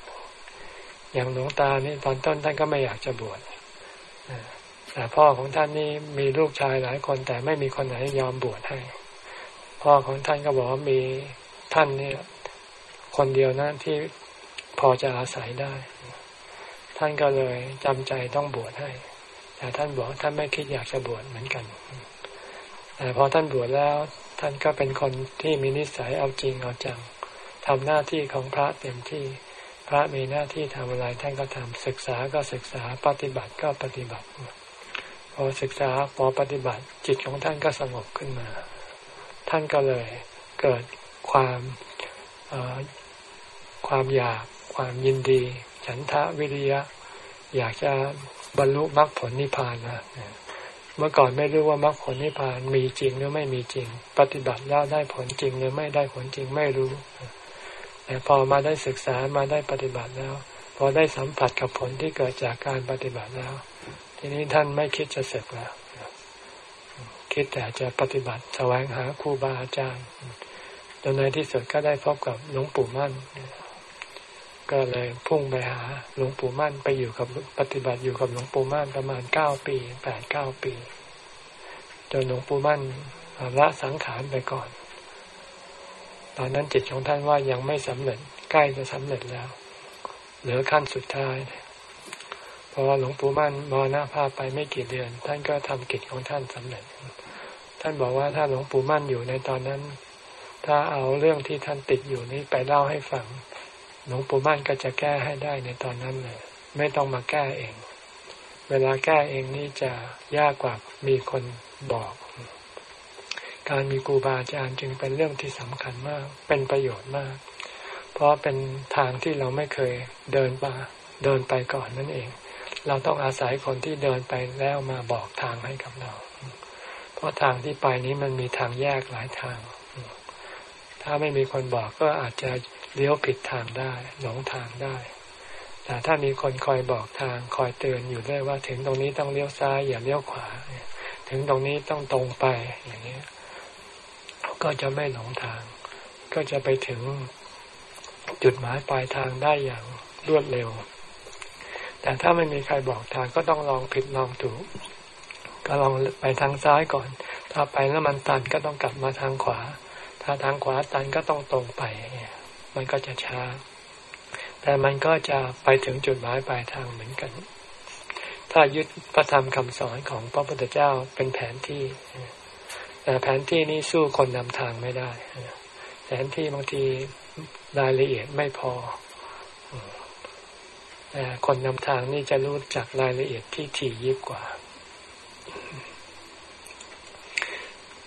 อย่างหลวงตานี่ตอนต้นท่านก็ไม่อยากจะบวชแต่พ่อของท่านนี่มีลูกชายหลายคนแต่ไม่มีคนไหนยอมบวชให้ พ่อของท่านก็บอกว่ามีท่านนี่คนเดียวนะที่พอจะอาศัยได้ ท่านก็เลยจำใจต้องบวชให้ แต่ท่านบอกท่านไม่คิดอยากจะบวชเหมือนกัน แต่พอท่านบวชแล้ว ท่านก็เป็นคนที่มีนิสัยเอาจริงเอาจัง ทำหน้าที่ของพระเต็มที่ พระมีหน้าที่ทำอะไรท่านก็ทำศึกษาก็ศึกษาปฏิบัติก็ปฏิบัติ พอศึกษาพอปฏิบัติจิตของท่านก็สงบขึ้นมา ท่านก็เลยเกิดความความอยากความยินดี ฉันทะวิริยะ อยากจะบรรลุมรรคผลนิพพานนะเมื่อก่อนไม่รู้ว่ามรรคผลนิพพานมีจริงหรือไม่มีจริง ปฏิบัติแล้วได้ผลจริงหรือไม่ได้ผลจริงไม่รู้ พอมาได้ศึกษามาได้ปฏิบัติแล้ว พอได้สัมผัสกับผลที่เกิดจากการปฏิบัติแล้ว ทีนี้ท่านไม่คิดจะเสร็จแล้ว คิดแต่จะปฏิบัติแสวงหาครูบาอาจารย์จนในที่สุดก็ได้พบกับหลวงปู่มั่น ก็เลยพุ่งไปหาหลวงปู่มั่นไปอยู่กับปฏิบัติอยู่กับหลวงปู่มั่นประมาณเก้าปีแปดเก้าปี จนหลวงปู่มั่นละสังขารไปก่อน ตอนนั้นจิตของท่านว่ายังไม่สำเร็จใกล้จะสำเร็จแล้ว เหลือขั้นสุดท้ายเพราะว่าหลวงปู่มั่นมรณภาพไปไม่กี่เดือน ท่านก็ทำกิจของท่านสำเร็จ ท่านบอกว่าถ้าหลวงปู่มั่นอยู่ในตอนนั้น ถ้าเอาเรื่องที่ท่านติดอยู่นี้ไปเล่าให้ฟังหลวงปู่มั่นก็จะแก้ให้ได้ในตอนนั้นเลยไม่ต้องมาแก้เอง เวลาแก้เองนี่จะยากกว่ามีคนบอก การมีครูบาอาจารย์จึงเป็นเรื่องที่สำคัญมาก เป็นประโยชน์มาก เพราะเป็นทางที่เราไม่เคยเดินมาเดินไปก่อนนั่นเอง เราต้องอาศัยคนที่เดินไปแล้วมาบอกทางให้กับเรา เพราะทางที่ไปนี้มันมีทางแยกหลายทาง ถ้าไม่มีคนบอกก็อาจจะเลี้ยวผิดทางได้หลงทางได้แต่ถ้ามีคนคอยบอกทางคอยเตือนอยู่ด้วยว่า ถึงตรงนี้ต้องเลี้ยวซ้ายอย่าเลี้ยวขวา ถึงตรงนี้ต้องตรงไปอย่างนี้ ก็จะไม่หลงทาง ก็จะไปถึงจุดหมายปลายทางได้อย่างรวดเร็ว แต่ถ้าไม่มีใครบอกทางก็ต้องลองผิดลองถูก ก็ลองไปทางซ้ายก่อน ถ้าไปแล้วมันตันก็ต้องกลับมาทางขวา ถ้าทางขวาตันก็ต้องตรงไป มันก็จะช้า แต่มันก็จะไปถึงจุดหมายปลายทางเหมือนกัน ถ้ายึดพระธรรมคำสอนของพระพุทธเจ้าเป็นแผนที่ แต่แผนที่นี้สู้คนนำทางไม่ได้ แผนที่บางทีรายละเอียดไม่พอแต่คนนำทางนี่จะรู้จักรายละเอียดที่ถี่ยิบกว่า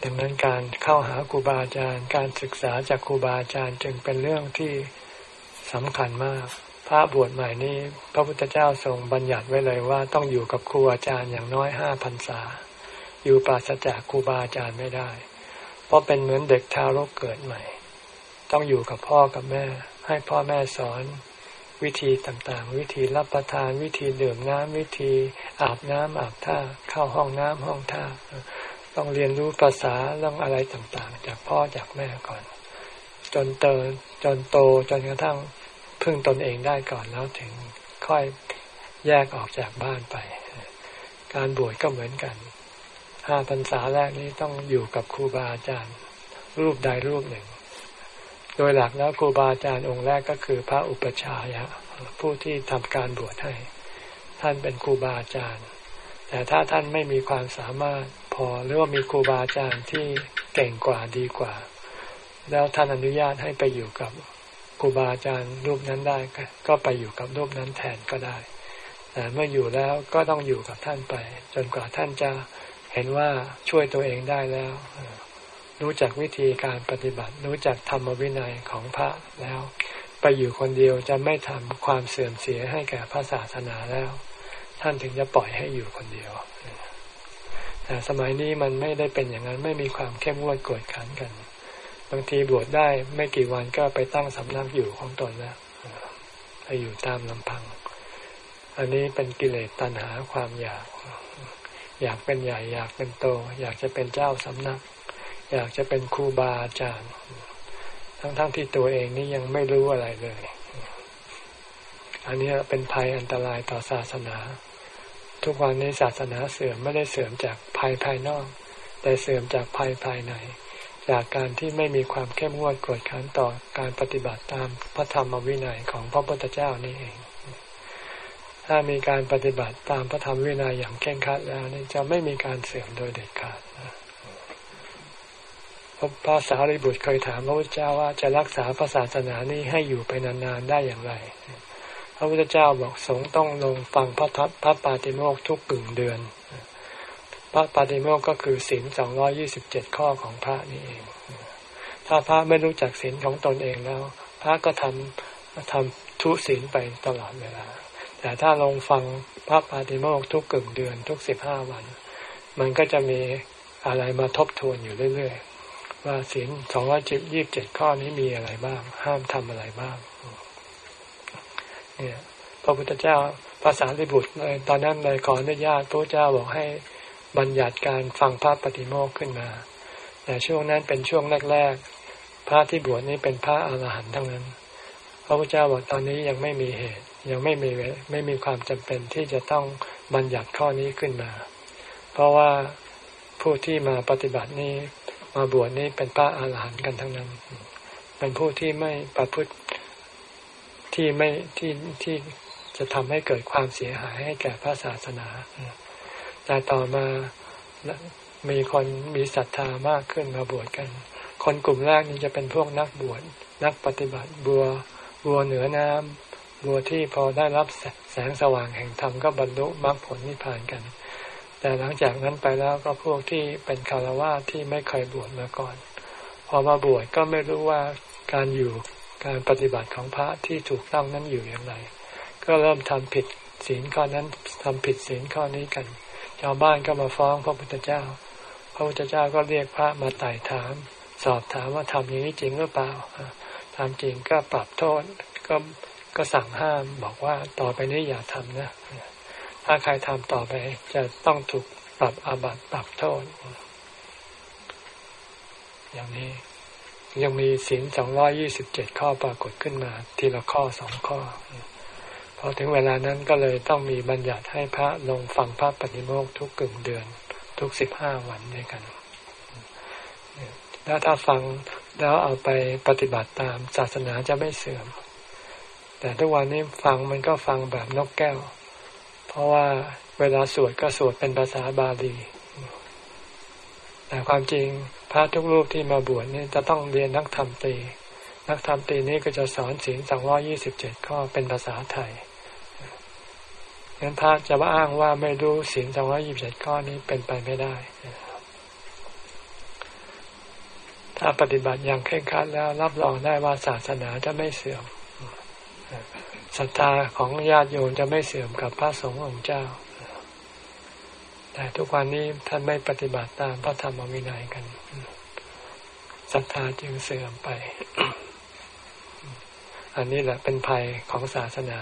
ดังนั้นการเข้าหาครูบาอาจารย์ การศึกษาจากครูบาอาจารย์จึงเป็นเรื่องที่สำคัญมาก พระบวชใหม่นี้ พระพุทธเจ้าทรงบัญญัติไว้เลยว่าต้องอยู่กับครูอาจารย์อย่างน้อยห้าพรรษา อยู่ปราศจากครูบาอาจารย์ไม่ได้ เพราะเป็นเหมือนเด็กทารกเกิดใหม่ ต้องอยู่กับพ่อกับแม่ ให้พ่อแม่สอนวิธีต่างๆ วิธีรับประทาน วิธีดื่มน้ำวิธีอาบน้ำอาบท่าเข้าห้องน้ำห้องท่า ต้องเรียนรู้ภาษาเรื่องอะไรต่างๆ จากพ่อจากแม่ก่อน จนเติจนโตจนกระทั่งพึ่งตนเองได้ก่อนแล้วถึงค่อยแยกออกจากบ้านไป การบวชก็เหมือนกัน ห้าพรรษาแรกนี้ต้องอยู่กับครูบาอาจารย์ รูปใดรูปหนึ่ง โดยหลักแล้วครูบาอาจารย์องค์แรกก็คือพระอุปชายะผู้ที่ทำการบวชให้ ท่านเป็นครูบาอาจารย์ แต่ถ้าท่านไม่มีความสามารถพอหรือว่ามีครูบาอาจารย์ที่เก่งกว่าดีกว่า แล้วท่านอนุญาตให้ไปอยู่กับครูบาอาจารย์รูปนั้นได้ก็ไปอยู่กับรูปนั้นแทนก็ได้ แต่เมื่ออยู่แล้วก็ต้องอยู่กับท่านไป จนกว่าท่านจะ เห็นว่าช่วยตัวเองได้แล้ว รู้จักวิธีการปฏิบัติ รู้จักธรรมวินัยของพระแล้ว ไปอยู่คนเดียวจะไม่ทำความเสื่อมเสียให้แก่พระศาสนาแล้ว ท่านถึงจะปล่อยให้อยู่คนเดียวแต่สมัยนี้มันไม่ได้เป็นอย่างนั้นไม่มีความเข้มงวดกวดขันกัน บางทีบวชได้ไม่กี่วันก็ไปตั้งสำนักอยู่ของตนแล้วไปอยู่ตามลำพัง อันนี้เป็นกิเลสตัณหาความอยาก อยากเป็นใหญ่ อยากเป็นโต อยากจะเป็นเจ้าสำนัก อยากจะเป็นครูบาอาจารย์ ทั้งๆทที่ตัวเองนี่ยังไม่รู้อะไรเลย อันนี้เป็นภัยอันตรายต่อศาสนา ทุกวันนี้ศาสนาเสื่อมไม่ได้เสื่อมจากภัยภายนอก แต่เสื่อมจากภัยภายใน จากการที่ไม่มีความเข้มงวดกดขันต่อการปฏิบัติตามพระธรรมวินัยของพระพุทธเจ้านี่เอง ถ้ามีการปฏิบัติตามพระธรรมวินัยอย่างเคร่งครัดแล้วนี่จะไม่มีการเสื่อมโดยเด็ดขาดพระสารีบุตรเคยถามพระพุทธเจ้าว่าจะรักษาพระศาสนานี้ให้อยู่ไปนานๆได้อย่างไร พระพุทธเจ้าบอกสงต้องลงฟังพระทัพพระปาติโมกทุกกึ่งเดือน พระปาติโมกก็คือศีลสองร้อยี่สิบเจ็ดข้อของพระนี่เอง ถ้าพระไม่รู้จักศีลของตนเองแล้ว พระก็ทำทำทุศีลไปตลอดเวลา แต่ถ้าลงฟังพระปาติโมกทุกกึ่งเดือนทุกสิบห้าวัน มันก็จะมีอะไรมาทบทวนอยู่เรื่อยๆ ว่าศีลสองร้อยจิบยี่บเจ็ดข้อนี้มีอะไรบ้าง ห้ามทำอะไรบ้าง เนี่ยพระพุทธเจ้าภาษาลิบุตรเลยตอนนั้นเลยขออนุญาตพระเจ้าบอกให้บัญญัติการฟังพระปฏิโมกขึ้นมา แต่ช่วงนั้นเป็นช่วงแรกๆ พระที่บวชนี้เป็นพระอรหันต์ทั้งนั้น พระพุทธเจ้าบอกตอนนี้ยังไม่มีเหตุ ยังไม่มีไม่มีความจำเป็นที่จะต้องบัญญัติข้อนี้ขึ้นมา เพราะว่าผู้ที่มาปฏิบัตินี้มาบวชนี่เป็นพระอาหารหันต์กันทั้งนั้น เป็นผู้ที่ไม่ประพฤติที่ไม่ที่ที่จะทำให้เกิดความเสียหายให้แก่พระศาสนา แต่ต่อมามีคนมีศรัทธามากขึ้นมาบวชกัน คนกลุ่มแรกนี้จะเป็นพวกนักบวชนักปฏิบัติบัว บัวเหนือน้ำบัวที่พอได้รับแสงสว่างแห่งธรรมก็บรรลุมรรคผลนิพพานกัน แต่หลังจากนั้นไปแล้วก็พวกที่เป็นคารวะที่ไม่เคยบวชมาก่อน พอมาบวชก็ไม่รู้ว่าการอยู่การปฏิบัติของพระที่ถูกต้องนั้นอยู่อย่างไร ก็เริ่มทำผิดศีลข้อนั้นทำผิดศีลข้อนี้กัน ชาวบ้านก็มาฟ้องพระพุทธเจ้า พระพุทธเจ้าก็เรียกพระมาไต่ถาม สอบถามว่าทำอย่างนี้จริงหรือเปล่า ทำจริงก็ปรับโทษก็ก็สั่งห้ามบอกว่าต่อไปนี้อย่าทำนะถ้าใครทำต่อไปจะต้องถูกปรับอาบัติปรับโทษ อย่างนี้ยังมีศีลสองร้อยี่สิบเจ็ดข้อปรากฏขึ้นมา ทีละข้อสองข้อ พอถึงเวลานั้นก็เลยต้องมีบัญญัติให้พระลงฟังพระปฏิโมกทุกกึ่งเดือน ทุกสิบห้าวันด้วยกัน แล้วถ้าฟัง แล้วเอาไปปฏิบัติตามศาสนาจะไม่เสื่อม แต่ทุกวันนี้ฟังมันก็ฟังแบบนกแก้ว เพราะว่าเวลาสวดก็สวดเป็นภาษาบาลี แต่ความจริงพระทุกรูปที่มาบวชนี่จะต้องเรียนนักธรรมตรีนักธรรมตรีนี่ก็จะสอนศีลสองร้อยี่สิบเจ็ดข้อเป็นภาษาไทยงั้นพระจะว่าอ้างว่าไม่รู้ศีลสองร้อยี่สิบเจ็ดข้อนี้เป็นไปไม่ได้ ถ้าปฏิบัติอย่างเคร่งครัดแล้วรับรองได้ว่าศาสนาจะไม่เสื่อมศรัทธาของญาติโยมจะไม่เสื่อมกับพระสงฆ์องค์เจ้า แต่ทุกวันนี้ท่านไม่ปฏิบัติตามพระธรรมวินัยกันศรัทธาจึงเสื่อมไป อันนี้แหละเป็นภัยของศาสนา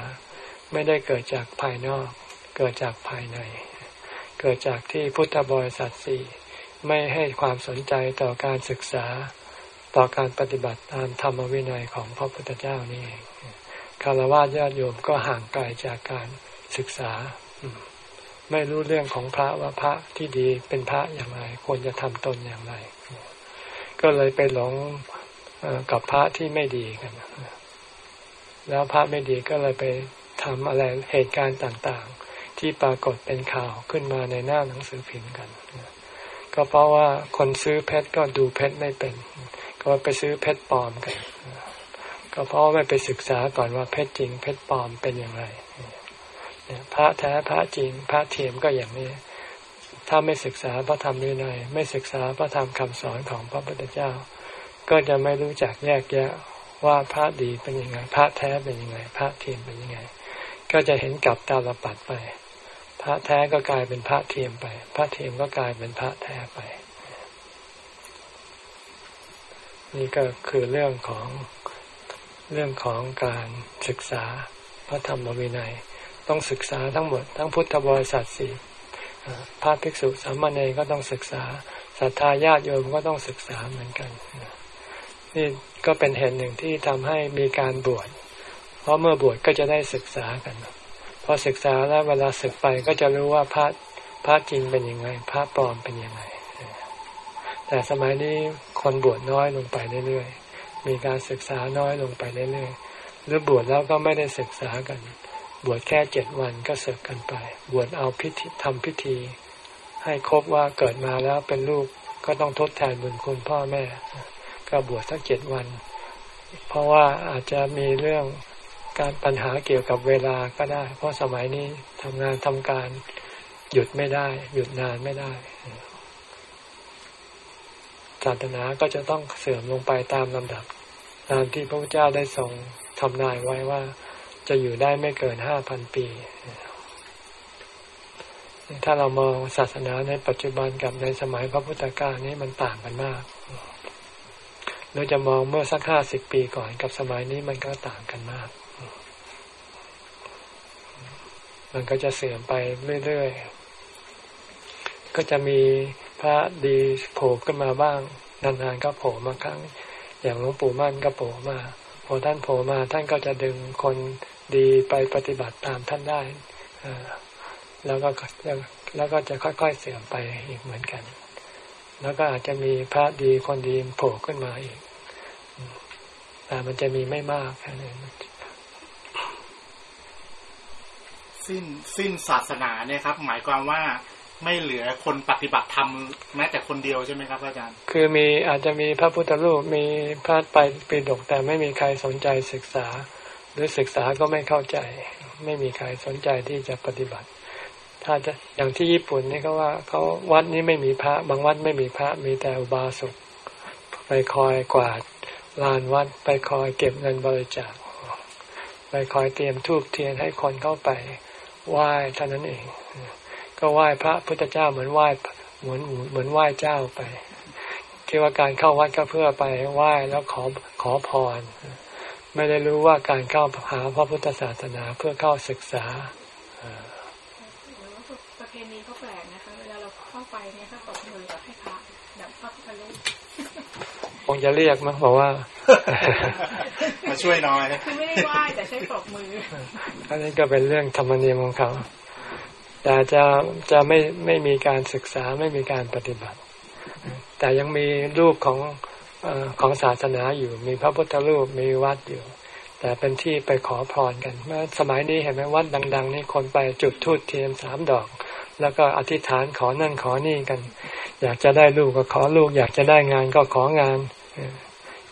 ไม่ได้เกิดจากภายนอก เกิดจากภายใน เกิดจากที่พุทธบริษัทสี่ ไม่ให้ความสนใจต่อการศึกษาต่อการปฏิบัติตามธรรมวินัยของพระพุทธเจ้านี่เองคารวะญาติโยมก็ห่างไกลจากการศึกษา ไม่รู้เรื่องของพระว่าพระที่ดีเป็นพระอย่างไร ควรจะทำตนอย่างไร ก็เลยไปหลงกับพระที่ไม่ดีกันแล้วพระไม่ดีก็เลยไปทำอะไรเหตุการณ์ต่าง ๆ ที่ปรากฏเป็นข่าวขึ้นมาในหน้าหนังสือพิมพ์กัน ก็เพราะว่าคนซื้อเพชรก็ดูเพชรไม่เป็น ก็ไปซื้อเพชรปลอมกัน ก็เพราะไม่ไปศึกษาก่อนว่าเพชรจริง เพชรปลอมเป็นอย่างไรพระแท้พระจริง พระเทียมก็อย่างนี้ ถ้าไม่ศึกษาพระธรรมวินัยไม่ศึกษาพระธรรมคำสอนของพระพุทธเจ้า ก็จะไม่รู้จักแยกแยะว่าพระดีเป็นยังไง พระแท้เป็นยังไง พระเทียมเป็นยังไง ก็จะเห็นกับตาลปัดไป ระแท้ก็กลายเป็นพระเทียมไป พระเทียมก็กลายเป็นพระแท้ไป นี่ก็คือเรื่องของเรื่องของการศึกษาพระธรรมวินัย ต้องศึกษาทั้งหมด ทั้งพุทธบริษัทสี่พระภิกษุสามเณรก็ต้องศึกษาศรัทธาญาติโยมก็ต้องศึกษาเหมือนกันนี่ก็เป็นเหตุหนึ่งที่ทำให้มีการบวช เพราะเมื่อบวชก็จะได้ศึกษากัน พอศึกษาแล้วเวลาศึกไปก็จะรู้ว่าพระพระจริงเป็นยังไง พระปลอมเป็นยังไง แต่สมัยนี้คนบวชน้อยลงไปเรื่อยๆ มีการศึกษาน้อยลงไปเรื่อยๆ หรือบวชแล้วก็ไม่ได้ศึกษากัน บวชแค่เจ็ดวันก็เสกกันไป บวชเอาพิธีทำพิธี ให้ครบว่าเกิดมาแล้วเป็นลูกก็ต้องทดแทนบุญคุณพ่อแม่ ก็บวชสักเจ็ดวัน เพราะว่าอาจจะมีเรื่อง การปัญหาเกี่ยวกับเวลาก็ได้ เพราะสมัยนี้ทำงานทำการหยุดไม่ได้ หยุดนานไม่ได้ศาสนาก็จะต้องเสื่อมลงไปตามลำดับ ตามที่พระพุทธเจ้าได้ทรงทำนายไว้ว่า จะอยู่ได้ไม่เกินห้าพันปี ถ้าเรามองศาสนาในปัจจุบันกับในสมัยพระพุทธกาลนี้มันต่างกันมากเราจะมองเมื่อสักห้าสิบปีก่อนกับสมัยนี้มันก็ต่างกันมาก มันก็จะเสื่อมไปเรื่อยๆ ก็จะมีพระดีโผล่ขึ้นมาบ้าง นานๆก็โผล่มาครั้ง อย่างหลวงปู่มั่นก็โผล่มาพอท่านโผล่มาท่านก็จะดึงคนดีไปปฏิบัติตามท่านได้แล้วก็แล้วก็จะค่อยๆเสื่อมไปอีกเหมือนกัน แล้วก็อาจจะมีพระดีคนดีโผล่ขึ้นมาอีก แต่มันจะมีไม่มากแค่นั้น สิ้นสิ้นศาสนาเนี่ยครับ หมายความว่าไม่เหลือคนปฏิบัติธรรมแม้แต่คนเดียวใช่ไหมครับอาจารย์ คือมีอาจจะมีพระพุทธรูปมีพระไปปีดกแต่ไม่มีใครสนใจศึกษา หรือศึกษาก็ไม่เข้าใจ ไม่มีใครสนใจที่จะปฏิบัติ ถ้าจะอย่างที่ญี่ปุ่นนี่เขาว่าเขาวัดนี้ไม่มีพระ บางวัดไม่มีพระมีแต่อุบาสกไปคอยกวาดลานวัดไปคอยเก็บเงินบริจาคไปคอยเตรียมทูบเทียนให้คนเข้าไป ไหว้เท่านั้นเอง ก็ไหว้พระพุทธเจ้าเหมือนไหว้เหมือนเหมือนไหว้เจ้าไปคิดว่าการเข้าวัดก็เพื่อไปไหว้แล้วขอขอพร ไม่ได้รู้ว่าการเข้าหาพระพุทธศาสนาเพื่อเข้าศึกษาประเพณีเขาแปลกนะคะเวลาเราเข้าไปเนี่ยถ้าตบมือกับให้พระแบบพระพุทธรูป คงจะเรียกมั้งบอกว่า มาช่วยน้อยคือไม่ได้ไหว้แต่ใช้ปรบมืออันนี้ก็เป็นเรื่องธรรมเนียมของเขา แต่จะจะไม่ไม่มีการศึกษาไม่มีการปฏิบัติ แต่ยังมีรูปของของศาสนาอยู่ มีพระพุทธรูปมีวัดอยู่ แต่เป็นที่ไปขอพรกันเมื่อสมัยนี้เห็นไหมวัดดัง ๆ นี่คนไปจุดทูตเทียนสามดอก แล้วก็อธิษฐานขอนั่นขอนี่กัน อยากจะได้ลูกก็ขอลูก อยากจะได้งานก็ของาน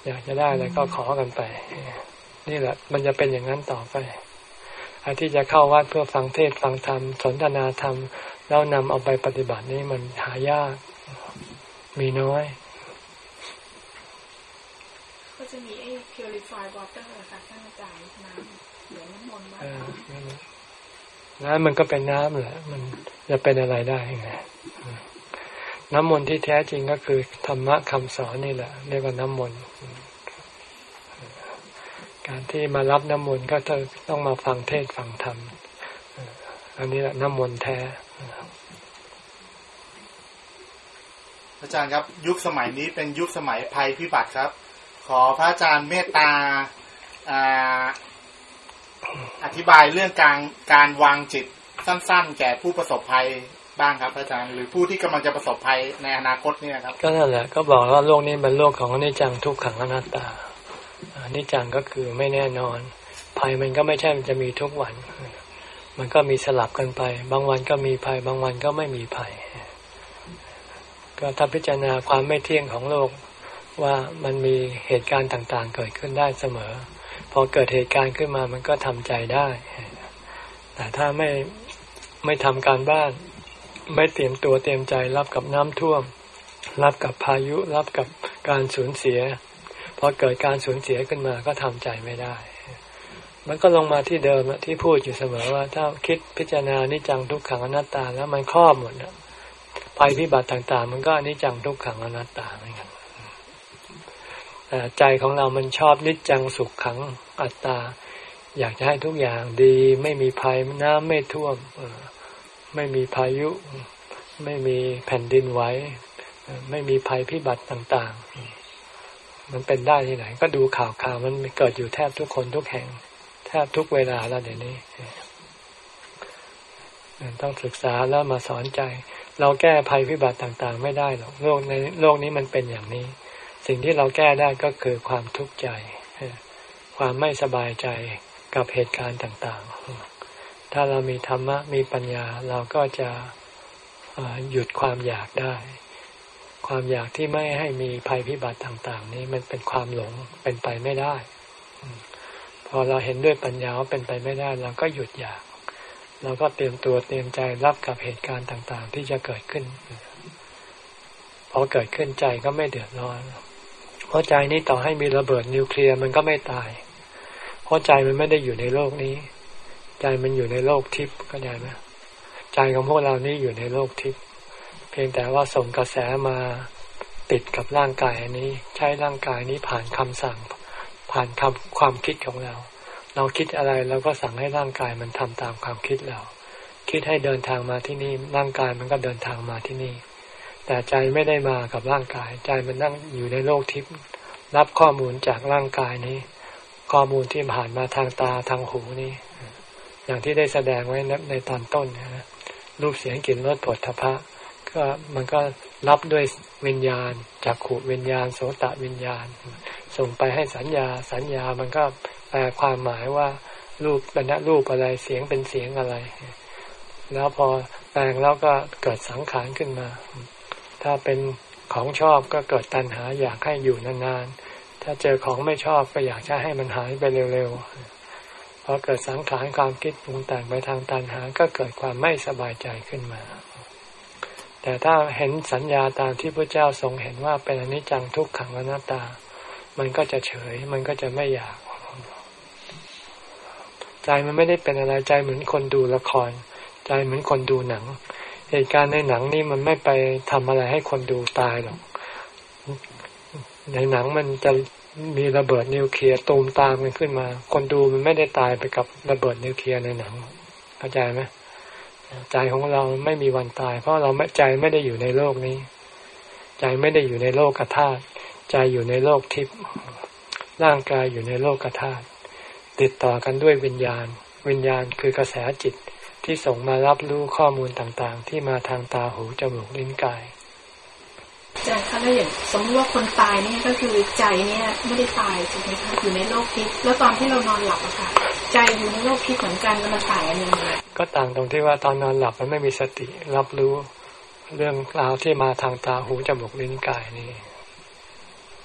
อยากจะได้อะไรก็ขอกันไป นี่แหละ มันจะเป็นอย่างนั้นต่อไปไอ้ที่จะเข้าวัดเพื่อฟังเทศฟังธรรมสนทนาธรรม แล้วนำเอาไปปฏิบัตินี้มันหายาก มีน้อย ก็จะมีไอ้ purify water ค่ะท่านอาจารย์น้ำเหมือนน้ำมนต์ว่าน้ำมันก็เป็นน้ำแหละ มันจะเป็นอะไรได้ไง น้ำมนต์ที่แท้จริงก็คือธรรมะคำสอนนี่แหละ เรียกว่าน้ำมนต์การที่มารับน้ำมนต์ก็ต้องมาฟังเทศฟังธรรม อันนี้แหละน้ำมนต์แท้ อาจารย์ครับ ยุคสมัยนี้เป็นยุคสมัยภัยพิบัติครับ ขอพระอาจารย์เมตตาอธิบายเรื่องการการวางจิตสั้น ๆ แก่ผู้ประสบภัย บ้างครับอาจารย์หรือผู้ที่กำลังจะประสบภัยในอนาคตเนี่ยครับ ก็นั่นแหละก็บอกว่าโลกนี้เป็นโลกของอนิจจังทุกขังอนัตตาอนิจจังก็คือไม่แน่นอน ภัยมันก็ไม่ใช่มันจะมีทุกวัน มันก็มีสลับกันไป บางวันก็มีภัย บางวันก็ไม่มีภัย ก็ถ้าพิจารณาความไม่เที่ยงของโลกว่ามันมีเหตุการณ์ต่างๆ เกิดขึ้นได้เสมอ พอเกิดเหตุการณ์ขึ้นมามันก็ทำใจได้ แต่ถ้าไม่ไม่ทำการบ้าน ไม่เตรียมตัวเตรียมใจรับกับน้ำท่วม รับกับพายุรับกับการสูญเสียพอเกิดการสูญเสียขึ้นมาก็ทำใจไม่ได้ มันก็ลงมาที่เดิมที่พูดอยู่เสมอว่า ถ้าคิดพิจารณานิจังทุกขังอนัตตาแล้วมันครอบหมดภัยพิบัติต่างๆ มันก็อนิจจังทุกขังอนัตตาเหมือนกันใจของเรามันชอบนิจจังสุขขังอัตตา อยากจะให้ทุกอย่างดีไม่มีภัยน้ำไม่ท่วม ไม่มีพายุ ไม่มีแผ่นดินไหวไม่มีภัยพิบัติต่าง ๆ มันเป็นได้ที่ไหน ก็ดูข่าวข่าวมันเกิดอยู่แทบทุกคนทุกแห่ง แทบทุกเวลาแล้วเดี๋ยวนี้ต้องศึกษาแล้วมาสอนใจ เราแก้ภัยพิบัติต่างๆ ไม่ได้หรอกโลกในโลกนี้มันเป็นอย่างนี้ สิ่งที่เราแก้ได้ก็คือความทุกข์ใจ ความไม่สบายใจกับเหตุการณ์ต่างๆ ถ้าเรามีธรรมะมีปัญญาเราก็จะหยุดความอยากได้ ความอยากที่ไม่ให้มีภัยพิบัติต่าง ๆ นี้มันเป็นความหลงเป็นไปไม่ได้ พอเราเห็นด้วยปัญญาว่าเป็นไปไม่ได้ เราก็หยุดอยาก เราก็เตรียมตัวเตรียมใจรับกับเหตุการณ์ต่าง ๆ ที่จะเกิดขึ้นพอเกิดขึ้นใจก็ไม่เดือดร้อนเพราะใจนี้ต่อให้มีระเบิดนิวเคลียร์มันก็ไม่ตาย เพราะใจมันไม่ได้อยู่ในโลกนี้ ใจมันอยู่ในโลกทิพย์ก็ได้ไหมใจของพวกเรานี่อยู่ในโลกทิพย์เพียงแต่ว่าส่งกระแสมาติดกับร่างกายอันนี้ ใช้ร่างกายนี้ผ่านคำสั่ง ผ่านคำความคิดของเรา เราคิดอะไรเราก็สั่งให้ร่างกายมันทำตามความคิดเรา คิดให้เดินทางมาที่นี่ร่างกายมันก็เดินทางมาที่นี่ แต่ใจไม่ได้มากับร่างกาย ใจมันนั่งอยู่ในโลกทิพย์รับข้อมูลจากร่างกายนี้ ข้อมูลที่ผ่านมาทางตาทางหูนี่ อย่างที่ได้แสดงไว้ในตอนต้นนะรูปเสียงกลิ่นรสผลทพะก็มันก็รับด้วยวิญญาณจากขูวิญญาณ โสตวิญญาณ ส่งไปให้สัญญา สัญญามันก็แปลความหมายว่ารูปเป็นรูปอะไรเสียงเป็นเสียงอะไร แล้วพอแปลงแล้วก็เกิดสังขารขึ้นมา ถ้าเป็นของชอบก็เกิดตัณหาอยากให้อยู่นานๆถ้าเจอของไม่ชอบก็อยากจะให้มันหายไปเร็วๆ พอเกิดสังขารความคิดปรุงแต่งไปทางตัณหา ก็เกิดความไม่สบายใจขึ้นมา แต่ถ้าเห็นสัญญาตามที่พระเจ้าทรงเห็นว่าเป็นอนิจจังทุกขังอนัตตา มันก็จะเฉย มันก็จะไม่อยาก ใจมันไม่ได้เป็นอะไรใจเหมือนคนดูละคร ใจเหมือนคนดูหนัง เหตุการณ์ในหนังนี่มันไม่ไปทำอะไรให้คนดูตายหรอกในหนังมันจะ มีระเบิดนิวเคลียร์ตูมตามกันขึ้นมา คนดูมันไม่ได้ตายไปกับระเบิดนิวเคลียร์ในหนังเข้าใจไหมใจของเราไม่มีวันตาย เพราะเราใจไม่ได้อยู่ในโลกนี้ ใจไม่ได้อยู่ในโลกกธาตุใจอยู่ในโลกทิพย์ร่างกายอยู่ในโลกธาตุติดต่อกันด้วยวิญญาณ วิญญาณคือกระแสจิตที่ส่งมารับรู้ข้อมูลต่างๆ ที่มาทางตาหูจมูกลิ้นกาย อาจารย์คะแล้วอย่างสมมติว่าคนตายนี่ก็คือใจเนี่ยไม่ได้ตายใช่ไหมคะอยู่ในโลกทิพย์แล้วตอนที่เรานอนหลับอะค่ะ ใจอยู่ในโลกทิพย์เหมือนกันแล้วมันต่างกันยังไงก็ต่างตรงที่ว่าตอนนอนหลับมันไม่มีสติ รับรู้เรื่องราวที่มาทางตาหูจมูกลิ้นกายนี่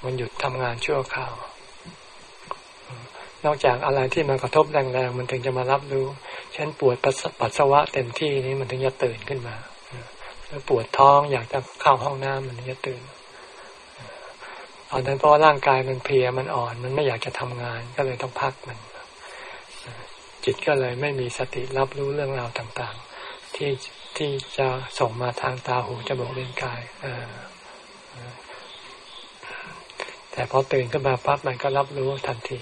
มันหยุดทำงานชั่วคราว นอกจากอะไรที่มากระทบแรงๆมันถึงจะมารับรู้เช่นปวดปัสสาวะเต็มที่นี้มันถึงจะตื่นขึ้นมา ปวดท้องอยากจะเข้าห้องน้ำมันจะตื่นตอนนั้นเพราะร่างกายมันเพลียมันอ่อน มันไม่อยากจะทำงานก็เลยต้องพักมัน จิตก็เลยไม่มีสติรับรู้เรื่องราวต่าง ๆ ที่ที่จะส่งมาทางตาหูจมูกลิ้นกายแต่พอตื่นขึ้นมาปั๊บมันก็รับรู้ทันที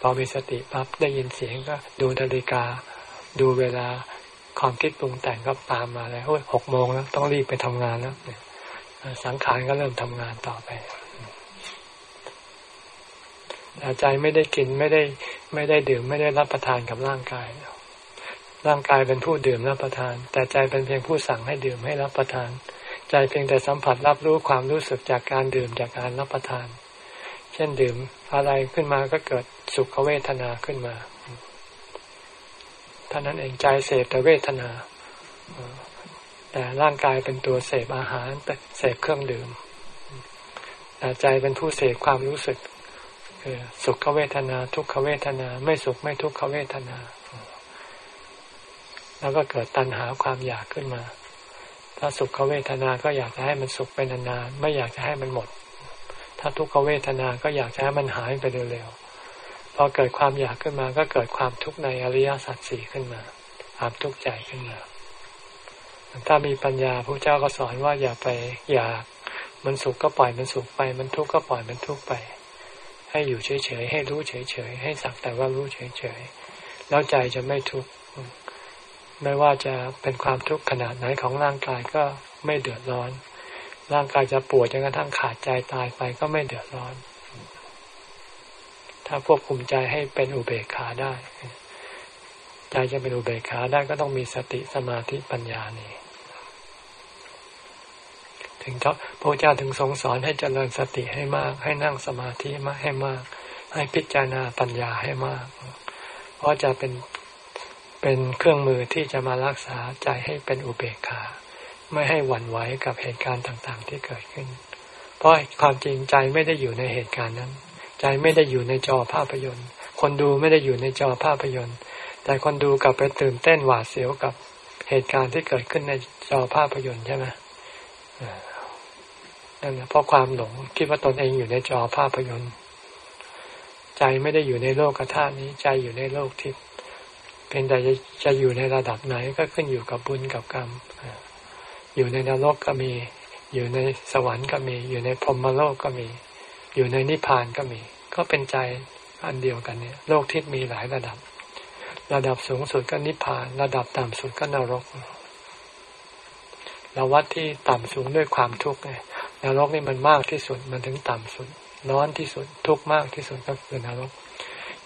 พอมีสติปั๊บได้ยินเสียงก็ดูนาฬิกา ดูเวลา ความคิดปรุงแต่งก็ตามมาแล้วหกโมงแล้วต้องรีบไปทำงานแล้วสังขารก็เริ่มทำงานต่อไปใจไม่ได้กินไม่ได้ไม่ได้ดื่มไม่ได้รับประทานกับร่างกาย ร่างกายเป็นผู้ดื่มรับประทาน แต่ใจเป็นเพียงผู้สั่งให้ดื่มให้รับประทาน ใจเพียงแต่สัมผัสรับรู้ความรู้สึกจากการดื่มจากการรับประทาน เช่นดื่มอะไรขึ้นมาก็เกิดสุขเวทนาขึ้นมา ท่านั้นเองใจเสพแต่เวทนา แต่ร่างกายเป็นตัวเสพอาหารเสพเครื่องดื่มแต่ใจเป็นผู้เสพความรู้สึกสุขเวทนา ทุกขเวทนา ไม่สุขไม่ทุกขเวทนา แล้วก็เกิดตัณหาความอยากขึ้นมา ถ้าสุขเวทนาก็อยากจะให้มันสุขไปนานๆไม่อยากจะให้มันหมด ถ้าทุกขเวทนาก็อยากจะให้มันหายไปเร็ว พอเกิดความอยากขึ้นมา ก็เกิดความทุกข์ในอริยสัจสี่ขึ้นมา ความทุกข์ใจขึ้นมา ถ้ามีปัญญาพระเจ้าก็สอนว่าอย่าไปอยาก มันสุขก็ปล่อยมันสุขไป มันทุกข์ก็ปล่อยมันทุกข์ไป ให้อยู่เฉยๆ ให้รู้เฉยๆ ให้สักแต่ว่ารู้เฉยๆ แล้วใจจะไม่ทุกข์ ไม่ว่าจะเป็นความทุกข์ขนาดไหนของร่างกายก็ไม่เดือดร้อน ร่างกายจะปวดจนกระทั่งขาดใจตายไปก็ไม่เดือดร้อน ถ้าควบคุมใจให้เป็นอุเบกขาได้ใจจะเป็นอุเบกขาได้ก็ต้องมีสติสมาธิปัญญานี่ถึงพระเจ้าถึงทรงสอนให้เจริญสติให้มาก ให้นั่งสมาธิมาให้มาก ให้พิจารณาปัญญาให้มาก เพราะจะเป็นเป็นเครื่องมือที่จะมารักษาใจให้เป็นอุเบกขา ไม่ให้หวั่นไหวกับเหตุการณ์ต่างๆ ที่เกิดขึ้น เพราะความจริงใจไม่ได้อยู่ในเหตุการณ์นั้น ใจไม่ได้อยู่ในจอภาพยนตร์ คนดูไม่ได้อยู่ในจอภาพยนตร์ แต่คนดูกลับไปตื่นเต้นหวาดเสียวกับเหตุการณ์ที่เกิดขึ้นในจอภาพยนตร์ใช่ไหมนั่นแหละเพราะความหลงคิดว่าตนเองอยู่ในจอภาพยนตร์ ใจไม่ได้อยู่ในโลกธาตุนี้ใจอยู่ในโลกทิพย์เป็นแต่จะอยู่ในระดับไหนก็ขึ้นอยู่กับบุญกับกรรม อยู่ในนรกก็มี อยู่ในสวรรค์ก็มี อยู่ในพรหมโลกก็มี อยู่ในนิพพานก็มี ก็เป็นใจอันเดียวกันเนี่ย โลกทิพย์มีหลายระดับ ระดับสูงสุดก็นิพพาน ระดับต่ำสุดก็นรกเราวัดที่ต่ำสูงด้วยความทุกข์ไงนรกนี่มันมากที่สุดมันถึงต่ำสุด ร้อนที่สุด ทุกข์มากที่สุดก็คือนรก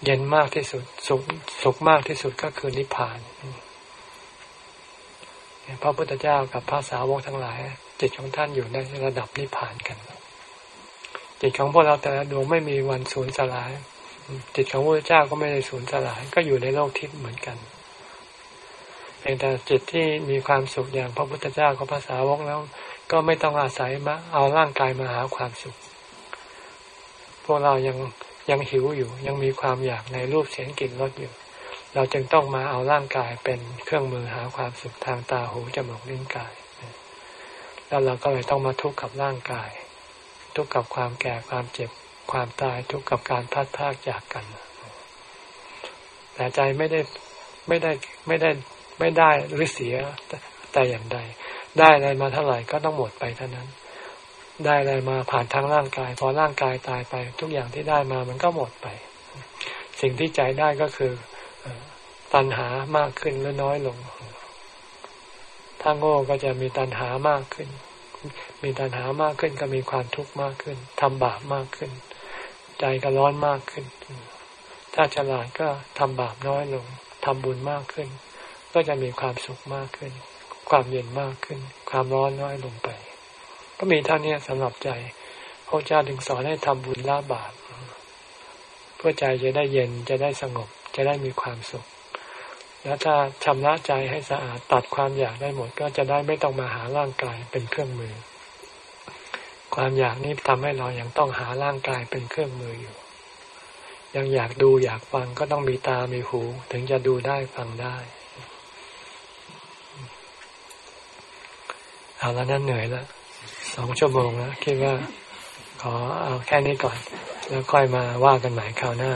เย็นมากที่สุด สุขสุขมากที่สุดก็คือนิพพานพระพุทธเจ้ากับพระสาวกทั้งหลาย จิตของท่านอยู่ในระดับนิพพานกัน จิตของพวกเราแต่ละดวงไม่มีวันสูญสลาย จิตของพระเจ้าก็ไม่ได้สูญสลาย ก็อยู่ในโลกทิพย์เหมือนกันเพียงแต่จิตที่มีความสุขอย่างพระพุทธเจ้ากับภาษาวกแล้ว ก็ไม่ต้องอาศัยมาเอาร่างกายมาหาความสุข พวกเรายังยังหิวอยู่ ยังมีความอยากในรูปเสียงกลิ่นรสอยู่ เราจึงต้องมาเอาร่างกายเป็นเครื่องมือหาความสุขทางตาหูจมูกลิ้นกาย แล้วเราก็เลยต้องมาทุกข์กับร่างกาย ทุกข์กับความแก่ความเจ็บความตายทุกข์กับการพัดพากจากกัน แต่ใจไม่ได้ไม่ได้ไม่ได้ไม่ได้หรือเสียแต่อย่างใด ได้อะไรมาเท่าไหร่ก็ต้องหมดไปเท่านั้น ได้อะไรมาผ่านทางร่างกาย พอร่างกายตายไป ทุกอย่างที่ได้มามันก็หมดไป สิ่งที่ใจได้ก็คือตัณหามากขึ้นหรือน้อยลง ถ้าโง่ก็จะมีตัณหามากขึ้น มีตัณหามากขึ้นก็มีความทุกข์มากขึ้นทำบาปมากขึ้น ใจก็ร้อนมากขึ้น ถ้าฉลาดก็ทำบาปน้อยลงทำบุญมากขึ้น ก็จะมีความสุขมากขึ้น ความเย็นมากขึ้น ความร้อนน้อยลงไป ก็มีเท่านี้สำหรับใจพระเจ้าถึงสอนให้ทำบุญละบาปเพื่อใจจะได้เย็นจะได้สงบจะได้มีความสุข แล้วถ้าชำระใจให้สะอาดตัดความอยากได้หมด ก็จะได้ไม่ต้องมาหาร่างกายเป็นเครื่องมือ ความอยากนี้ทำให้เรายัางต้องหาร่างกายเป็นเครื่องมืออยู่ ยังอยากดูอยากฟังก็ต้องมีตา มีหู ถึงจะดูได้ฟังได้เอาแล้วนั่นเหนื่อยแล้วสองชั่วโมงแล้วคิดว่าขอเอาแค่นี้ก่อน แล้วค่อยมาว่ากันใหม่คราวหน้า